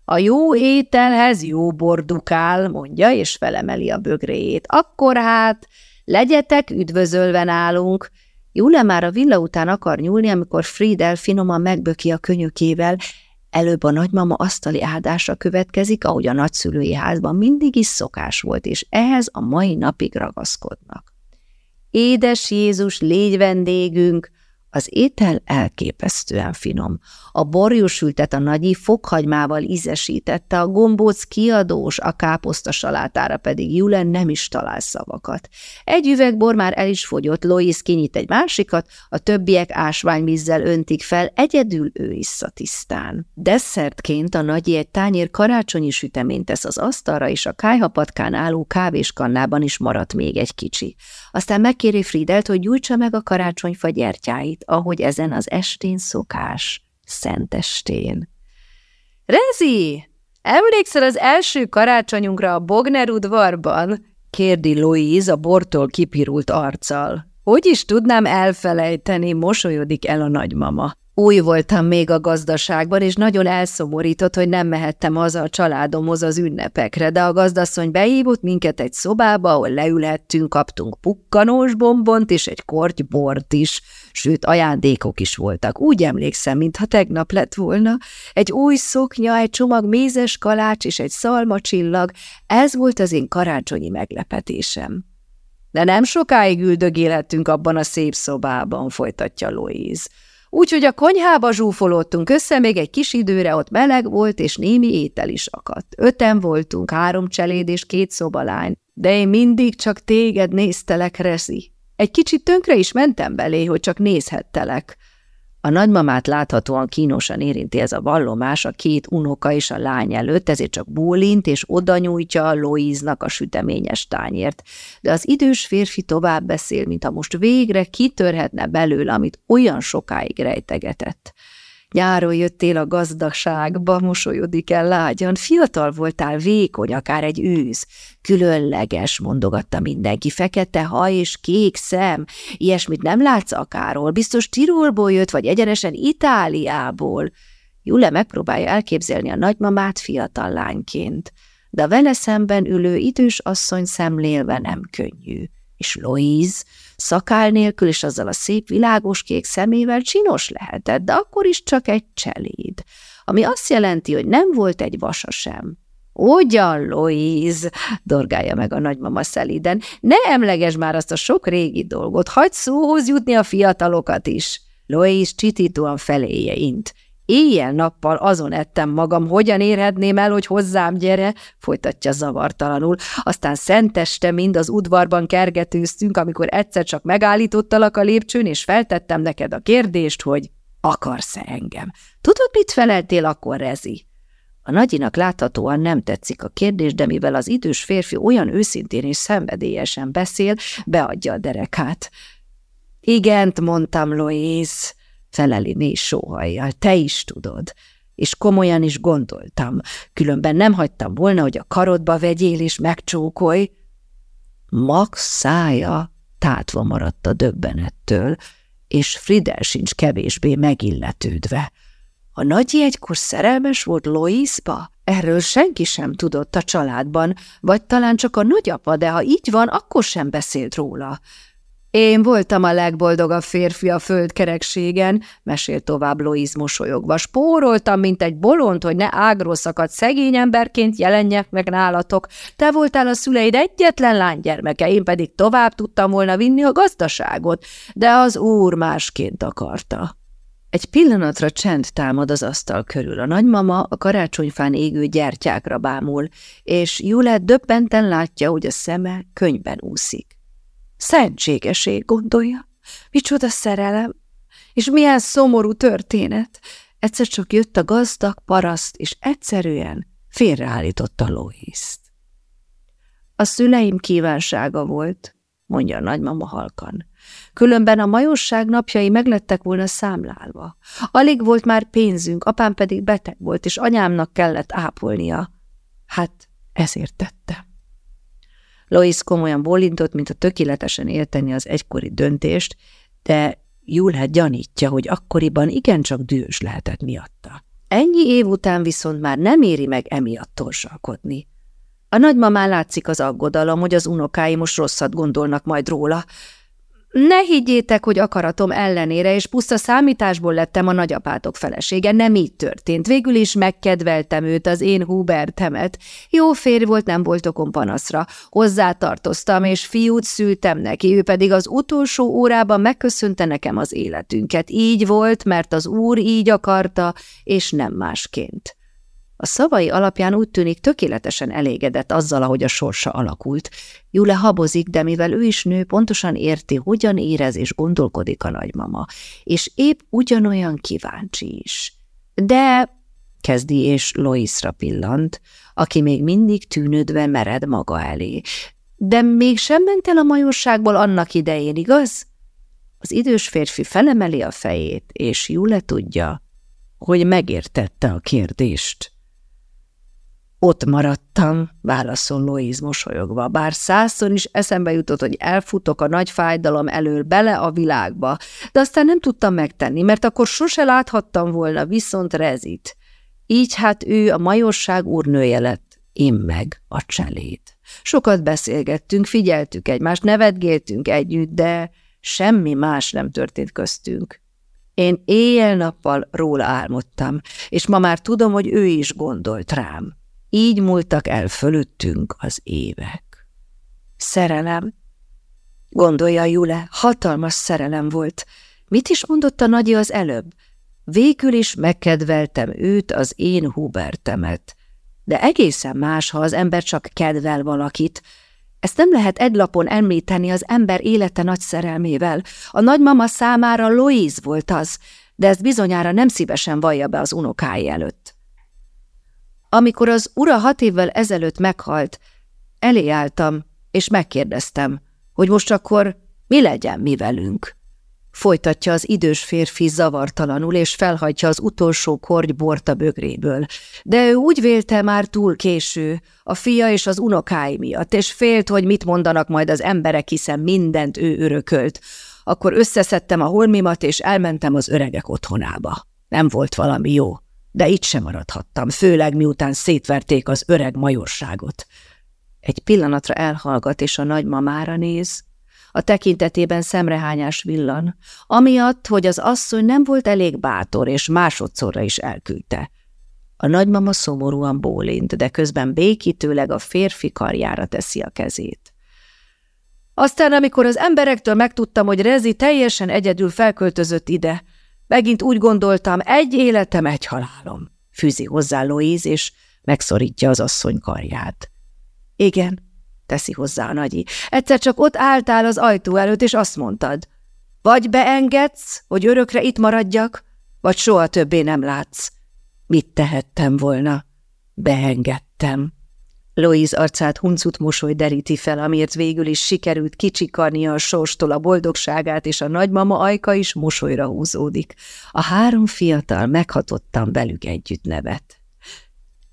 A jó ételhez jó bordukál, mondja, és felemeli a bögréjét. Akkor hát, legyetek üdvözölve nálunk. Jule már a villa után akar nyúlni, amikor Friedel finoman megböki a könyökével. Előbb a nagymama asztali áldása következik, ahogy a nagyszülői házban mindig is szokás volt, és ehhez a mai napig ragaszkodnak. Édes Jézus, légy vendégünk, az étel elképesztően finom. A borjúsültet a nagyi fokhagymával ízesítette, a gombóc kiadós, a káposzta salátára pedig Julen nem is talál szavakat. Egy üveg bor már el is fogyott, Lois kinyit egy másikat, a többiek ásványvízzel öntik fel, egyedül ő issza tisztán. Desszertként a nagyi egy tányér karácsonyi süteményt tesz az asztalra, és a kájhapatkán álló kávéskannában is maradt még egy kicsi. Aztán megkéri Friedelt, hogy gyújtsa meg a karácsonyfa gyertyáit, ahogy ezen az estén szokás, szentestén. Rezi, emlékszel az első karácsonyunkra a Bogner udvarban? kérdi Louise a bortól kipirult arccal. Hogy is tudnám elfelejteni, mosolyodik el a nagymama. Új voltam még a gazdaságban, és nagyon elszomorított, hogy nem mehettem haza a családomhoz az ünnepekre, de a gazdasszony behívott minket egy szobába, ahol leülhettünk, kaptunk pukkanós bombont és egy korty bort is, sőt, ajándékok is voltak. Úgy emlékszem, mintha tegnap lett volna. Egy új szoknya, egy csomag mézes kalács és egy szalmacsillag, ez volt az én karácsonyi meglepetésem. De nem sokáig üldögélhettünk abban a szép szobában, folytatja Louise. úgyhogy a konyhába zsúfolódtunk össze, még egy kis időre ott meleg volt, és némi étel is akadt. Öten voltunk, három cseléd és két szobalány, de én mindig csak téged néztelek, Rezi. Egy kicsit tönkre is mentem belé, hogy csak nézhettelek. A nagymamát láthatóan kínosan érinti ez a vallomás a két unoka és a lány előtt, ezért csak bólint és oda nyújtja Loíznak a süteményes tányért. De az idős férfi tovább beszél, mintha most végre kitörhetne belőle, amit olyan sokáig rejtegetett. Nyáron jöttél a gazdagságba, mosolyodik el lágyan, fiatal voltál, vékony, akár egy ősz. Különleges, mondogatta mindenki, fekete haj és kék szem. Ilyesmit nem látsz akáról, biztos Tirolból jött, vagy egyenesen Itáliából. Jule megpróbálja elképzelni a nagymamát fiatal lányként, de vele szemben ülő idős asszony szemlélve nem könnyű. És Louise Szakál nélkül és azzal a szép világos kék szemével csinos lehetett, de akkor is csak egy cseléd, ami azt jelenti, hogy nem volt egy vasa sem. Ugyan, Louise, dorgálja meg a nagymama szeliden, ne emleges már azt a sok régi dolgot, hagyd szóhoz jutni a fiatalokat is. Louise csitítóan feléje int. Éjjel-nappal azon ettem magam, hogyan érhetném el, hogy hozzám gyere, folytatja zavartalanul. Aztán szenteste mind az udvarban kergetőztünk, amikor egyszer csak megállítottalak a lépcsőn, és feltettem neked a kérdést, hogy akarsz-e engem? Tudod, mit feleltél akkor, Rezi? A nagyinak láthatóan nem tetszik a kérdés, de mivel az idős férfi olyan őszintén és szenvedélyesen beszél, beadja a derekát. Igent, mondtam, Louise feleli mély sóhajjal, te is tudod. És komolyan is gondoltam, különben nem hagytam volna, hogy a karodba vegyél és megcsókolj. Max szája tátva maradt a döbbenettől, és Fridel sincs kevésbé megilletődve. A nagyi egykor szerelmes volt Loisba? Erről senki sem tudott a családban, vagy talán csak a nagyapa, de ha így van, akkor sem beszélt róla. Én voltam a legboldogabb férfi a földkerekségen, mesél tovább Loiz mosolyogva. Spóroltam, mint egy bolond, hogy ne ágról szakadt szegény emberként jelenjek meg nálatok. Te voltál a szüleid egyetlen lánygyermeke, én pedig tovább tudtam volna vinni a gazdaságot, de az úr másként akarta. Egy pillanatra csend támad az asztal körül. A nagymama a karácsonyfán égő gyertyákra bámul, és Julet döbbenten látja, hogy a szeme könyben úszik. Szentségeség, gondolja. Micsoda szerelem, és milyen szomorú történet. Egyszer csak jött a gazdag paraszt, és egyszerűen félreállította Lóhiszt. A szüleim kívánsága volt, mondja a nagymama halkan. Különben a majosság napjai meglettek volna számlálva. Alig volt már pénzünk, apám pedig beteg volt, és anyámnak kellett ápolnia. Hát ezért tette. Lois komolyan bólintott, mint a tökéletesen érteni az egykori döntést, de Júlhet gyanítja, hogy akkoriban igencsak dühös lehetett miatta. Ennyi év után viszont már nem éri meg emiatt torsalkodni. A nagymamán látszik az aggodalom, hogy az unokái most rosszat gondolnak majd róla, ne higgyétek, hogy akaratom ellenére, és puszta számításból lettem a nagyapátok felesége. Nem így történt. Végül is megkedveltem őt, az én Hubertemet. Jó férj volt, nem volt okom panaszra. Hozzátartoztam, és fiút szültem neki, ő pedig az utolsó órában megköszönte nekem az életünket. Így volt, mert az úr így akarta, és nem másként. A szavai alapján úgy tűnik tökéletesen elégedett azzal, ahogy a sorsa alakult. Jule habozik, de mivel ő is nő, pontosan érti, hogyan érez és gondolkodik a nagymama, és épp ugyanolyan kíváncsi is. De, kezdi és Loisra pillant, aki még mindig tűnődve mered maga elé. De még sem ment el a majorságból annak idején, igaz? Az idős férfi felemeli a fejét, és Jule tudja, hogy megértette a kérdést. Ott maradtam, válaszol Louise mosolyogva, bár százszor is eszembe jutott, hogy elfutok a nagy fájdalom elől bele a világba, de aztán nem tudtam megtenni, mert akkor sose láthattam volna viszont Rezit. Így hát ő a majorság úrnője lett, én meg a cseléd. Sokat beszélgettünk, figyeltük egymást, nevetgéltünk együtt, de semmi más nem történt köztünk. Én éjjel-nappal róla álmodtam, és ma már tudom, hogy ő is gondolt rám. Így múltak el fölöttünk az évek. Szerelem, gondolja Jule, hatalmas szerelem volt, Mit is mondott a nagyi az előbb? Végül is megkedveltem őt, az én Hubertemet. De egészen más, ha az ember csak kedvel valakit. Ezt nem lehet egy lapon említeni az ember élete nagy szerelmével. A nagymama számára Louise volt az, de ezt bizonyára nem szívesen vallja be az unokái előtt. Amikor az ura hat évvel ezelőtt meghalt, elé álltam, és megkérdeztem, hogy most akkor mi legyen mi velünk. Folytatja az idős férfi zavartalanul, és felhagyja az utolsó korgy bort bögréből. De ő úgy vélte már túl késő, a fia és az unokái miatt, és félt, hogy mit mondanak majd az emberek, hiszen mindent ő örökölt. Akkor összeszedtem a holmimat, és elmentem az öregek otthonába. Nem volt valami jó, de itt sem maradhattam, főleg miután szétverték az öreg majorságot. Egy pillanatra elhallgat, és a nagymamára néz, a tekintetében szemrehányás villan, amiatt, hogy az asszony nem volt elég bátor, és másodszorra is elküldte. A nagymama szomorúan bólint, de közben békítőleg a férfi karjára teszi a kezét. Aztán, amikor az emberektől megtudtam, hogy Rezi teljesen egyedül felköltözött ide, megint úgy gondoltam, egy életem, egy halálom, fűzi hozzá Louise, és megszorítja az asszony karját. Igen, teszi hozzá a nagyi. Egyszer csak ott álltál az ajtó előtt, és azt mondtad, vagy beengedsz, hogy örökre itt maradjak, vagy soha többé nem látsz. Mit tehettem volna? Beengedtem. Louise arcát huncut mosoly deríti fel, amiért végül is sikerült kicsikarnia a sorstól a boldogságát, és a nagymama ajka is mosolyra húzódik. A három fiatal meghatottan velük együtt nevet.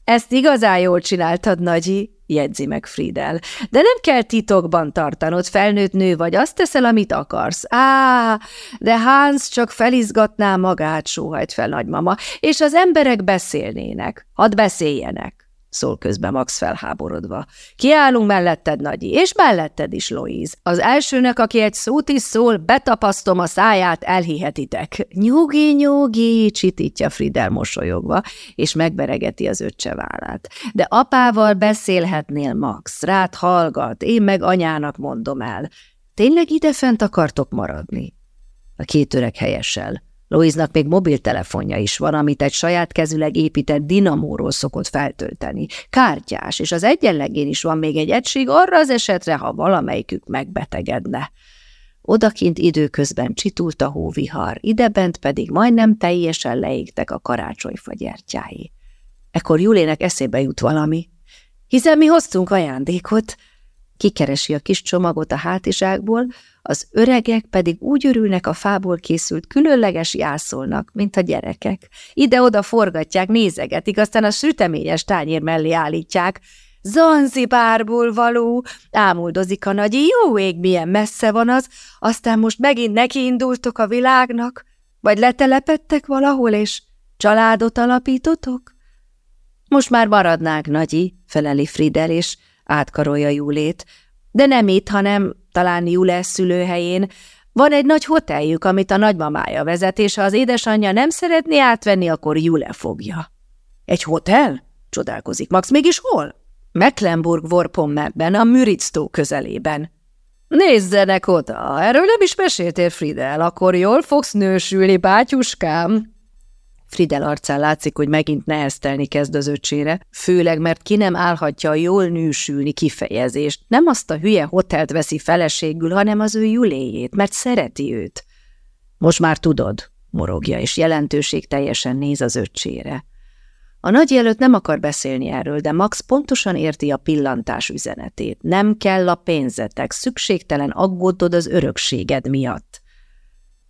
Ezt igazán jól csináltad, Nagyi, jegyzi meg Friedel. De nem kell titokban tartanod, felnőtt nő vagy, azt teszel, amit akarsz. Á, de Hans csak felizgatná magát, sóhajt fel nagymama, és az emberek beszélnének. Hadd beszéljenek szól közben Max felháborodva. Kiállunk melletted, Nagyi, és melletted is, Louise. Az elsőnek, aki egy szót is szól, betapasztom a száját, elhihetitek. Nyugi, nyugi, csitítja Friedel mosolyogva, és megberegeti az öccse vállát. De apával beszélhetnél, Max, rád hallgat, én meg anyának mondom el. Tényleg ide fent akartok maradni? A két öreg helyesel. Louise-nak még mobiltelefonja is van, amit egy saját kezüleg épített dinamóról szokott feltölteni. Kártyás, és az egyenlegén is van még egy egység arra az esetre, ha valamelyikük megbetegedne. Odakint időközben csitult a hóvihar, idebent pedig majdnem teljesen leégtek a karácsonyfa gyertyái. Ekkor Julének eszébe jut valami. Hiszen mi hoztunk ajándékot. Kikeresi a kis csomagot a hátizsákból, az öregek pedig úgy örülnek a fából készült különleges jászolnak, mint a gyerekek. Ide-oda forgatják, nézegetik, aztán a süteményes tányér mellé állítják. Zanzibárból való, ámuldozik a nagyi, jó ég, milyen messze van az, aztán most megint nekiindultok a világnak, vagy letelepettek valahol, és családot alapítotok? Most már maradnák, nagyi, feleli Fridel, és átkarolja Júlét, de nem itt, hanem talán Jule szülőhelyén, van egy nagy hoteljük, amit a nagymamája vezet, és ha az édesanyja nem szeretné átvenni, akkor Jule fogja. Egy hotel? Csodálkozik Max. Mégis hol? Mecklenburg-Vorpommernben, a Müritz-tó közelében. Nézzenek oda, erről nem is meséltél, Friedel, akkor jól fogsz nősülni, bátyuskám. Fridel arcán látszik, hogy megint neheztelni kezd az öcsére, főleg mert ki nem állhatja a jól nősülni kifejezést. Nem azt a hülye hotelt veszi feleségül, hanem az ő Juléjét, mert szereti őt. Most már tudod, morogja, és jelentőség teljesen néz az öcsére. A nagy előtt nem akar beszélni erről, de Max pontosan érti a pillantás üzenetét. Nem kell a pénzetek, szükségtelen aggódod az örökséged miatt.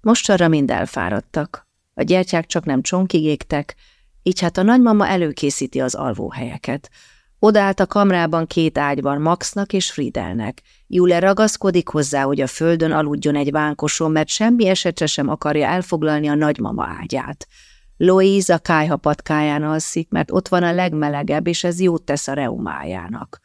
Most arra mind elfáradtak. A gyertyák csak nem csonkig égtek, így hát a nagymama előkészíti az alvóhelyeket. Odaállt a kamrában két ágyban Maxnak és Friedelnek. Jule ragaszkodik hozzá, hogy a földön aludjon egy vánkoson, mert semmi esetre sem akarja elfoglalni a nagymama ágyát. Louise a kájha patkáján alszik, mert ott van a legmelegebb, és ez jót tesz a reumájának.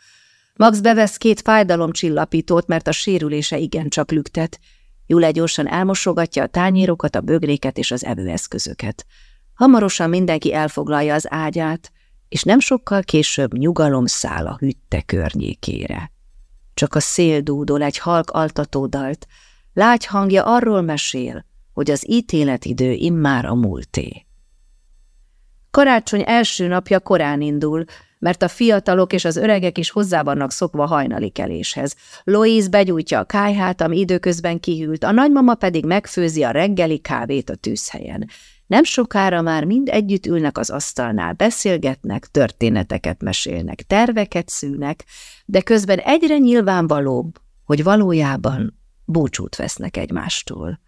Max bevesz két fájdalomcsillapítót, mert a sérülése igencsak lüktet. Jule gyorsan elmosogatja a tányérokat, a bögréket és az evőeszközöket. Hamarosan mindenki elfoglalja az ágyát, és nem sokkal később nyugalom száll a hütte környékére. Csak a szél dúdol egy halk altatódalt, lágy hangja arról mesél, hogy az ítéletidő immár a múlté. Karácsony első napja korán indul, mert a fiatalok és az öregek is hozzá vannak szokva hajnali keléshez. Louise begyújtja a kájhát, ami időközben kihűlt, a nagymama pedig megfőzi a reggeli kávét a tűzhelyen. Nem sokára már mind együtt ülnek az asztalnál, beszélgetnek, történeteket mesélnek, terveket szűnek, de közben egyre nyilvánvalóbb, hogy valójában búcsút vesznek egymástól.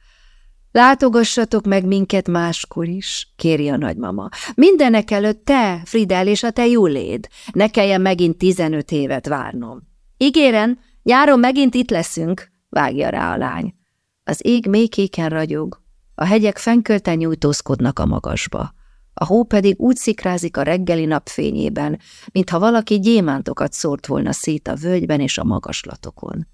Látogassatok meg minket máskor is, kéri a nagymama. Mindenek előtt te, Fridel, és a te Juléd. Ne kelljen megint tizenöt évet várnom. Ígéren, nyáron megint itt leszünk, vágja rá a lány. Az ég mélykéken ragyog, a hegyek fenkölten nyújtózkodnak a magasba. A hó pedig úgy szikrázik a reggeli napfényében, mintha valaki gyémántokat szórt volna szét a völgyben és a magaslatokon.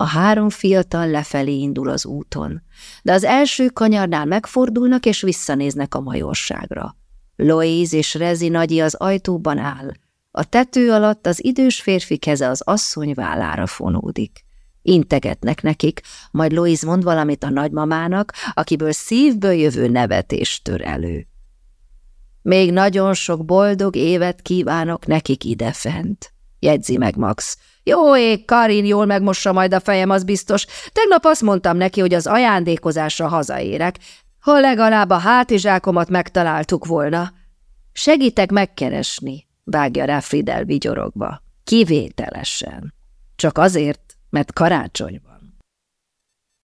A három fiatal lefelé indul az úton, de az első kanyarnál megfordulnak és visszanéznek a majorságra. Louise és Rezi nagyi az ajtóban áll. A tető alatt az idős férfi keze az asszony vállára fonódik. Integetnek nekik, majd Louise mond valamit a nagymamának, akiből szívből jövő nevetés tör elő. Még nagyon sok boldog évet kívánok nekik idefent, jegyzi meg Max, jó ég, Karin jól megmossa majd a fejem, az biztos. Tegnap azt mondtam neki, hogy az ajándékozásra hazaérek, ha legalább a hátizsákomat megtaláltuk volna. Segítek megkeresni, vágja rá Fridel vigyorogva. Kivételesen. Csak azért, mert karácsony.